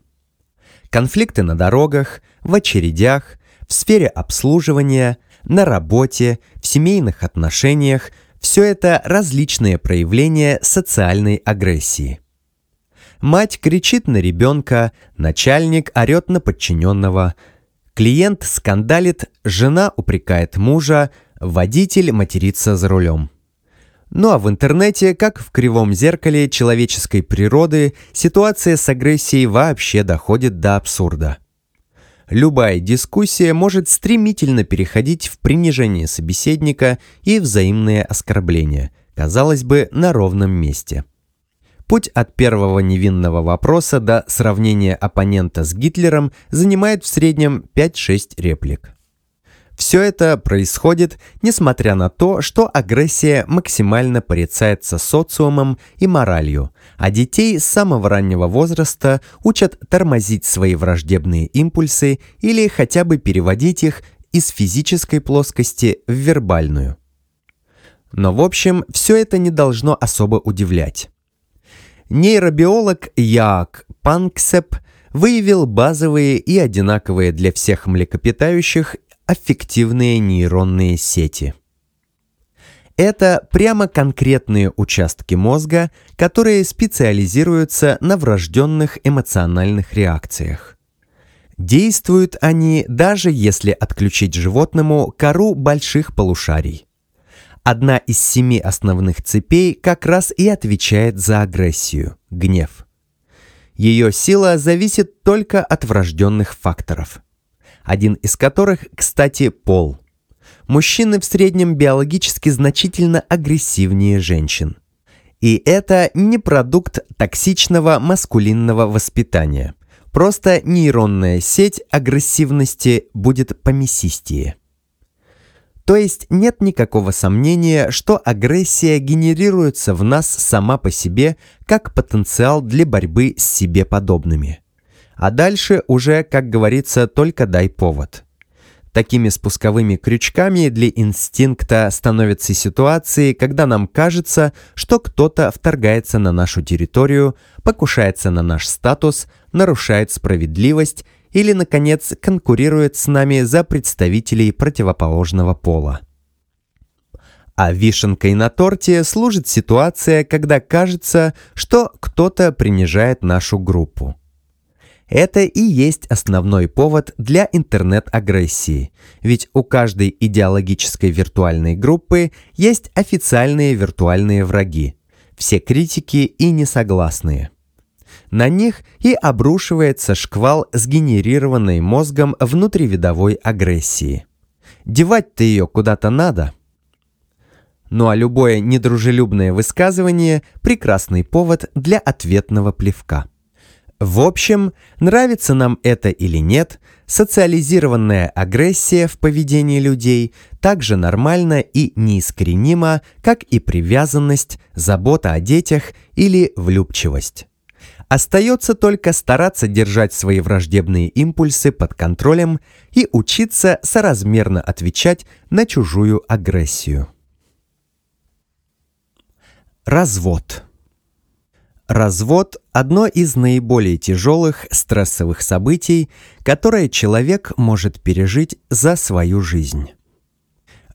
Конфликты на дорогах, в очередях, в сфере обслуживания, на работе, в семейных отношениях – все это различные проявления социальной агрессии. Мать кричит на ребенка, начальник орет на подчиненного – Клиент скандалит, жена упрекает мужа, водитель матерится за рулем. Ну а в интернете, как в кривом зеркале человеческой природы, ситуация с агрессией вообще доходит до абсурда. Любая дискуссия может стремительно переходить в принижение собеседника и взаимные оскорбления, казалось бы, на ровном месте – Путь от первого невинного вопроса до сравнения оппонента с Гитлером занимает в среднем 5-6 реплик. Все это происходит, несмотря на то, что агрессия максимально порицается социумом и моралью, а детей с самого раннего возраста учат тормозить свои враждебные импульсы или хотя бы переводить их из физической плоскости в вербальную. Но в общем, все это не должно особо удивлять. Нейробиолог Як Панксеп выявил базовые и одинаковые для всех млекопитающих аффективные нейронные сети. Это прямо конкретные участки мозга, которые специализируются на врожденных эмоциональных реакциях. Действуют они даже если отключить животному кору больших полушарий. Одна из семи основных цепей как раз и отвечает за агрессию – гнев. Ее сила зависит только от врожденных факторов. Один из которых, кстати, пол. Мужчины в среднем биологически значительно агрессивнее женщин. И это не продукт токсичного маскулинного воспитания. Просто нейронная сеть агрессивности будет помесистее. То есть нет никакого сомнения, что агрессия генерируется в нас сама по себе как потенциал для борьбы с себе подобными. А дальше уже, как говорится, только дай повод. Такими спусковыми крючками для инстинкта становятся ситуации, когда нам кажется, что кто-то вторгается на нашу территорию, покушается на наш статус, нарушает справедливость или, наконец, конкурирует с нами за представителей противоположного пола. А вишенкой на торте служит ситуация, когда кажется, что кто-то принижает нашу группу. Это и есть основной повод для интернет-агрессии, ведь у каждой идеологической виртуальной группы есть официальные виртуальные враги, все критики и несогласные – на них и обрушивается шквал сгенерированной мозгом внутривидовой агрессии. Девать-то ее куда-то надо. Ну а любое недружелюбное высказывание – прекрасный повод для ответного плевка. В общем, нравится нам это или нет, социализированная агрессия в поведении людей так же нормальна и неискренима, как и привязанность, забота о детях или влюбчивость. Остается только стараться держать свои враждебные импульсы под контролем и учиться соразмерно отвечать на чужую агрессию. Развод. Развод – одно из наиболее тяжелых стрессовых событий, которое человек может пережить за свою жизнь.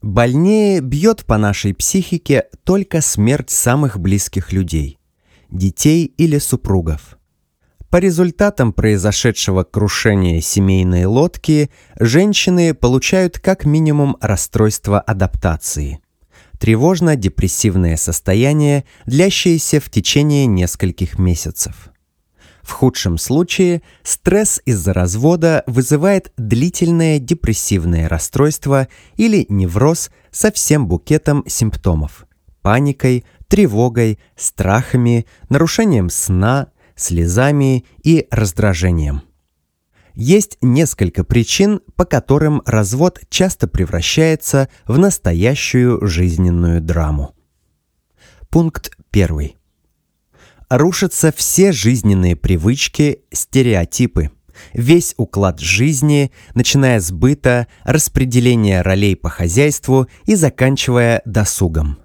Больнее бьет по нашей психике только смерть самых близких людей – детей или супругов. По результатам произошедшего крушения семейной лодки женщины получают как минимум расстройство адаптации. Тревожно-депрессивное состояние, длящееся в течение нескольких месяцев. В худшем случае стресс из-за развода вызывает длительное депрессивное расстройство или невроз со всем букетом симптомов – паникой, тревогой, страхами, нарушением сна, слезами и раздражением. Есть несколько причин, по которым развод часто превращается в настоящую жизненную драму. Пункт 1. Рушатся все жизненные привычки, стереотипы, весь уклад жизни, начиная с быта, распределения ролей по хозяйству и заканчивая досугом –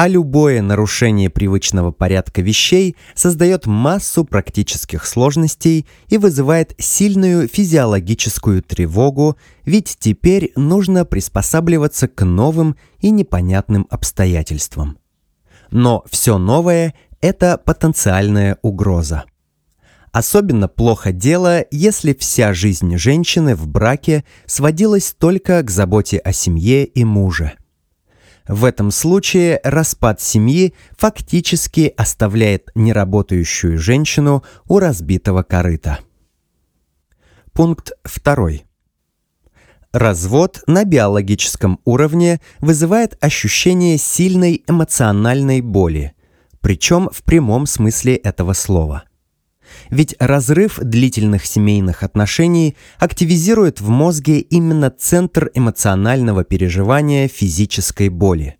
а любое нарушение привычного порядка вещей создает массу практических сложностей и вызывает сильную физиологическую тревогу, ведь теперь нужно приспосабливаться к новым и непонятным обстоятельствам. Но все новое – это потенциальная угроза. Особенно плохо дело, если вся жизнь женщины в браке сводилась только к заботе о семье и муже – в этом случае распад семьи фактически оставляет неработающую женщину у разбитого корыта. Пункт 2. Развод на биологическом уровне вызывает ощущение сильной эмоциональной боли, причем в прямом смысле этого слова – ведь разрыв длительных семейных отношений активизирует в мозге именно центр эмоционального переживания физической боли.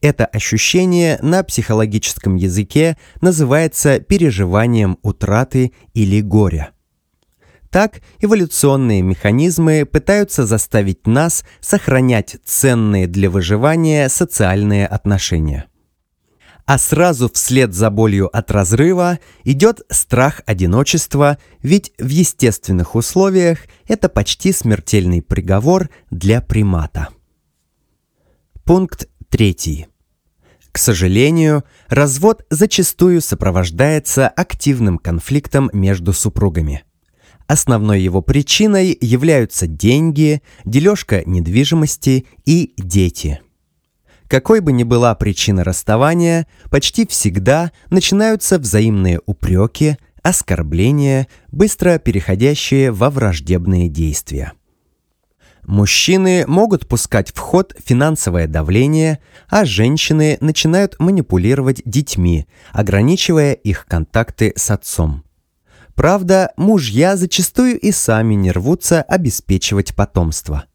Это ощущение на психологическом языке называется переживанием утраты или горя. Так эволюционные механизмы пытаются заставить нас сохранять ценные для выживания социальные отношения а сразу вслед за болью от разрыва идет страх одиночества, ведь в естественных условиях это почти смертельный приговор для примата. Пункт третий. К сожалению, развод зачастую сопровождается активным конфликтом между супругами. Основной его причиной являются деньги, дележка недвижимости и дети – какой бы ни была причина расставания, почти всегда начинаются взаимные упреки, оскорбления, быстро переходящие во враждебные действия. Мужчины могут пускать в ход финансовое давление, а женщины начинают манипулировать детьми, ограничивая их контакты с отцом. Правда, мужья зачастую и сами не рвутся обеспечивать потомство –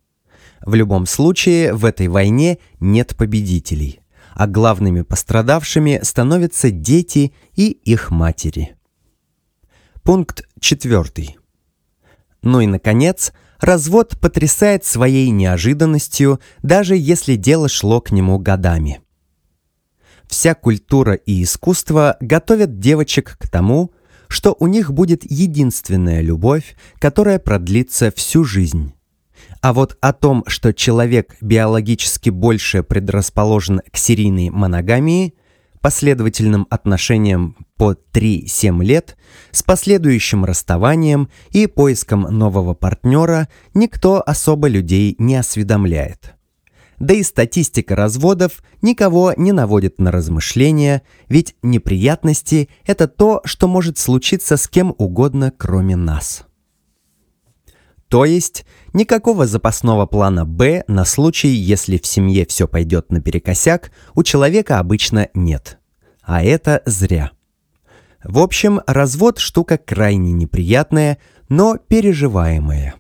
в любом случае, в этой войне нет победителей, а главными пострадавшими становятся дети и их матери. Пункт 4. Ну и, наконец, развод потрясает своей неожиданностью, даже если дело шло к нему годами. Вся культура и искусство готовят девочек к тому, что у них будет единственная любовь, которая продлится всю жизнь а вот о том, что человек биологически больше предрасположен к серийной моногамии, последовательным отношениям по 3-7 лет, с последующим расставанием и поиском нового партнера никто особо людей не осведомляет. Да и статистика разводов никого не наводит на размышления, ведь неприятности – это то, что может случиться с кем угодно, кроме нас. То есть Никакого запасного плана «Б» на случай, если в семье все пойдет наперекосяк, у человека обычно нет. А это зря. В общем, развод – штука крайне неприятная, но переживаемая.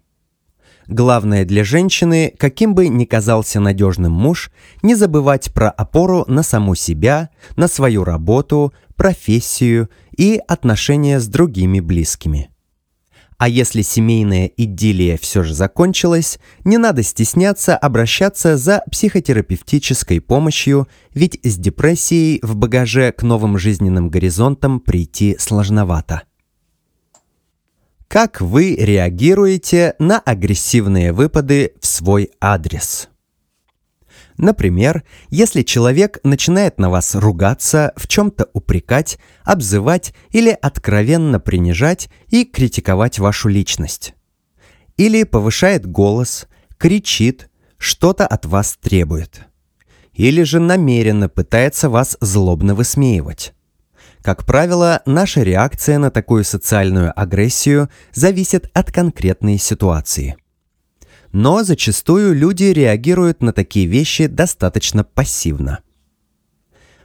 Главное для женщины, каким бы ни казался надежным муж, не забывать про опору на саму себя, на свою работу, профессию и отношения с другими близкими – а если семейная идиллия все же закончилась, не надо стесняться обращаться за психотерапевтической помощью, ведь с депрессией в багаже к новым жизненным горизонтам прийти сложновато. Как вы реагируете на агрессивные выпады в свой адрес? Например, если человек начинает на вас ругаться, в чем-то упрекать, обзывать или откровенно принижать и критиковать вашу личность. Или повышает голос, кричит, что-то от вас требует. Или же намеренно пытается вас злобно высмеивать. Как правило, наша реакция на такую социальную агрессию зависит от конкретной ситуации – но зачастую люди реагируют на такие вещи достаточно пассивно.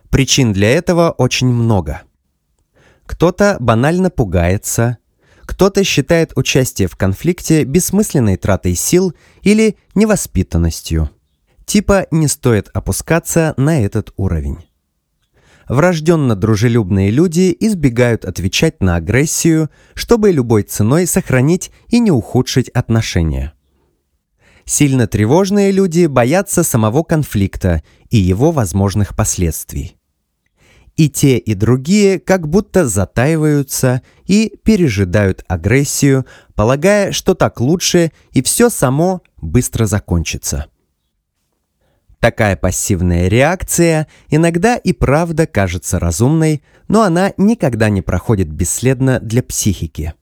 Причин для этого очень много. Кто-то банально пугается, кто-то считает участие в конфликте бессмысленной тратой сил или невоспитанностью. Типа не стоит опускаться на этот уровень. Врожденно дружелюбные люди избегают отвечать на агрессию, чтобы любой ценой сохранить и не ухудшить отношения – Сильно тревожные люди боятся самого конфликта и его возможных последствий. И те, и другие как будто затаиваются и пережидают агрессию, полагая, что так лучше и все само быстро закончится. Такая пассивная реакция иногда и правда кажется разумной, но она никогда не проходит бесследно для психики –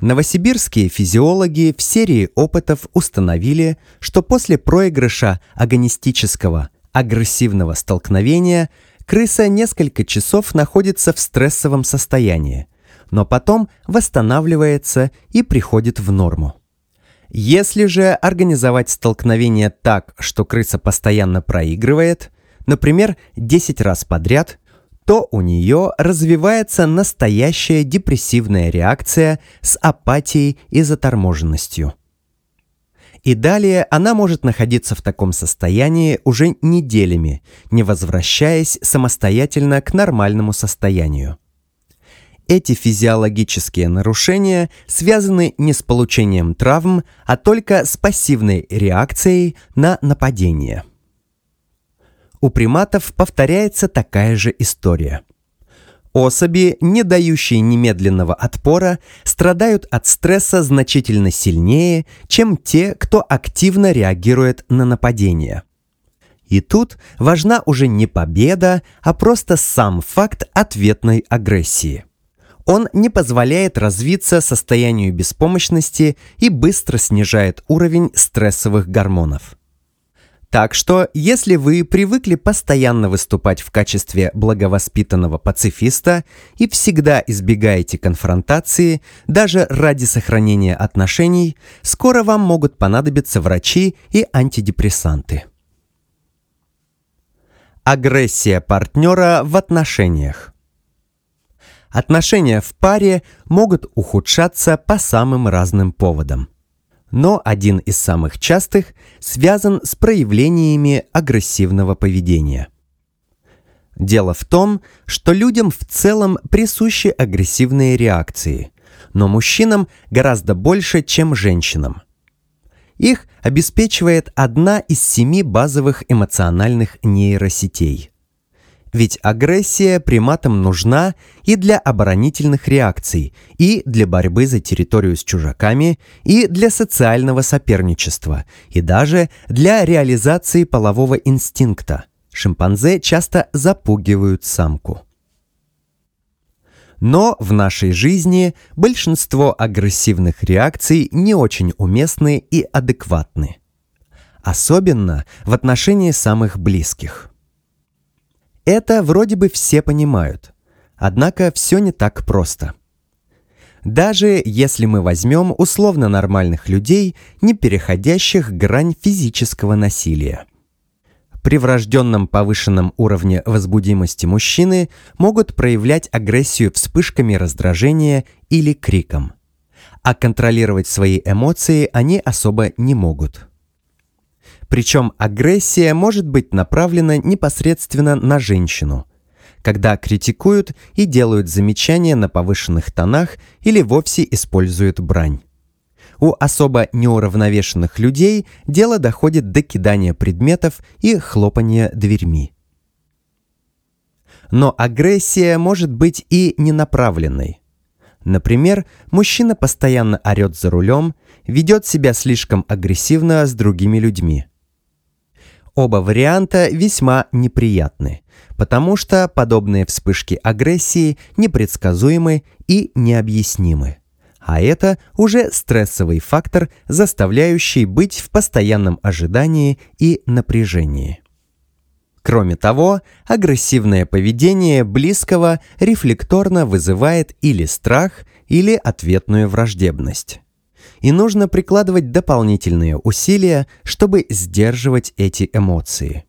Новосибирские физиологи в серии опытов установили, что после проигрыша агонистического агрессивного столкновения крыса несколько часов находится в стрессовом состоянии, но потом восстанавливается и приходит в норму. Если же организовать столкновение так, что крыса постоянно проигрывает, например, 10 раз подряд, то у нее развивается настоящая депрессивная реакция с апатией и заторможенностью. И далее она может находиться в таком состоянии уже неделями, не возвращаясь самостоятельно к нормальному состоянию. Эти физиологические нарушения связаны не с получением травм, а только с пассивной реакцией на нападение у приматов повторяется такая же история. Особи, не дающие немедленного отпора, страдают от стресса значительно сильнее, чем те, кто активно реагирует на нападение. И тут важна уже не победа, а просто сам факт ответной агрессии. Он не позволяет развиться состоянию беспомощности и быстро снижает уровень стрессовых гормонов. Так что, если вы привыкли постоянно выступать в качестве благовоспитанного пацифиста и всегда избегаете конфронтации, даже ради сохранения отношений, скоро вам могут понадобиться врачи и антидепрессанты. Агрессия партнера в отношениях. Отношения в паре могут ухудшаться по самым разным поводам – но один из самых частых связан с проявлениями агрессивного поведения. Дело в том, что людям в целом присущи агрессивные реакции, но мужчинам гораздо больше, чем женщинам. Их обеспечивает одна из семи базовых эмоциональных нейросетей – ведь агрессия приматам нужна и для оборонительных реакций, и для борьбы за территорию с чужаками, и для социального соперничества, и даже для реализации полового инстинкта. Шимпанзе часто запугивают самку. Но в нашей жизни большинство агрессивных реакций не очень уместны и адекватны. Особенно в отношении самых близких – это вроде бы все понимают. Однако все не так просто. Даже если мы возьмем условно нормальных людей, не переходящих грань физического насилия. При врожденном повышенном уровне возбудимости мужчины могут проявлять агрессию вспышками раздражения или криком. А контролировать свои эмоции они особо не могут. Причем агрессия может быть направлена непосредственно на женщину, когда критикуют и делают замечания на повышенных тонах или вовсе используют брань. У особо неуравновешенных людей дело доходит до кидания предметов и хлопания дверьми. Но агрессия может быть и ненаправленной. Например, мужчина постоянно орет за рулем, ведет себя слишком агрессивно с другими людьми – Оба варианта весьма неприятны, потому что подобные вспышки агрессии непредсказуемы и необъяснимы. А это уже стрессовый фактор, заставляющий быть в постоянном ожидании и напряжении. Кроме того, агрессивное поведение близкого рефлекторно вызывает или страх, или ответную враждебность и нужно прикладывать дополнительные усилия, чтобы сдерживать эти эмоции.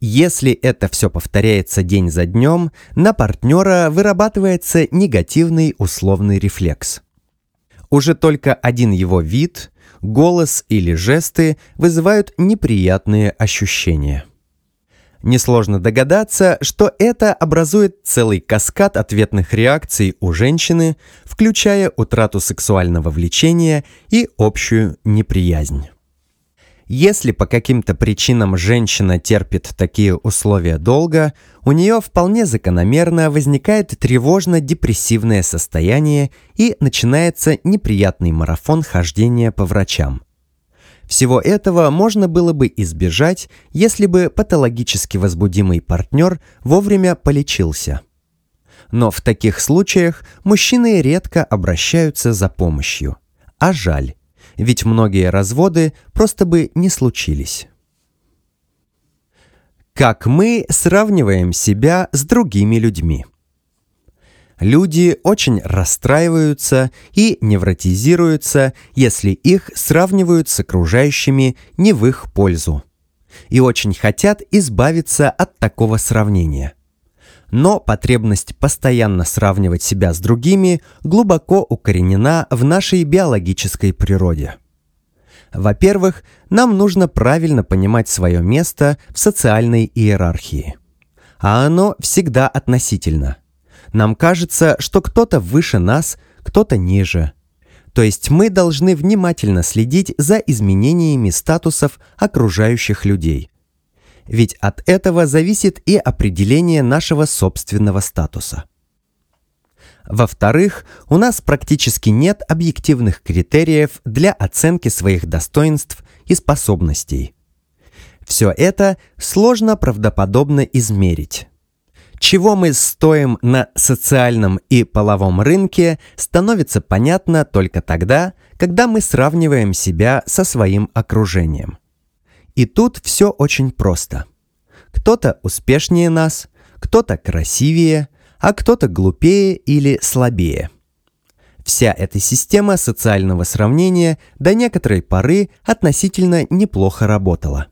Если это все повторяется день за днем, на партнера вырабатывается негативный условный рефлекс. Уже только один его вид, голос или жесты вызывают неприятные ощущения – Несложно догадаться, что это образует целый каскад ответных реакций у женщины, включая утрату сексуального влечения и общую неприязнь. Если по каким-то причинам женщина терпит такие условия долго, у нее вполне закономерно возникает тревожно-депрессивное состояние и начинается неприятный марафон хождения по врачам – всего этого можно было бы избежать, если бы патологически возбудимый партнер вовремя полечился. Но в таких случаях мужчины редко обращаются за помощью. А жаль, ведь многие разводы просто бы не случились. Как мы сравниваем себя с другими людьми? Люди очень расстраиваются и невротизируются, если их сравнивают с окружающими не в их пользу. И очень хотят избавиться от такого сравнения. Но потребность постоянно сравнивать себя с другими глубоко укоренена в нашей биологической природе. Во-первых, нам нужно правильно понимать свое место в социальной иерархии. А оно всегда относительно – нам кажется, что кто-то выше нас, кто-то ниже. То есть мы должны внимательно следить за изменениями статусов окружающих людей. Ведь от этого зависит и определение нашего собственного статуса. Во-вторых, у нас практически нет объективных критериев для оценки своих достоинств и способностей. Все это сложно правдоподобно измерить чего мы стоим на социальном и половом рынке, становится понятно только тогда, когда мы сравниваем себя со своим окружением. И тут все очень просто. Кто-то успешнее нас, кто-то красивее, а кто-то глупее или слабее. Вся эта система социального сравнения до некоторой поры относительно неплохо работала.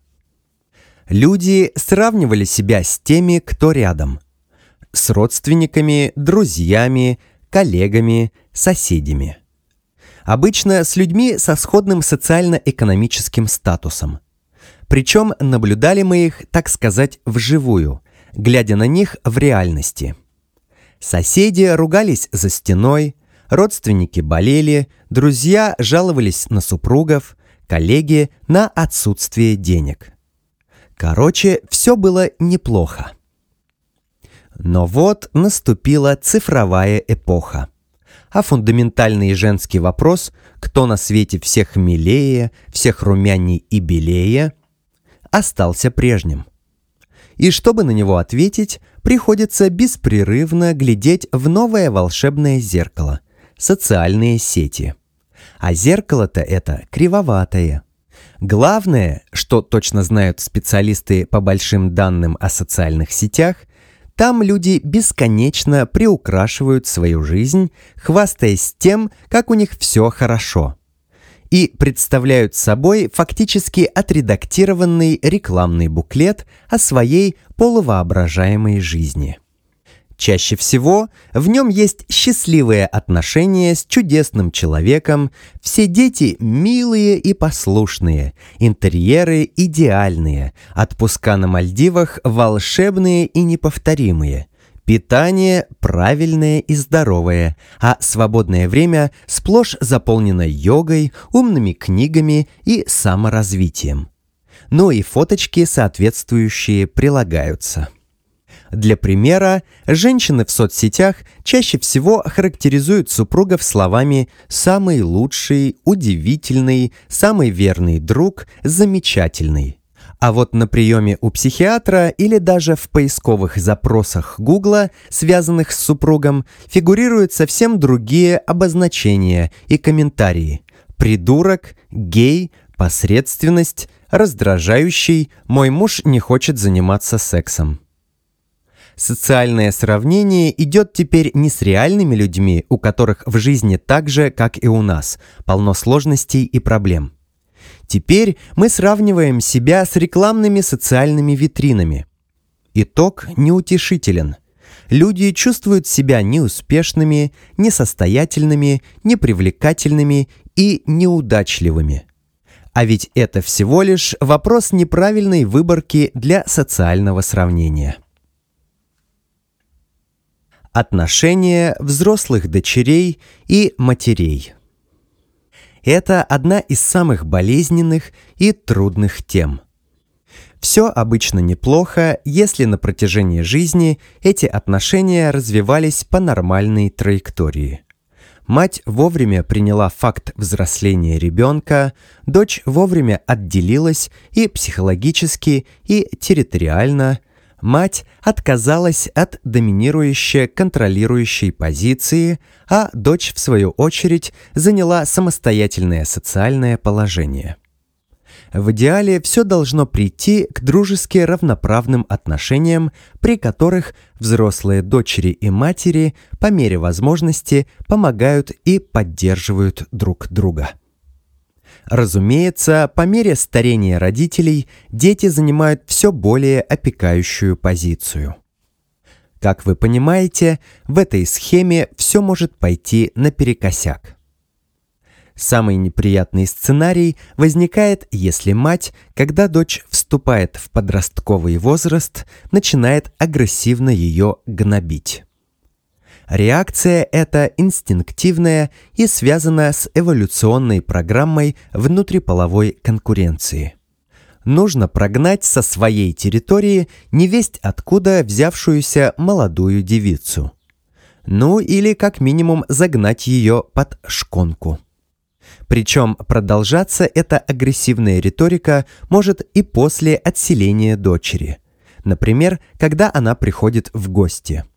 Люди сравнивали себя с теми, кто рядом – с родственниками, друзьями, коллегами, соседями. Обычно с людьми со сходным социально-экономическим статусом. Причем наблюдали мы их, так сказать, вживую, глядя на них в реальности. Соседи ругались за стеной, родственники болели, друзья жаловались на супругов, коллеги на отсутствие денег. Короче, все было неплохо. Но вот наступила цифровая эпоха. А фундаментальный женский вопрос «Кто на свете всех милее, всех румяней и белее?» остался прежним. И чтобы на него ответить, приходится беспрерывно глядеть в новое волшебное зеркало – социальные сети. А зеркало-то это кривоватое. Главное, что точно знают специалисты по большим данным о социальных сетях, там люди бесконечно приукрашивают свою жизнь, хвастаясь тем, как у них все хорошо. И представляют собой фактически отредактированный рекламный буклет о своей полувоображаемой жизни. Чаще всего в нем есть счастливые отношения с чудесным человеком, все дети милые и послушные, интерьеры идеальные, отпуска на Мальдивах волшебные и неповторимые, питание правильное и здоровое, а свободное время сплошь заполнено йогой, умными книгами и саморазвитием. Ну и фоточки соответствующие прилагаются. Для примера, женщины в соцсетях чаще всего характеризуют супругов словами «самый лучший», «удивительный», «самый верный друг», «замечательный». А вот на приеме у психиатра или даже в поисковых запросах Гугла, связанных с супругом, фигурируют совсем другие обозначения и комментарии. Придурок, гей, посредственность, раздражающий, мой муж не хочет заниматься сексом. Социальное сравнение идет теперь не с реальными людьми, у которых в жизни так же, как и у нас, полно сложностей и проблем. Теперь мы сравниваем себя с рекламными социальными витринами. Итог неутешителен. Люди чувствуют себя неуспешными, несостоятельными, непривлекательными и неудачливыми. А ведь это всего лишь вопрос неправильной выборки для социального сравнения отношения взрослых дочерей и матерей. Это одна из самых болезненных и трудных тем. Все обычно неплохо, если на протяжении жизни эти отношения развивались по нормальной траектории. Мать вовремя приняла факт взросления ребенка, дочь вовремя отделилась и психологически, и территориально – мать отказалась от доминирующей контролирующей позиции, а дочь, в свою очередь, заняла самостоятельное социальное положение. В идеале все должно прийти к дружески равноправным отношениям, при которых взрослые дочери и матери по мере возможности помогают и поддерживают друг друга. Разумеется, по мере старения родителей дети занимают все более опекающую позицию. Как вы понимаете, в этой схеме все может пойти наперекосяк. Самый неприятный сценарий возникает, если мать, когда дочь вступает в подростковый возраст, начинает агрессивно ее гнобить. Реакция это инстинктивная и связана с эволюционной программой внутриполовой конкуренции. Нужно прогнать со своей территории невесть откуда взявшуюся молодую девицу. Ну или как минимум загнать ее под шконку. Причем продолжаться эта агрессивная риторика может и после отселения дочери. Например, когда она приходит в гости –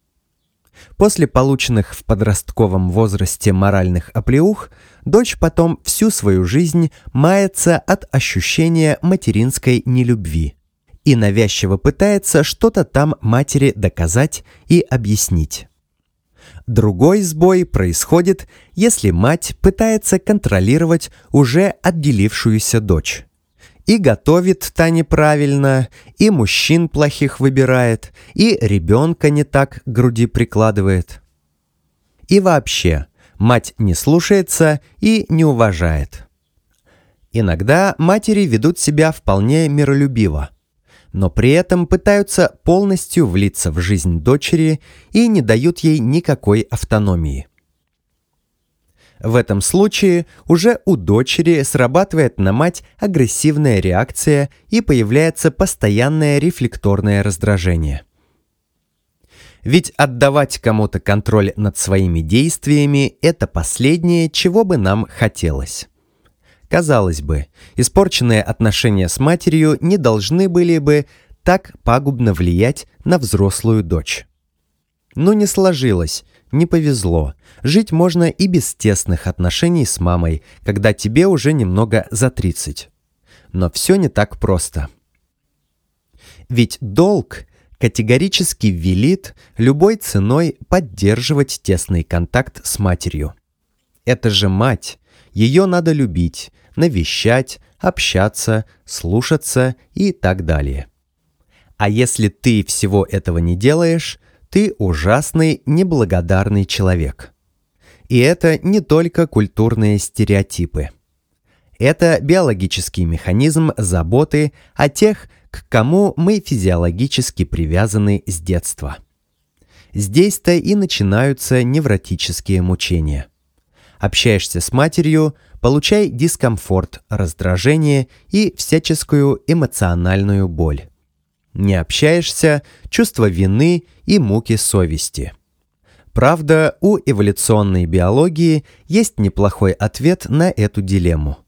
После полученных в подростковом возрасте моральных оплеух, дочь потом всю свою жизнь мается от ощущения материнской нелюбви и навязчиво пытается что-то там матери доказать и объяснить. Другой сбой происходит, если мать пытается контролировать уже отделившуюся дочь и готовит та неправильно, и мужчин плохих выбирает, и ребенка не так к груди прикладывает. И вообще, мать не слушается и не уважает. Иногда матери ведут себя вполне миролюбиво, но при этом пытаются полностью влиться в жизнь дочери и не дают ей никакой автономии. В этом случае уже у дочери срабатывает на мать агрессивная реакция и появляется постоянное рефлекторное раздражение. Ведь отдавать кому-то контроль над своими действиями – это последнее, чего бы нам хотелось. Казалось бы, испорченные отношения с матерью не должны были бы так пагубно влиять на взрослую дочь. Но не сложилось, не повезло. Жить можно и без тесных отношений с мамой, когда тебе уже немного за 30. Но все не так просто. Ведь долг категорически велит любой ценой поддерживать тесный контакт с матерью. Это же мать, ее надо любить, навещать, общаться, слушаться и так далее. А если ты всего этого не делаешь, ты ужасный, неблагодарный человек. И это не только культурные стереотипы. Это биологический механизм заботы о тех, к кому мы физиологически привязаны с детства. Здесь-то и начинаются невротические мучения. Общаешься с матерью, получай дискомфорт, раздражение и всяческую эмоциональную боль не общаешься, чувство вины и муки совести. Правда, у эволюционной биологии есть неплохой ответ на эту дилемму.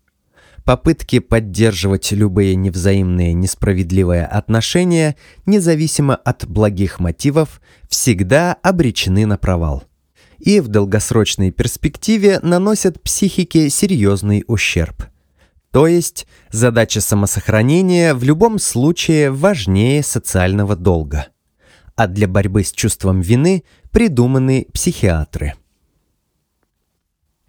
Попытки поддерживать любые невзаимные несправедливые отношения, независимо от благих мотивов, всегда обречены на провал. И в долгосрочной перспективе наносят психике серьезный ущерб – то есть задача самосохранения в любом случае важнее социального долга. А для борьбы с чувством вины придуманы психиатры.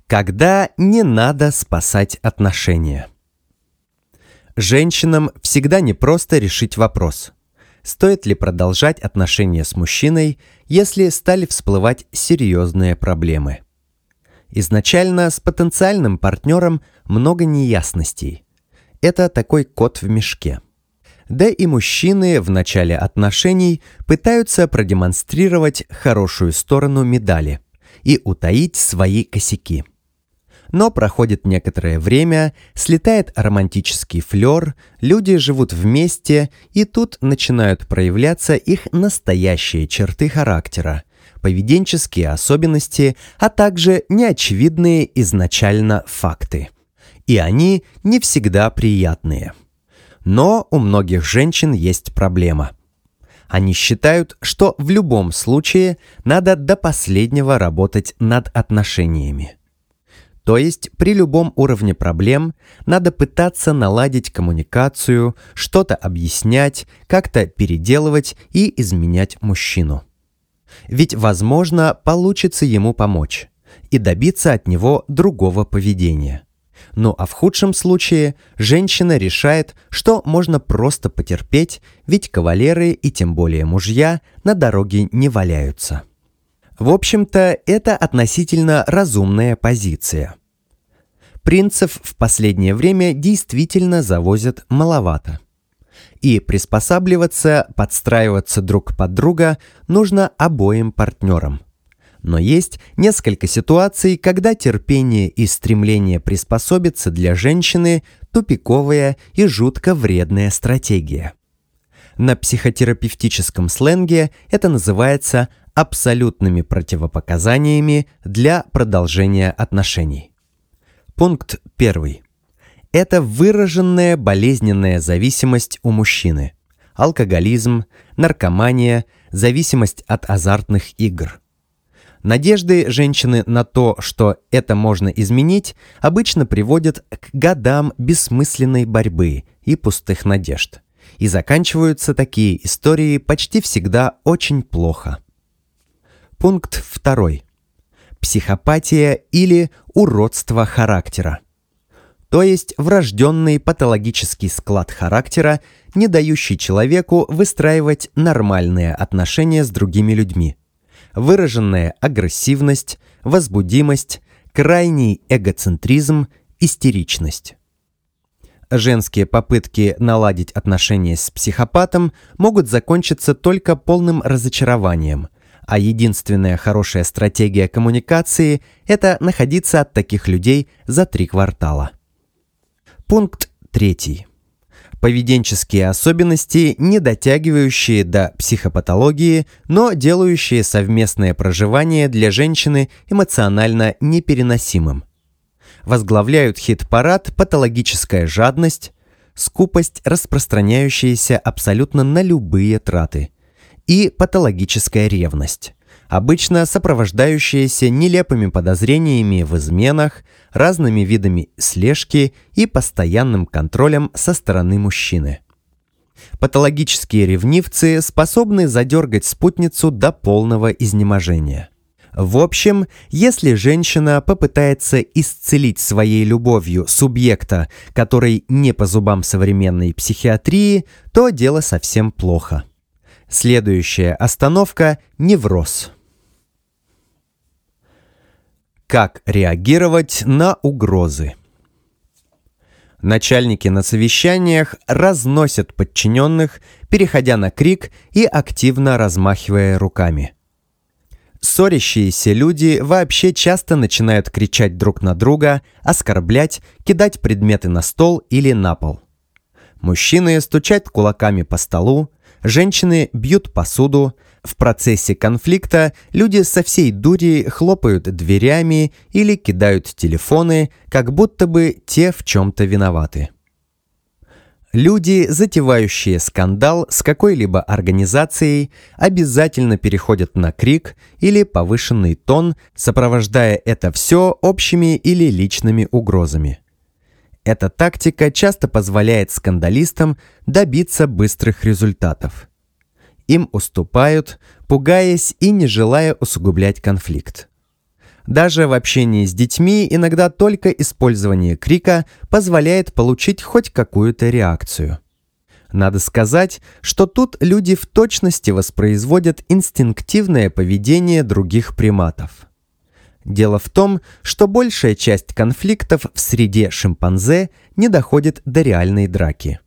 Когда не надо спасать отношения. Женщинам всегда непросто решить вопрос, стоит ли продолжать отношения с мужчиной, если стали всплывать серьезные проблемы – Изначально с потенциальным партнером много неясностей. Это такой кот в мешке. Да и мужчины в начале отношений пытаются продемонстрировать хорошую сторону медали и утаить свои косяки. Но проходит некоторое время, слетает романтический флер, люди живут вместе, и тут начинают проявляться их настоящие черты характера, поведенческие особенности, а также неочевидные изначально факты. И они не всегда приятные. Но у многих женщин есть проблема. Они считают, что в любом случае надо до последнего работать над отношениями. То есть при любом уровне проблем надо пытаться наладить коммуникацию, что-то объяснять, как-то переделывать и изменять мужчину ведь, возможно, получится ему помочь и добиться от него другого поведения. Ну а в худшем случае женщина решает, что можно просто потерпеть, ведь кавалеры и тем более мужья на дороге не валяются. В общем-то, это относительно разумная позиция. Принцев в последнее время действительно завозят маловато – и приспосабливаться, подстраиваться друг под друга нужно обоим партнерам. Но есть несколько ситуаций, когда терпение и стремление приспособиться для женщины – тупиковая и жутко вредная стратегия. На психотерапевтическом сленге это называется абсолютными противопоказаниями для продолжения отношений. Пункт первый. Это выраженная болезненная зависимость у мужчины. Алкоголизм, наркомания, зависимость от азартных игр. Надежды женщины на то, что это можно изменить, обычно приводят к годам бессмысленной борьбы и пустых надежд. И заканчиваются такие истории почти всегда очень плохо. Пункт 2. Психопатия или уродство характера то есть врожденный патологический склад характера, не дающий человеку выстраивать нормальные отношения с другими людьми. Выраженная агрессивность, возбудимость, крайний эгоцентризм, истеричность. Женские попытки наладить отношения с психопатом могут закончиться только полным разочарованием, а единственная хорошая стратегия коммуникации – это находиться от таких людей за три квартала. Пункт 3. Поведенческие особенности, не дотягивающие до психопатологии, но делающие совместное проживание для женщины эмоционально непереносимым. Возглавляют хит-парад патологическая жадность, скупость, распространяющаяся абсолютно на любые траты, и патологическая ревность обычно сопровождающиеся нелепыми подозрениями в изменах, разными видами слежки и постоянным контролем со стороны мужчины. Патологические ревнивцы способны задергать спутницу до полного изнеможения. В общем, если женщина попытается исцелить своей любовью субъекта, который не по зубам современной психиатрии, то дело совсем плохо. Следующая остановка – невроз. Как реагировать на угрозы? Начальники на совещаниях разносят подчиненных, переходя на крик и активно размахивая руками. Ссорящиеся люди вообще часто начинают кричать друг на друга, оскорблять, кидать предметы на стол или на пол. Мужчины стучат кулаками по столу, женщины бьют посуду, в процессе конфликта люди со всей дури хлопают дверями или кидают телефоны, как будто бы те в чем-то виноваты. Люди, затевающие скандал с какой-либо организацией, обязательно переходят на крик или повышенный тон, сопровождая это все общими или личными угрозами. Эта тактика часто позволяет скандалистам добиться быстрых результатов – им уступают, пугаясь и не желая усугублять конфликт. Даже в общении с детьми иногда только использование крика позволяет получить хоть какую-то реакцию. Надо сказать, что тут люди в точности воспроизводят инстинктивное поведение других приматов. Дело в том, что большая часть конфликтов в среде шимпанзе не доходит до реальной драки –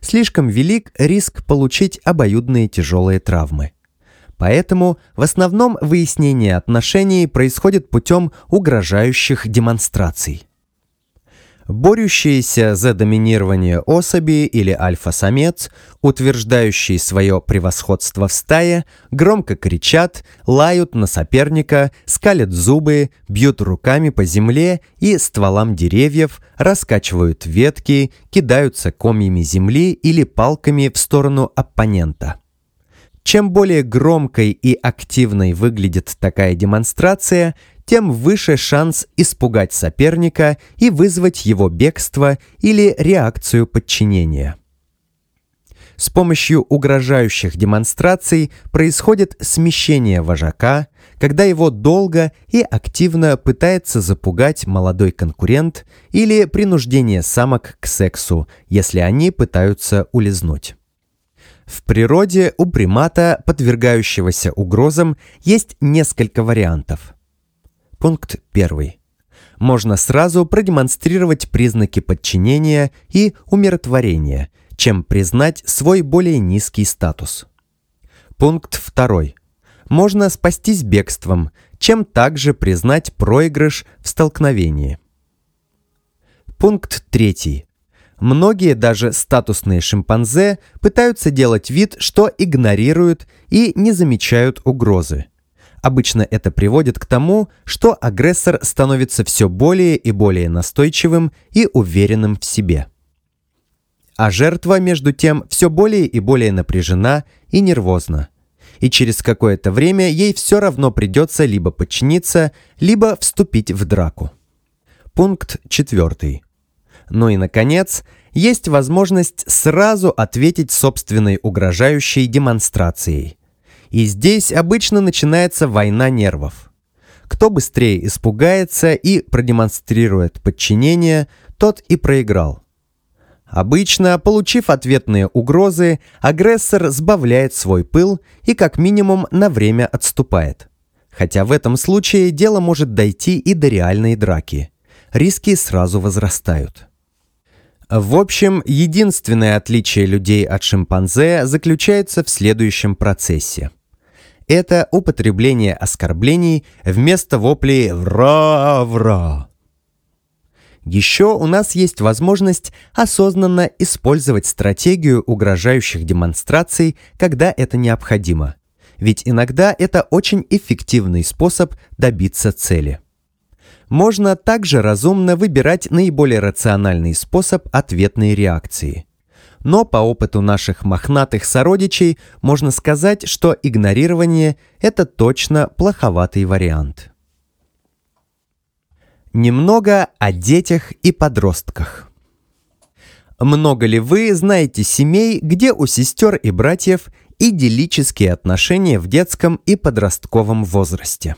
слишком велик риск получить обоюдные тяжелые травмы. Поэтому в основном выяснение отношений происходит путем угрожающих демонстраций борющиеся за доминирование особи или альфа-самец, утверждающий свое превосходство в стае, громко кричат, лают на соперника, скалят зубы, бьют руками по земле и стволам деревьев, раскачивают ветки, кидаются комьями земли или палками в сторону оппонента. Чем более громкой и активной выглядит такая демонстрация, тем выше шанс испугать соперника и вызвать его бегство или реакцию подчинения. С помощью угрожающих демонстраций происходит смещение вожака, когда его долго и активно пытается запугать молодой конкурент или принуждение самок к сексу, если они пытаются улизнуть. В природе у примата, подвергающегося угрозам, есть несколько вариантов – Пункт 1. Можно сразу продемонстрировать признаки подчинения и умиротворения, чем признать свой более низкий статус. Пункт 2. Можно спастись бегством, чем также признать проигрыш в столкновении. Пункт 3. Многие даже статусные шимпанзе пытаются делать вид, что игнорируют и не замечают угрозы. Обычно это приводит к тому, что агрессор становится все более и более настойчивым и уверенным в себе. А жертва, между тем, все более и более напряжена и нервозна. И через какое-то время ей все равно придется либо подчиниться, либо вступить в драку. Пункт 4. Ну и, наконец, есть возможность сразу ответить собственной угрожающей демонстрацией – и здесь обычно начинается война нервов. Кто быстрее испугается и продемонстрирует подчинение, тот и проиграл. Обычно, получив ответные угрозы, агрессор сбавляет свой пыл и как минимум на время отступает. Хотя в этом случае дело может дойти и до реальной драки. Риски сразу возрастают. В общем, единственное отличие людей от шимпанзе заключается в следующем процессе – это употребление оскорблений вместо воплей «вра-вра». Еще у нас есть возможность осознанно использовать стратегию угрожающих демонстраций, когда это необходимо. Ведь иногда это очень эффективный способ добиться цели. Можно также разумно выбирать наиболее рациональный способ ответной реакции – но по опыту наших мохнатых сородичей можно сказать, что игнорирование – это точно плоховатый вариант. Немного о детях и подростках. Много ли вы знаете семей, где у сестер и братьев идиллические отношения в детском и подростковом возрасте?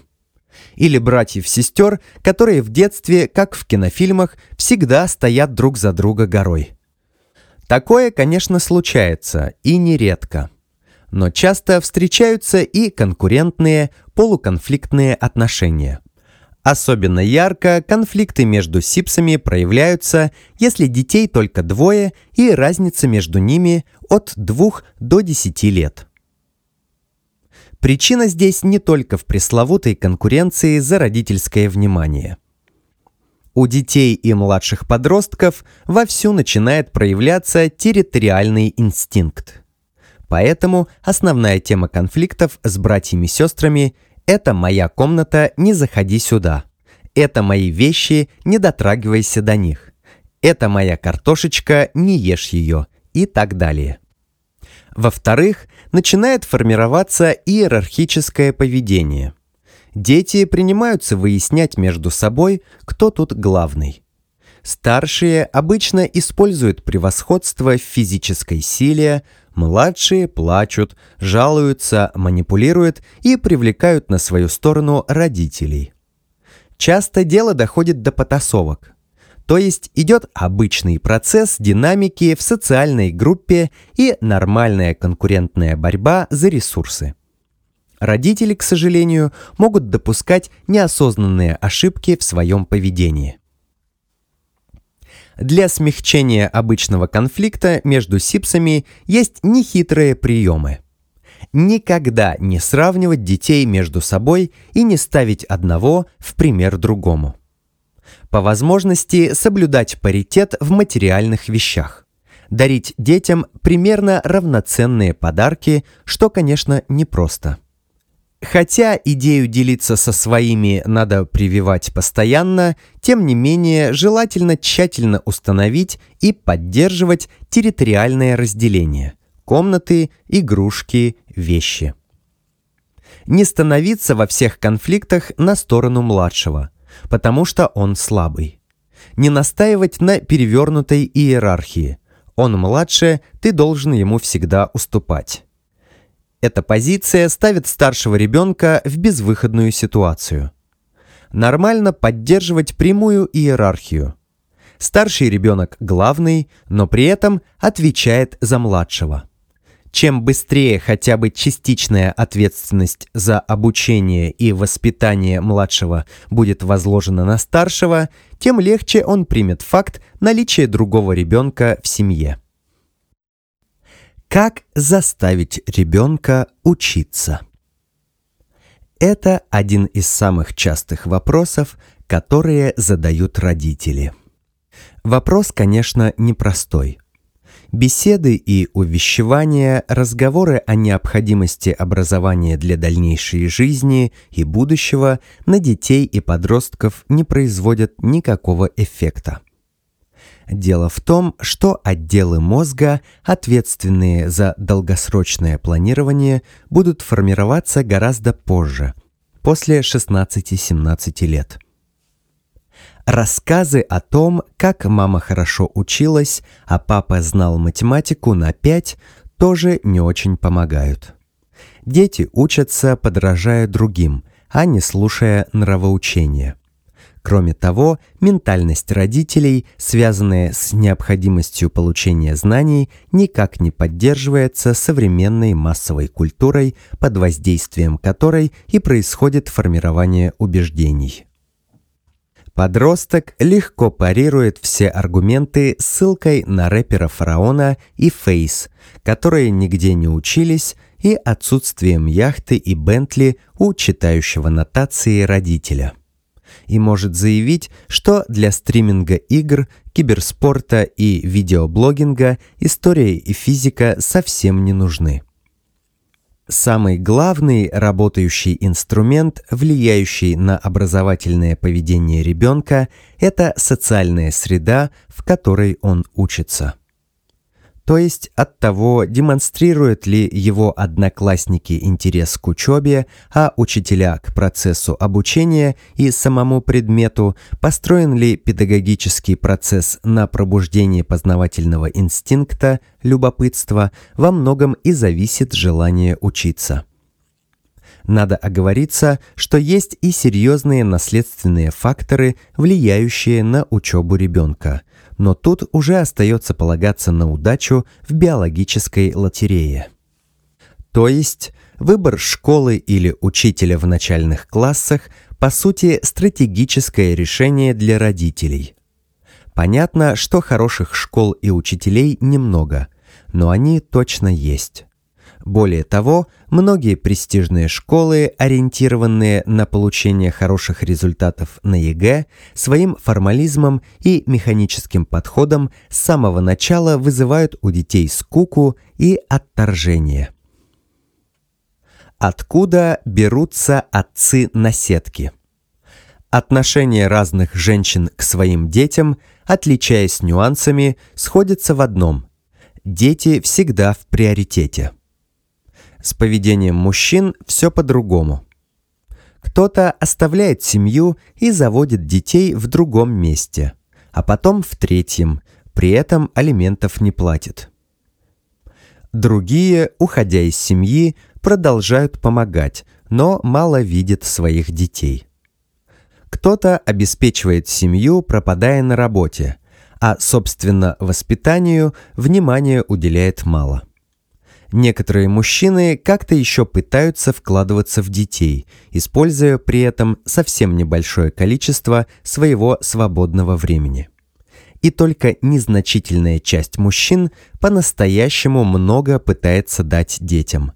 Или братьев-сестер, которые в детстве, как в кинофильмах, всегда стоят друг за друга горой – Такое, конечно, случается и нередко. Но часто встречаются и конкурентные, полуконфликтные отношения. Особенно ярко конфликты между сипсами проявляются, если детей только двое и разница между ними от 2 до 10 лет. Причина здесь не только в пресловутой конкуренции за родительское внимание. У детей и младших подростков вовсю начинает проявляться территориальный инстинкт. Поэтому основная тема конфликтов с братьями и сестрами – это «моя комната, не заходи сюда», «это мои вещи, не дотрагивайся до них», «это моя картошечка, не ешь ее» и так далее. Во-вторых, начинает формироваться иерархическое поведение – Дети принимаются выяснять между собой, кто тут главный. Старшие обычно используют превосходство в физической силе, младшие плачут, жалуются, манипулируют и привлекают на свою сторону родителей. Часто дело доходит до потасовок. То есть идет обычный процесс динамики в социальной группе и нормальная конкурентная борьба за ресурсы. Родители, к сожалению, могут допускать неосознанные ошибки в своем поведении. Для смягчения обычного конфликта между сипсами есть нехитрые приемы. Никогда не сравнивать детей между собой и не ставить одного в пример другому. По возможности соблюдать паритет в материальных вещах. Дарить детям примерно равноценные подарки, что, конечно, непросто. просто Хотя идею делиться со своими надо прививать постоянно, тем не менее желательно тщательно установить и поддерживать территориальное разделение – комнаты, игрушки, вещи. Не становиться во всех конфликтах на сторону младшего, потому что он слабый. Не настаивать на перевернутой иерархии. Он младше, ты должен ему всегда уступать. Эта позиция ставит старшего ребенка в безвыходную ситуацию. Нормально поддерживать прямую иерархию. Старший ребенок главный, но при этом отвечает за младшего. Чем быстрее хотя бы частичная ответственность за обучение и воспитание младшего будет возложена на старшего, тем легче он примет факт наличия другого ребенка в семье. Как заставить ребенка учиться? Это один из самых частых вопросов, которые задают родители. Вопрос, конечно, непростой. Беседы и увещевания, разговоры о необходимости образования для дальнейшей жизни и будущего на детей и подростков не производят никакого эффекта. Дело в том, что отделы мозга, ответственные за долгосрочное планирование, будут формироваться гораздо позже, после 16-17 лет. Рассказы о том, как мама хорошо училась, а папа знал математику на 5, тоже не очень помогают. Дети учатся, подражая другим, а не слушая нравоучения – Кроме того, ментальность родителей, связанная с необходимостью получения знаний, никак не поддерживается современной массовой культурой, под воздействием которой и происходит формирование убеждений. Подросток легко парирует все аргументы ссылкой на рэпера Фараона и Фейс, которые нигде не учились, и отсутствием яхты и Бентли у читающего нотации родителя – и может заявить, что для стриминга игр, киберспорта и видеоблогинга история и физика совсем не нужны. Самый главный работающий инструмент, влияющий на образовательное поведение ребенка, это социальная среда, в которой он учится то есть от того, демонстрируют ли его одноклассники интерес к учебе, а учителя к процессу обучения и самому предмету, построен ли педагогический процесс на пробуждение познавательного инстинкта, любопытства, во многом и зависит желание учиться. Надо оговориться, что есть и серьезные наследственные факторы, влияющие на учебу ребенка – но тут уже остается полагаться на удачу в биологической лотерее. То есть выбор школы или учителя в начальных классах по сути стратегическое решение для родителей. Понятно, что хороших школ и учителей немного, но они точно есть. Более того, многие престижные школы, ориентированные на получение хороших результатов на ЕГЭ, своим формализмом и механическим подходом с самого начала вызывают у детей скуку и отторжение. Откуда берутся отцы-наседки? Отношение разных женщин к своим детям, отличаясь нюансами, сходится в одном – дети всегда в приоритете – с поведением мужчин все по-другому. Кто-то оставляет семью и заводит детей в другом месте, а потом в третьем, при этом алиментов не платит. Другие, уходя из семьи, продолжают помогать, но мало видят своих детей. Кто-то обеспечивает семью, пропадая на работе, а, собственно, воспитанию внимания уделяет мало – Некоторые мужчины как-то еще пытаются вкладываться в детей, используя при этом совсем небольшое количество своего свободного времени. И только незначительная часть мужчин по-настоящему много пытается дать детям.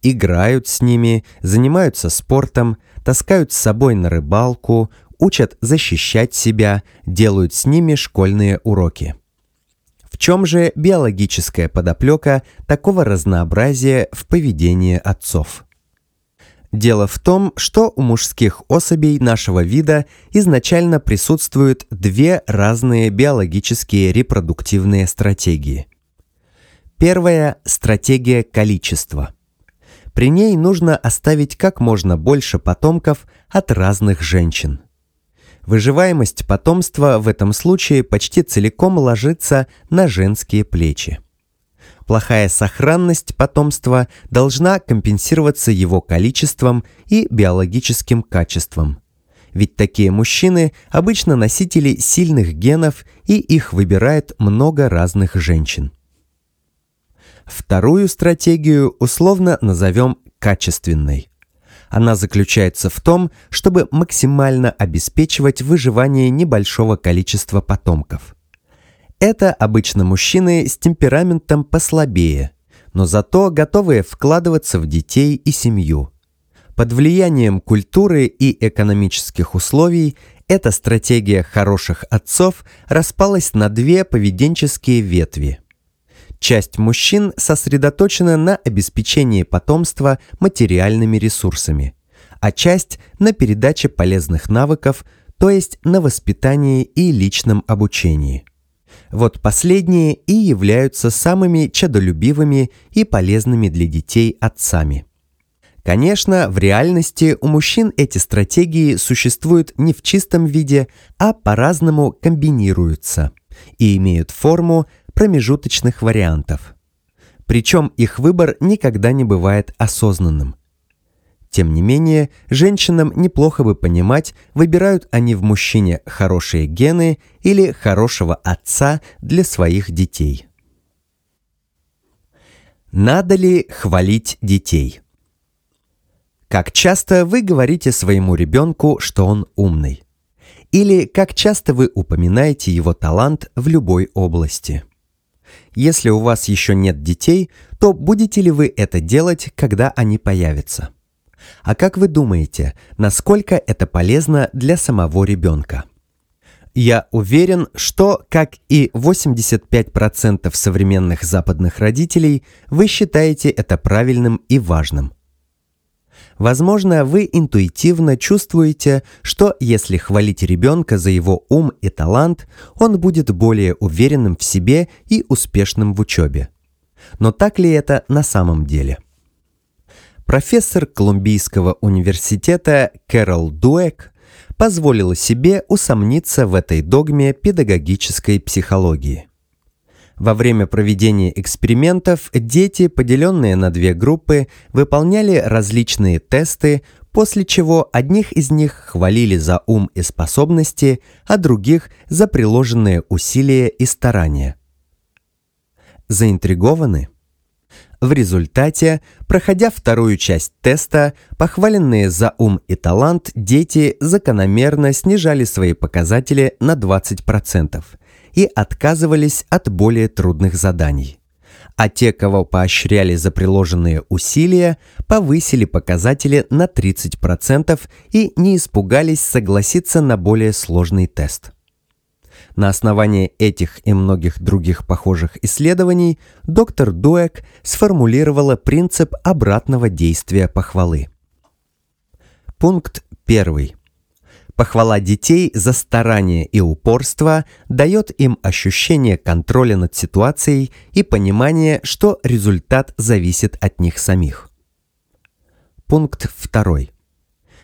Играют с ними, занимаются спортом, таскают с собой на рыбалку, учат защищать себя, делают с ними школьные уроки – в чем же биологическая подоплека такого разнообразия в поведении отцов? Дело в том, что у мужских особей нашего вида изначально присутствуют две разные биологические репродуктивные стратегии. Первая – стратегия количества. При ней нужно оставить как можно больше потомков от разных женщин – Выживаемость потомства в этом случае почти целиком ложится на женские плечи. Плохая сохранность потомства должна компенсироваться его количеством и биологическим качеством. Ведь такие мужчины обычно носители сильных генов и их выбирает много разных женщин. Вторую стратегию условно назовем качественной. А она заключается в том, чтобы максимально обеспечивать выживание небольшого количества потомков. Это обычно мужчины с темпераментом послабее, но зато готовые вкладываться в детей и семью. Под влиянием культуры и экономических условий эта стратегия хороших отцов распалась на две поведенческие ветви – Часть мужчин сосредоточена на обеспечении потомства материальными ресурсами, а часть на передаче полезных навыков, то есть на воспитании и личном обучении. Вот последние и являются самыми чадолюбивыми и полезными для детей отцами. Конечно, в реальности у мужчин эти стратегии существуют не в чистом виде, а по-разному комбинируются и имеют форму, промежуточных вариантов. Причем их выбор никогда не бывает осознанным. Тем не менее, женщинам неплохо бы понимать, выбирают они в мужчине хорошие гены или хорошего отца для своих детей. Надо ли хвалить детей? Как часто вы говорите своему ребенку, что он умный? Или как часто вы упоминаете его талант в любой области? Если у вас еще нет детей, то будете ли вы это делать, когда они появятся? А как вы думаете, насколько это полезно для самого ребенка? Я уверен, что, как и 85% современных западных родителей, вы считаете это правильным и важным – Возможно, вы интуитивно чувствуете, что если хвалить ребенка за его ум и талант, он будет более уверенным в себе и успешным в учебе. Но так ли это на самом деле? Профессор Колумбийского университета Кэрол Дуэк позволила себе усомниться в этой догме педагогической психологии. Во время проведения экспериментов дети, поделенные на две группы, выполняли различные тесты, после чего одних из них хвалили за ум и способности, а других за приложенные усилия и старания. Заинтригованы? В результате, проходя вторую часть теста, похваленные за ум и талант дети закономерно снижали свои показатели на 20%, и отказывались от более трудных заданий. А те, кого поощряли за приложенные усилия, повысили показатели на 30% и не испугались согласиться на более сложный тест. На основании этих и многих других похожих исследований доктор Дуэк сформулировала принцип обратного действия похвалы. Пункт 1. Похвала детей за старание и упорство дает им ощущение контроля над ситуацией и понимание, что результат зависит от них самих. Пункт 2.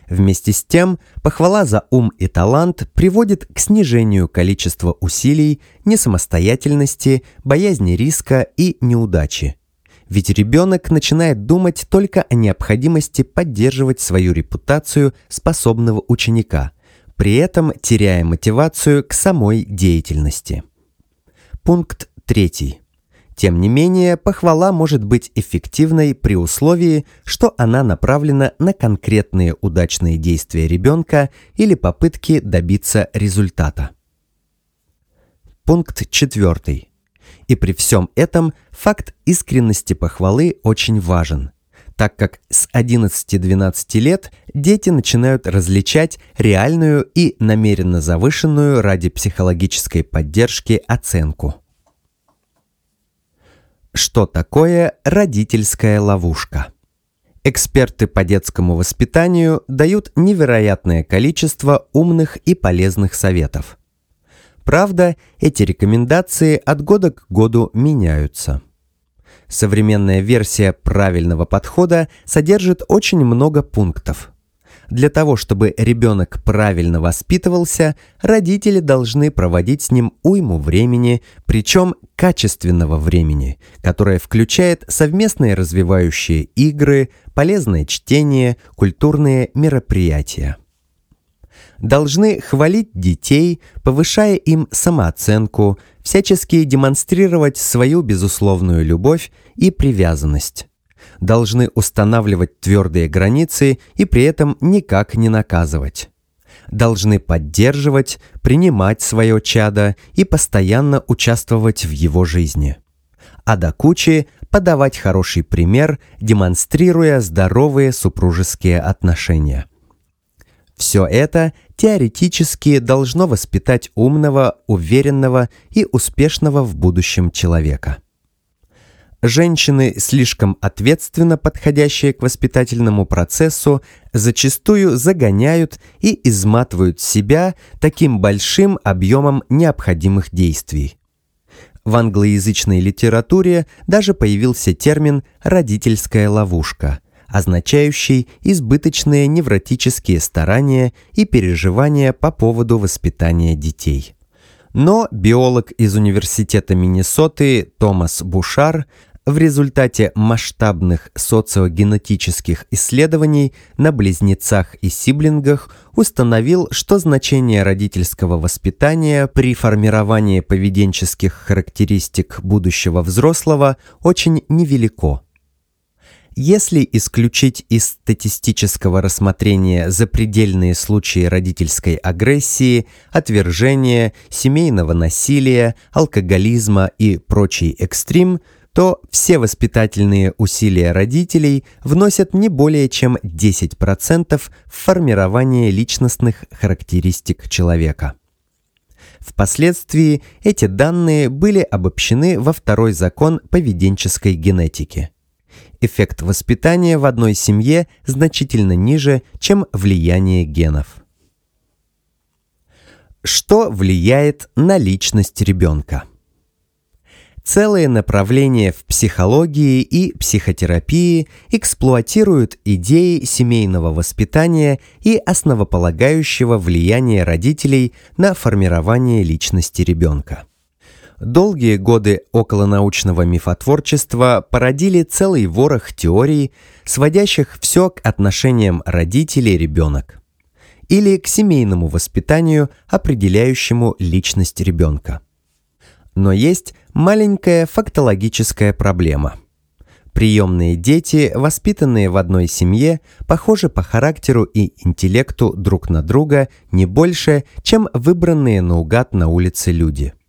Вместе с тем, похвала за ум и талант приводит к снижению количества усилий, несамостоятельности, боязни риска и неудачи. Ведь ребенок начинает думать только о необходимости поддерживать свою репутацию способного ученика – при этом теряя мотивацию к самой деятельности. Пункт 3. Тем не менее, похвала может быть эффективной при условии, что она направлена на конкретные удачные действия ребенка или попытки добиться результата. Пункт 4. И при всем этом факт искренности похвалы очень важен – так как с 11-12 лет дети начинают различать реальную и намеренно завышенную ради психологической поддержки оценку. Что такое родительская ловушка? Эксперты по детскому воспитанию дают невероятное количество умных и полезных советов. Правда, эти рекомендации от года к году меняются – Современная версия правильного подхода содержит очень много пунктов. Для того, чтобы ребенок правильно воспитывался, родители должны проводить с ним уйму времени, причем качественного времени, которое включает совместные развивающие игры, полезное чтение, культурные мероприятия должны хвалить детей, повышая им самооценку, всячески демонстрировать свою безусловную любовь и привязанность. Должны устанавливать твердые границы и при этом никак не наказывать. Должны поддерживать, принимать свое чадо и постоянно участвовать в его жизни. А до кучи подавать хороший пример, демонстрируя здоровые супружеские отношения – все это теоретически должно воспитать умного, уверенного и успешного в будущем человека. Женщины, слишком ответственно подходящие к воспитательному процессу, зачастую загоняют и изматывают себя таким большим объемом необходимых действий. В англоязычной литературе даже появился термин «родительская ловушка», означающий избыточные невротические старания и переживания по поводу воспитания детей. Но биолог из Университета Миннесоты Томас Бушар в результате масштабных социогенетических исследований на близнецах и сиблингах установил, что значение родительского воспитания при формировании поведенческих характеристик будущего взрослого очень невелико – если исключить из статистического рассмотрения запредельные случаи родительской агрессии, отвержения, семейного насилия, алкоголизма и прочий экстрим, то все воспитательные усилия родителей вносят не более чем 10% в формирование личностных характеристик человека. Впоследствии эти данные были обобщены во второй закон поведенческой генетики – эффект воспитания в одной семье значительно ниже, чем влияние генов. Что влияет на личность ребенка? Целые направления в психологии и психотерапии эксплуатируют идеи семейного воспитания и основополагающего влияния родителей на формирование личности ребенка. Долгие годы околонаучного мифотворчества породили целый ворох теорий, сводящих все к отношениям родителей-ребенок или к семейному воспитанию, определяющему личность ребенка. Но есть маленькая фактологическая проблема. Приемные дети, воспитанные в одной семье, похожи по характеру и интеллекту друг на друга не больше, чем выбранные наугад на улице люди –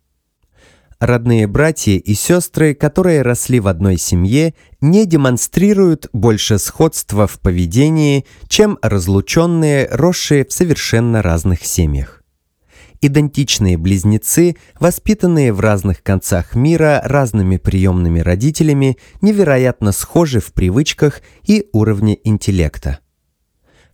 родные братья и сестры, которые росли в одной семье, не демонстрируют больше сходства в поведении, чем разлученные, росшие в совершенно разных семьях. Идентичные близнецы, воспитанные в разных концах мира разными приемными родителями, невероятно схожи в привычках и уровне интеллекта.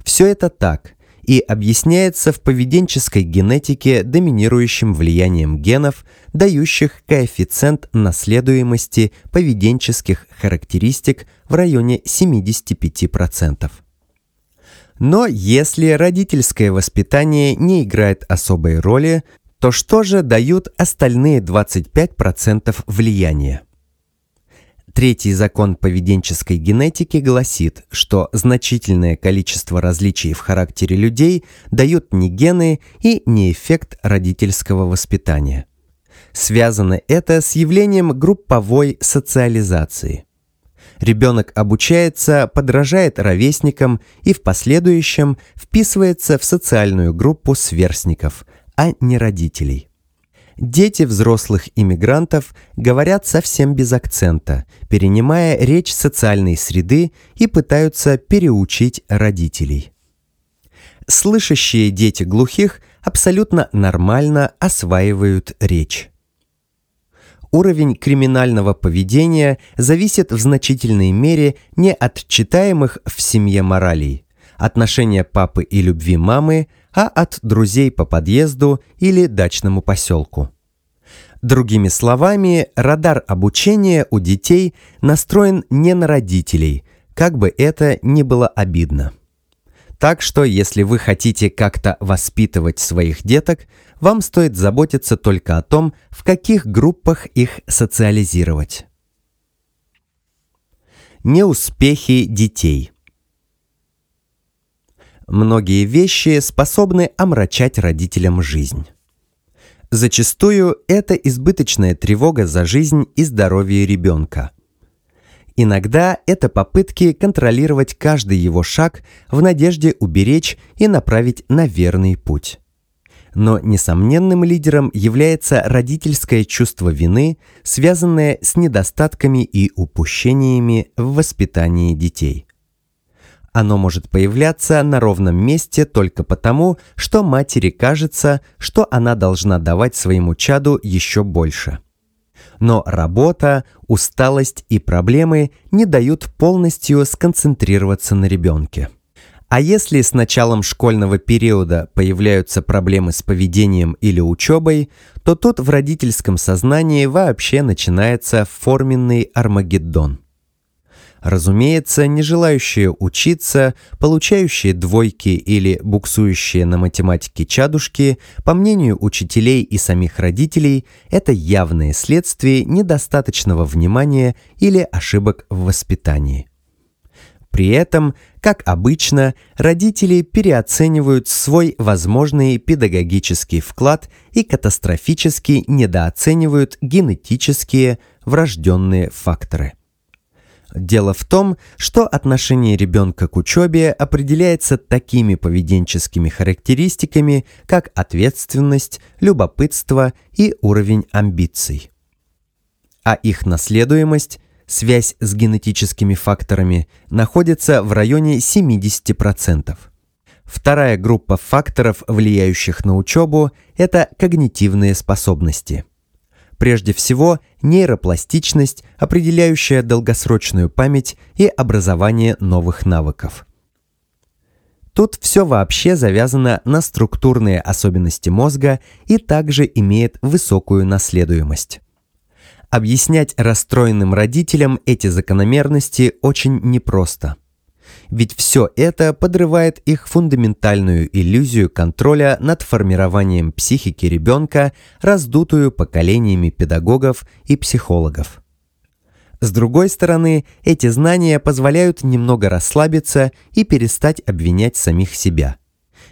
Все это так – и объясняется в поведенческой генетике доминирующим влиянием генов, дающих коэффициент наследуемости поведенческих характеристик в районе 75%. Но если родительское воспитание не играет особой роли, то что же дают остальные 25% влияния? Третий закон поведенческой генетики гласит, что значительное количество различий в характере людей дают не гены и не эффект родительского воспитания. Связано это с явлением групповой социализации. Ребенок обучается, подражает ровесникам и в последующем вписывается в социальную группу сверстников, а не родителей. Дети взрослых иммигрантов говорят совсем без акцента, перенимая речь социальной среды и пытаются переучить родителей. Слышащие дети глухих абсолютно нормально осваивают речь. Уровень криминального поведения зависит в значительной мере не от читаемых в семье моралей, отношения папы и любви мамы – а от друзей по подъезду или дачному поселку. Другими словами, радар обучения у детей настроен не на родителей, как бы это ни было обидно. Так что, если вы хотите как-то воспитывать своих деток, вам стоит заботиться только о том, в каких группах их социализировать. Неуспехи детей – Многие вещи способны омрачать родителям жизнь. Зачастую это избыточная тревога за жизнь и здоровье ребенка. Иногда это попытки контролировать каждый его шаг в надежде уберечь и направить на верный путь. Но несомненным лидером является родительское чувство вины, связанное с недостатками и упущениями в воспитании детей – оно может появляться на ровном месте только потому, что матери кажется, что она должна давать своему чаду еще больше. Но работа, усталость и проблемы не дают полностью сконцентрироваться на ребенке. А если с началом школьного периода появляются проблемы с поведением или учебой, то тут в родительском сознании вообще начинается форменный армагеддон – Разумеется, не желающие учиться, получающие двойки или буксующие на математике чадушки, по мнению учителей и самих родителей, это явное следствие недостаточного внимания или ошибок в воспитании. При этом, как обычно, родители переоценивают свой возможный педагогический вклад и катастрофически недооценивают генетические врожденные факторы. Дело в том, что отношение ребенка к учебе определяется такими поведенческими характеристиками, как ответственность, любопытство и уровень амбиций. А их наследуемость, связь с генетическими факторами, находится в районе 70%. Вторая группа факторов, влияющих на учебу, это когнитивные способности – Прежде всего, нейропластичность, определяющая долгосрочную память и образование новых навыков. Тут все вообще завязано на структурные особенности мозга и также имеет высокую наследуемость. Объяснять расстроенным родителям эти закономерности очень непросто – ведь все это подрывает их фундаментальную иллюзию контроля над формированием психики ребенка, раздутую поколениями педагогов и психологов. С другой стороны, эти знания позволяют немного расслабиться и перестать обвинять самих себя.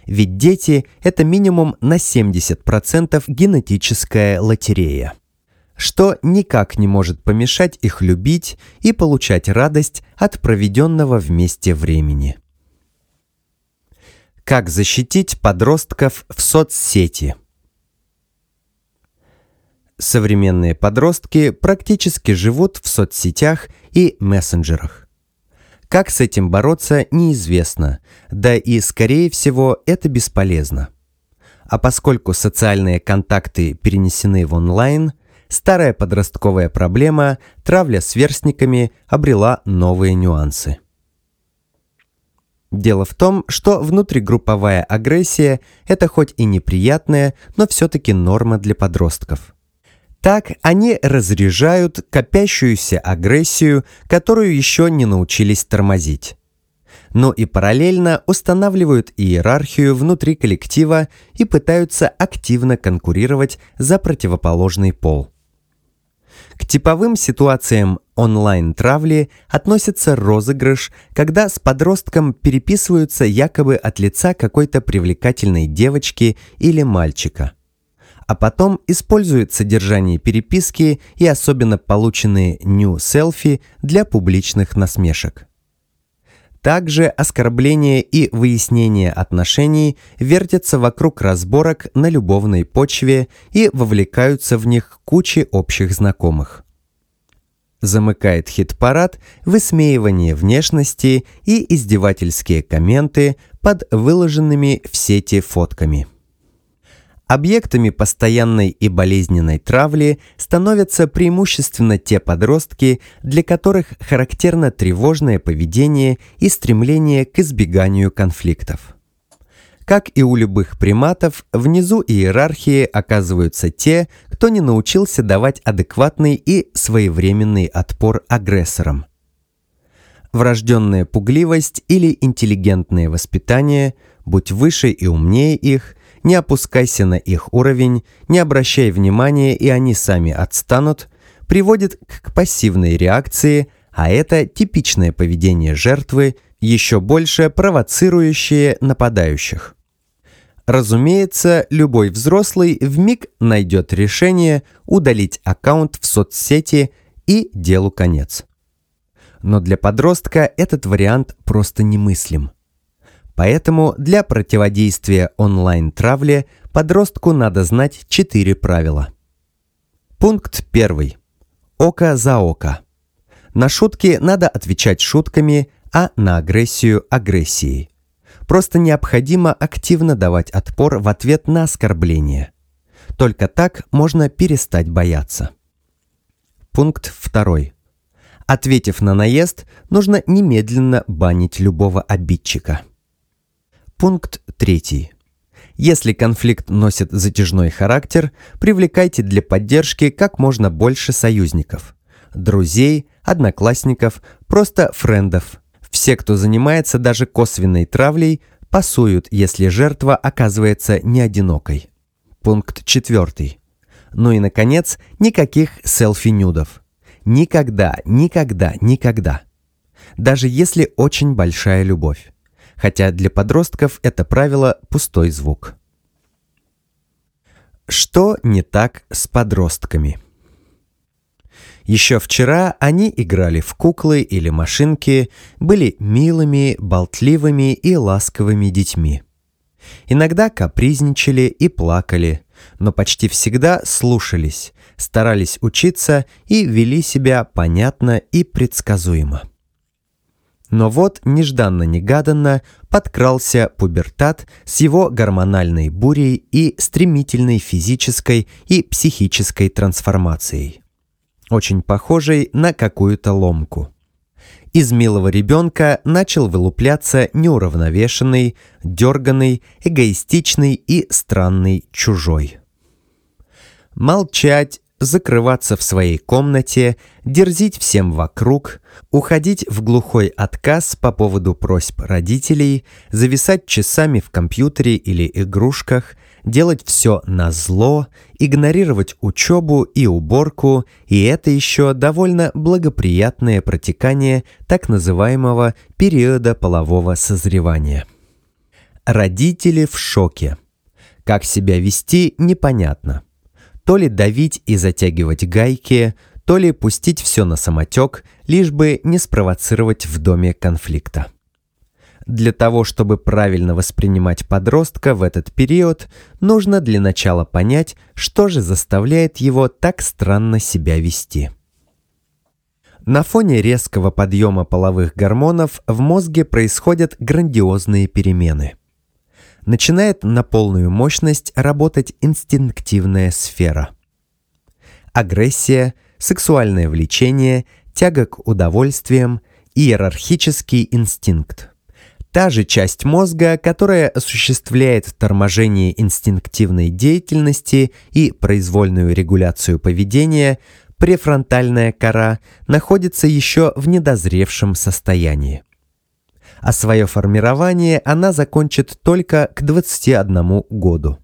Ведь дети – это минимум на 70% генетическая лотерея что никак не может помешать их любить и получать радость от проведенного вместе времени. Как защитить подростков в соцсети? Современные подростки практически живут в соцсетях и мессенджерах. Как с этим бороться, неизвестно, да и, скорее всего, это бесполезно. А поскольку социальные контакты перенесены в онлайн – старая подростковая проблема, травля с верстниками обрела новые нюансы. Дело в том, что внутригрупповая агрессия – это хоть и неприятная, но все-таки норма для подростков. Так они разряжают копящуюся агрессию, которую еще не научились тормозить но и параллельно устанавливают иерархию внутри коллектива и пытаются активно конкурировать за противоположный пол. К типовым ситуациям онлайн-травли относится розыгрыш, когда с подростком переписываются якобы от лица какой-то привлекательной девочки или мальчика. А потом используют содержание переписки и особенно полученные ню-селфи для публичных насмешек. Также оскорбление и выяснение отношений вертятся вокруг разборок на любовной почве и вовлекаются в них кучи общих знакомых. Замыкает хит-парад высмеивание внешности и издевательские комменты под выложенными в сети фотками – Объектами постоянной и болезненной травли становятся преимущественно те подростки, для которых характерно тревожное поведение и стремление к избеганию конфликтов. Как и у любых приматов, внизу иерархии оказываются те, кто не научился давать адекватный и своевременный отпор агрессорам. Врожденная пугливость или интеллигентное воспитание, будь выше и умнее их – не опускайся на их уровень, не обращай внимания, и они сами отстанут, приводит к пассивной реакции, а это типичное поведение жертвы, еще больше провоцирующее нападающих. Разумеется, любой взрослый в миг найдет решение удалить аккаунт в соцсети и делу конец. Но для подростка этот вариант просто немыслим – Поэтому для противодействия онлайн-травле подростку надо знать четыре правила. Пункт первый: Око за око. На шутки надо отвечать шутками, а на агрессию – агрессией. Просто необходимо активно давать отпор в ответ на оскорбление. Только так можно перестать бояться. Пункт второй: Ответив на наезд, нужно немедленно банить любого обидчика – Пункт 3. Если конфликт носит затяжной характер, привлекайте для поддержки как можно больше союзников. Друзей, одноклассников, просто френдов. Все, кто занимается даже косвенной травлей, пасуют, если жертва оказывается не одинокой. Пункт 4. Ну и, наконец, никаких селфи-нюдов. Никогда, никогда, никогда. Даже если очень большая любовь хотя для подростков это правило пустой звук. Что не так с подростками? Еще вчера они играли в куклы или машинки, были милыми, болтливыми и ласковыми детьми. Иногда капризничали и плакали, но почти всегда слушались, старались учиться и вели себя понятно и предсказуемо. Но вот нежданно-негаданно подкрался пубертат с его гормональной бурей и стремительной физической и психической трансформацией. Очень похожей на какую-то ломку. Из милого ребенка начал вылупляться неуравновешенный, дерганный, эгоистичный и странный чужой. Молчать, закрываться в своей комнате, дерзить всем вокруг, уходить в глухой отказ по поводу просьб родителей, зависать часами в компьютере или игрушках, делать все на зло, игнорировать учебу и уборку, и это еще довольно благоприятное протекание так называемого периода полового созревания. Родители в шоке. Как себя вести, непонятно то ли давить и затягивать гайки, то ли пустить все на самотек, лишь бы не спровоцировать в доме конфликта. Для того, чтобы правильно воспринимать подростка в этот период, нужно для начала понять, что же заставляет его так странно себя вести. На фоне резкого подъема половых гормонов в мозге происходят грандиозные перемены – начинает на полную мощность работать инстинктивная сфера. Агрессия, сексуальное влечение, тяга к удовольствиям, иерархический инстинкт. Та же часть мозга, которая осуществляет торможение инстинктивной деятельности и произвольную регуляцию поведения, префронтальная кора, находится еще в недозревшем состоянии а свое формирование она закончит только к 21 году.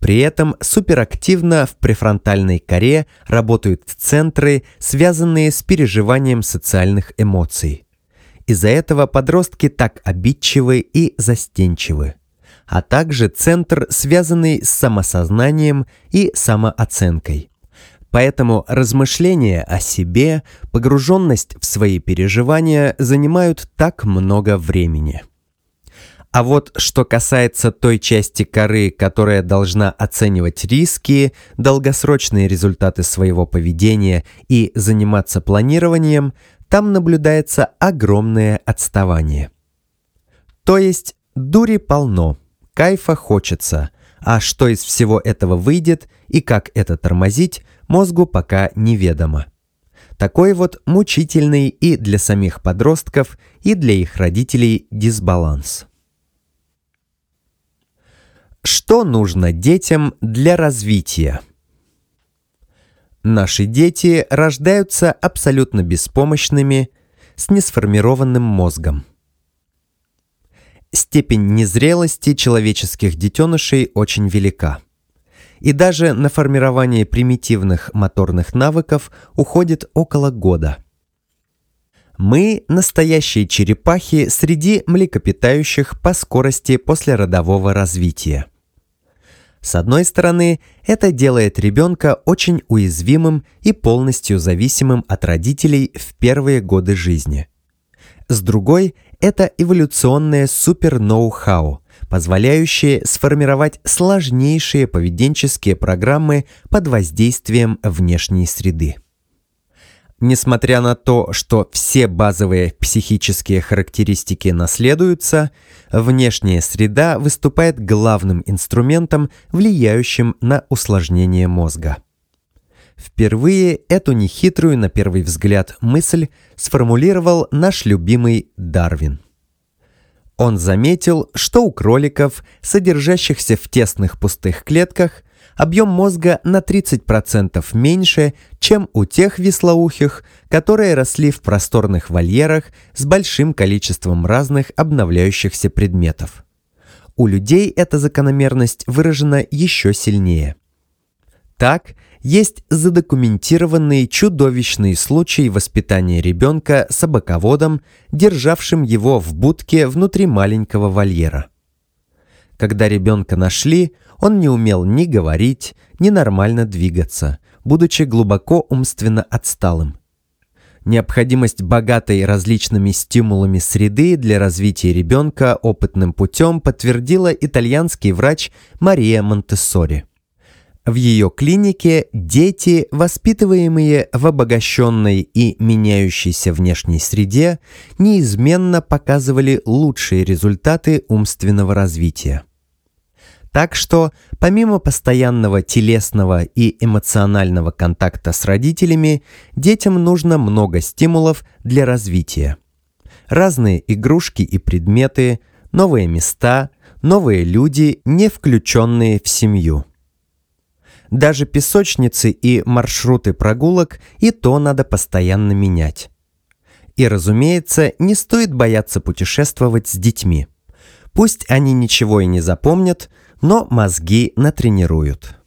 При этом суперактивно в префронтальной коре работают центры, связанные с переживанием социальных эмоций. Из-за этого подростки так обидчивы и застенчивы а также центр, связанный с самосознанием и самооценкой. Поэтому размышления о себе, погруженность в свои переживания занимают так много времени. А вот что касается той части коры, которая должна оценивать риски, долгосрочные результаты своего поведения и заниматься планированием, там наблюдается огромное отставание. То есть дури полно, кайфа хочется, а что из всего этого выйдет и как это тормозить – мозгу пока неведомо. Такой вот мучительный и для самих подростков, и для их родителей дисбаланс. Что нужно детям для развития? Наши дети рождаются абсолютно беспомощными, с несформированным мозгом. Степень незрелости человеческих детенышей очень велика – и даже на формирование примитивных моторных навыков уходит около года. Мы – настоящие черепахи среди млекопитающих по скорости после родового развития. С одной стороны, это делает ребенка очень уязвимым и полностью зависимым от родителей в первые годы жизни. С другой, это эволюционное супер-ноу-хау – позволяющие сформировать сложнейшие поведенческие программы под воздействием внешней среды. Несмотря на то, что все базовые психические характеристики наследуются, внешняя среда выступает главным инструментом, влияющим на усложнение мозга. Впервые эту нехитрую на первый взгляд мысль сформулировал наш любимый Дарвин – он заметил, что у кроликов, содержащихся в тесных пустых клетках, объем мозга на 30% меньше, чем у тех веслоухих, которые росли в просторных вольерах с большим количеством разных обновляющихся предметов. У людей эта закономерность выражена еще сильнее – так, есть задокументированный чудовищный случай воспитания ребенка собаководом, державшим его в будке внутри маленького вольера. Когда ребенка нашли, он не умел ни говорить, ни нормально двигаться, будучи глубоко умственно отсталым. Необходимость богатой различными стимулами среды для развития ребенка опытным путем подтвердила итальянский врач Мария Монтессори. В ее клинике дети, воспитываемые в обогащенной и меняющейся внешней среде, неизменно показывали лучшие результаты умственного развития. Так что, помимо постоянного телесного и эмоционального контакта с родителями, детям нужно много стимулов для развития. Разные игрушки и предметы, новые места, новые люди, не включенные в семью – даже песочницы и маршруты прогулок, и то надо постоянно менять. И, разумеется, не стоит бояться путешествовать с детьми. Пусть они ничего и не запомнят, но мозги натренируют.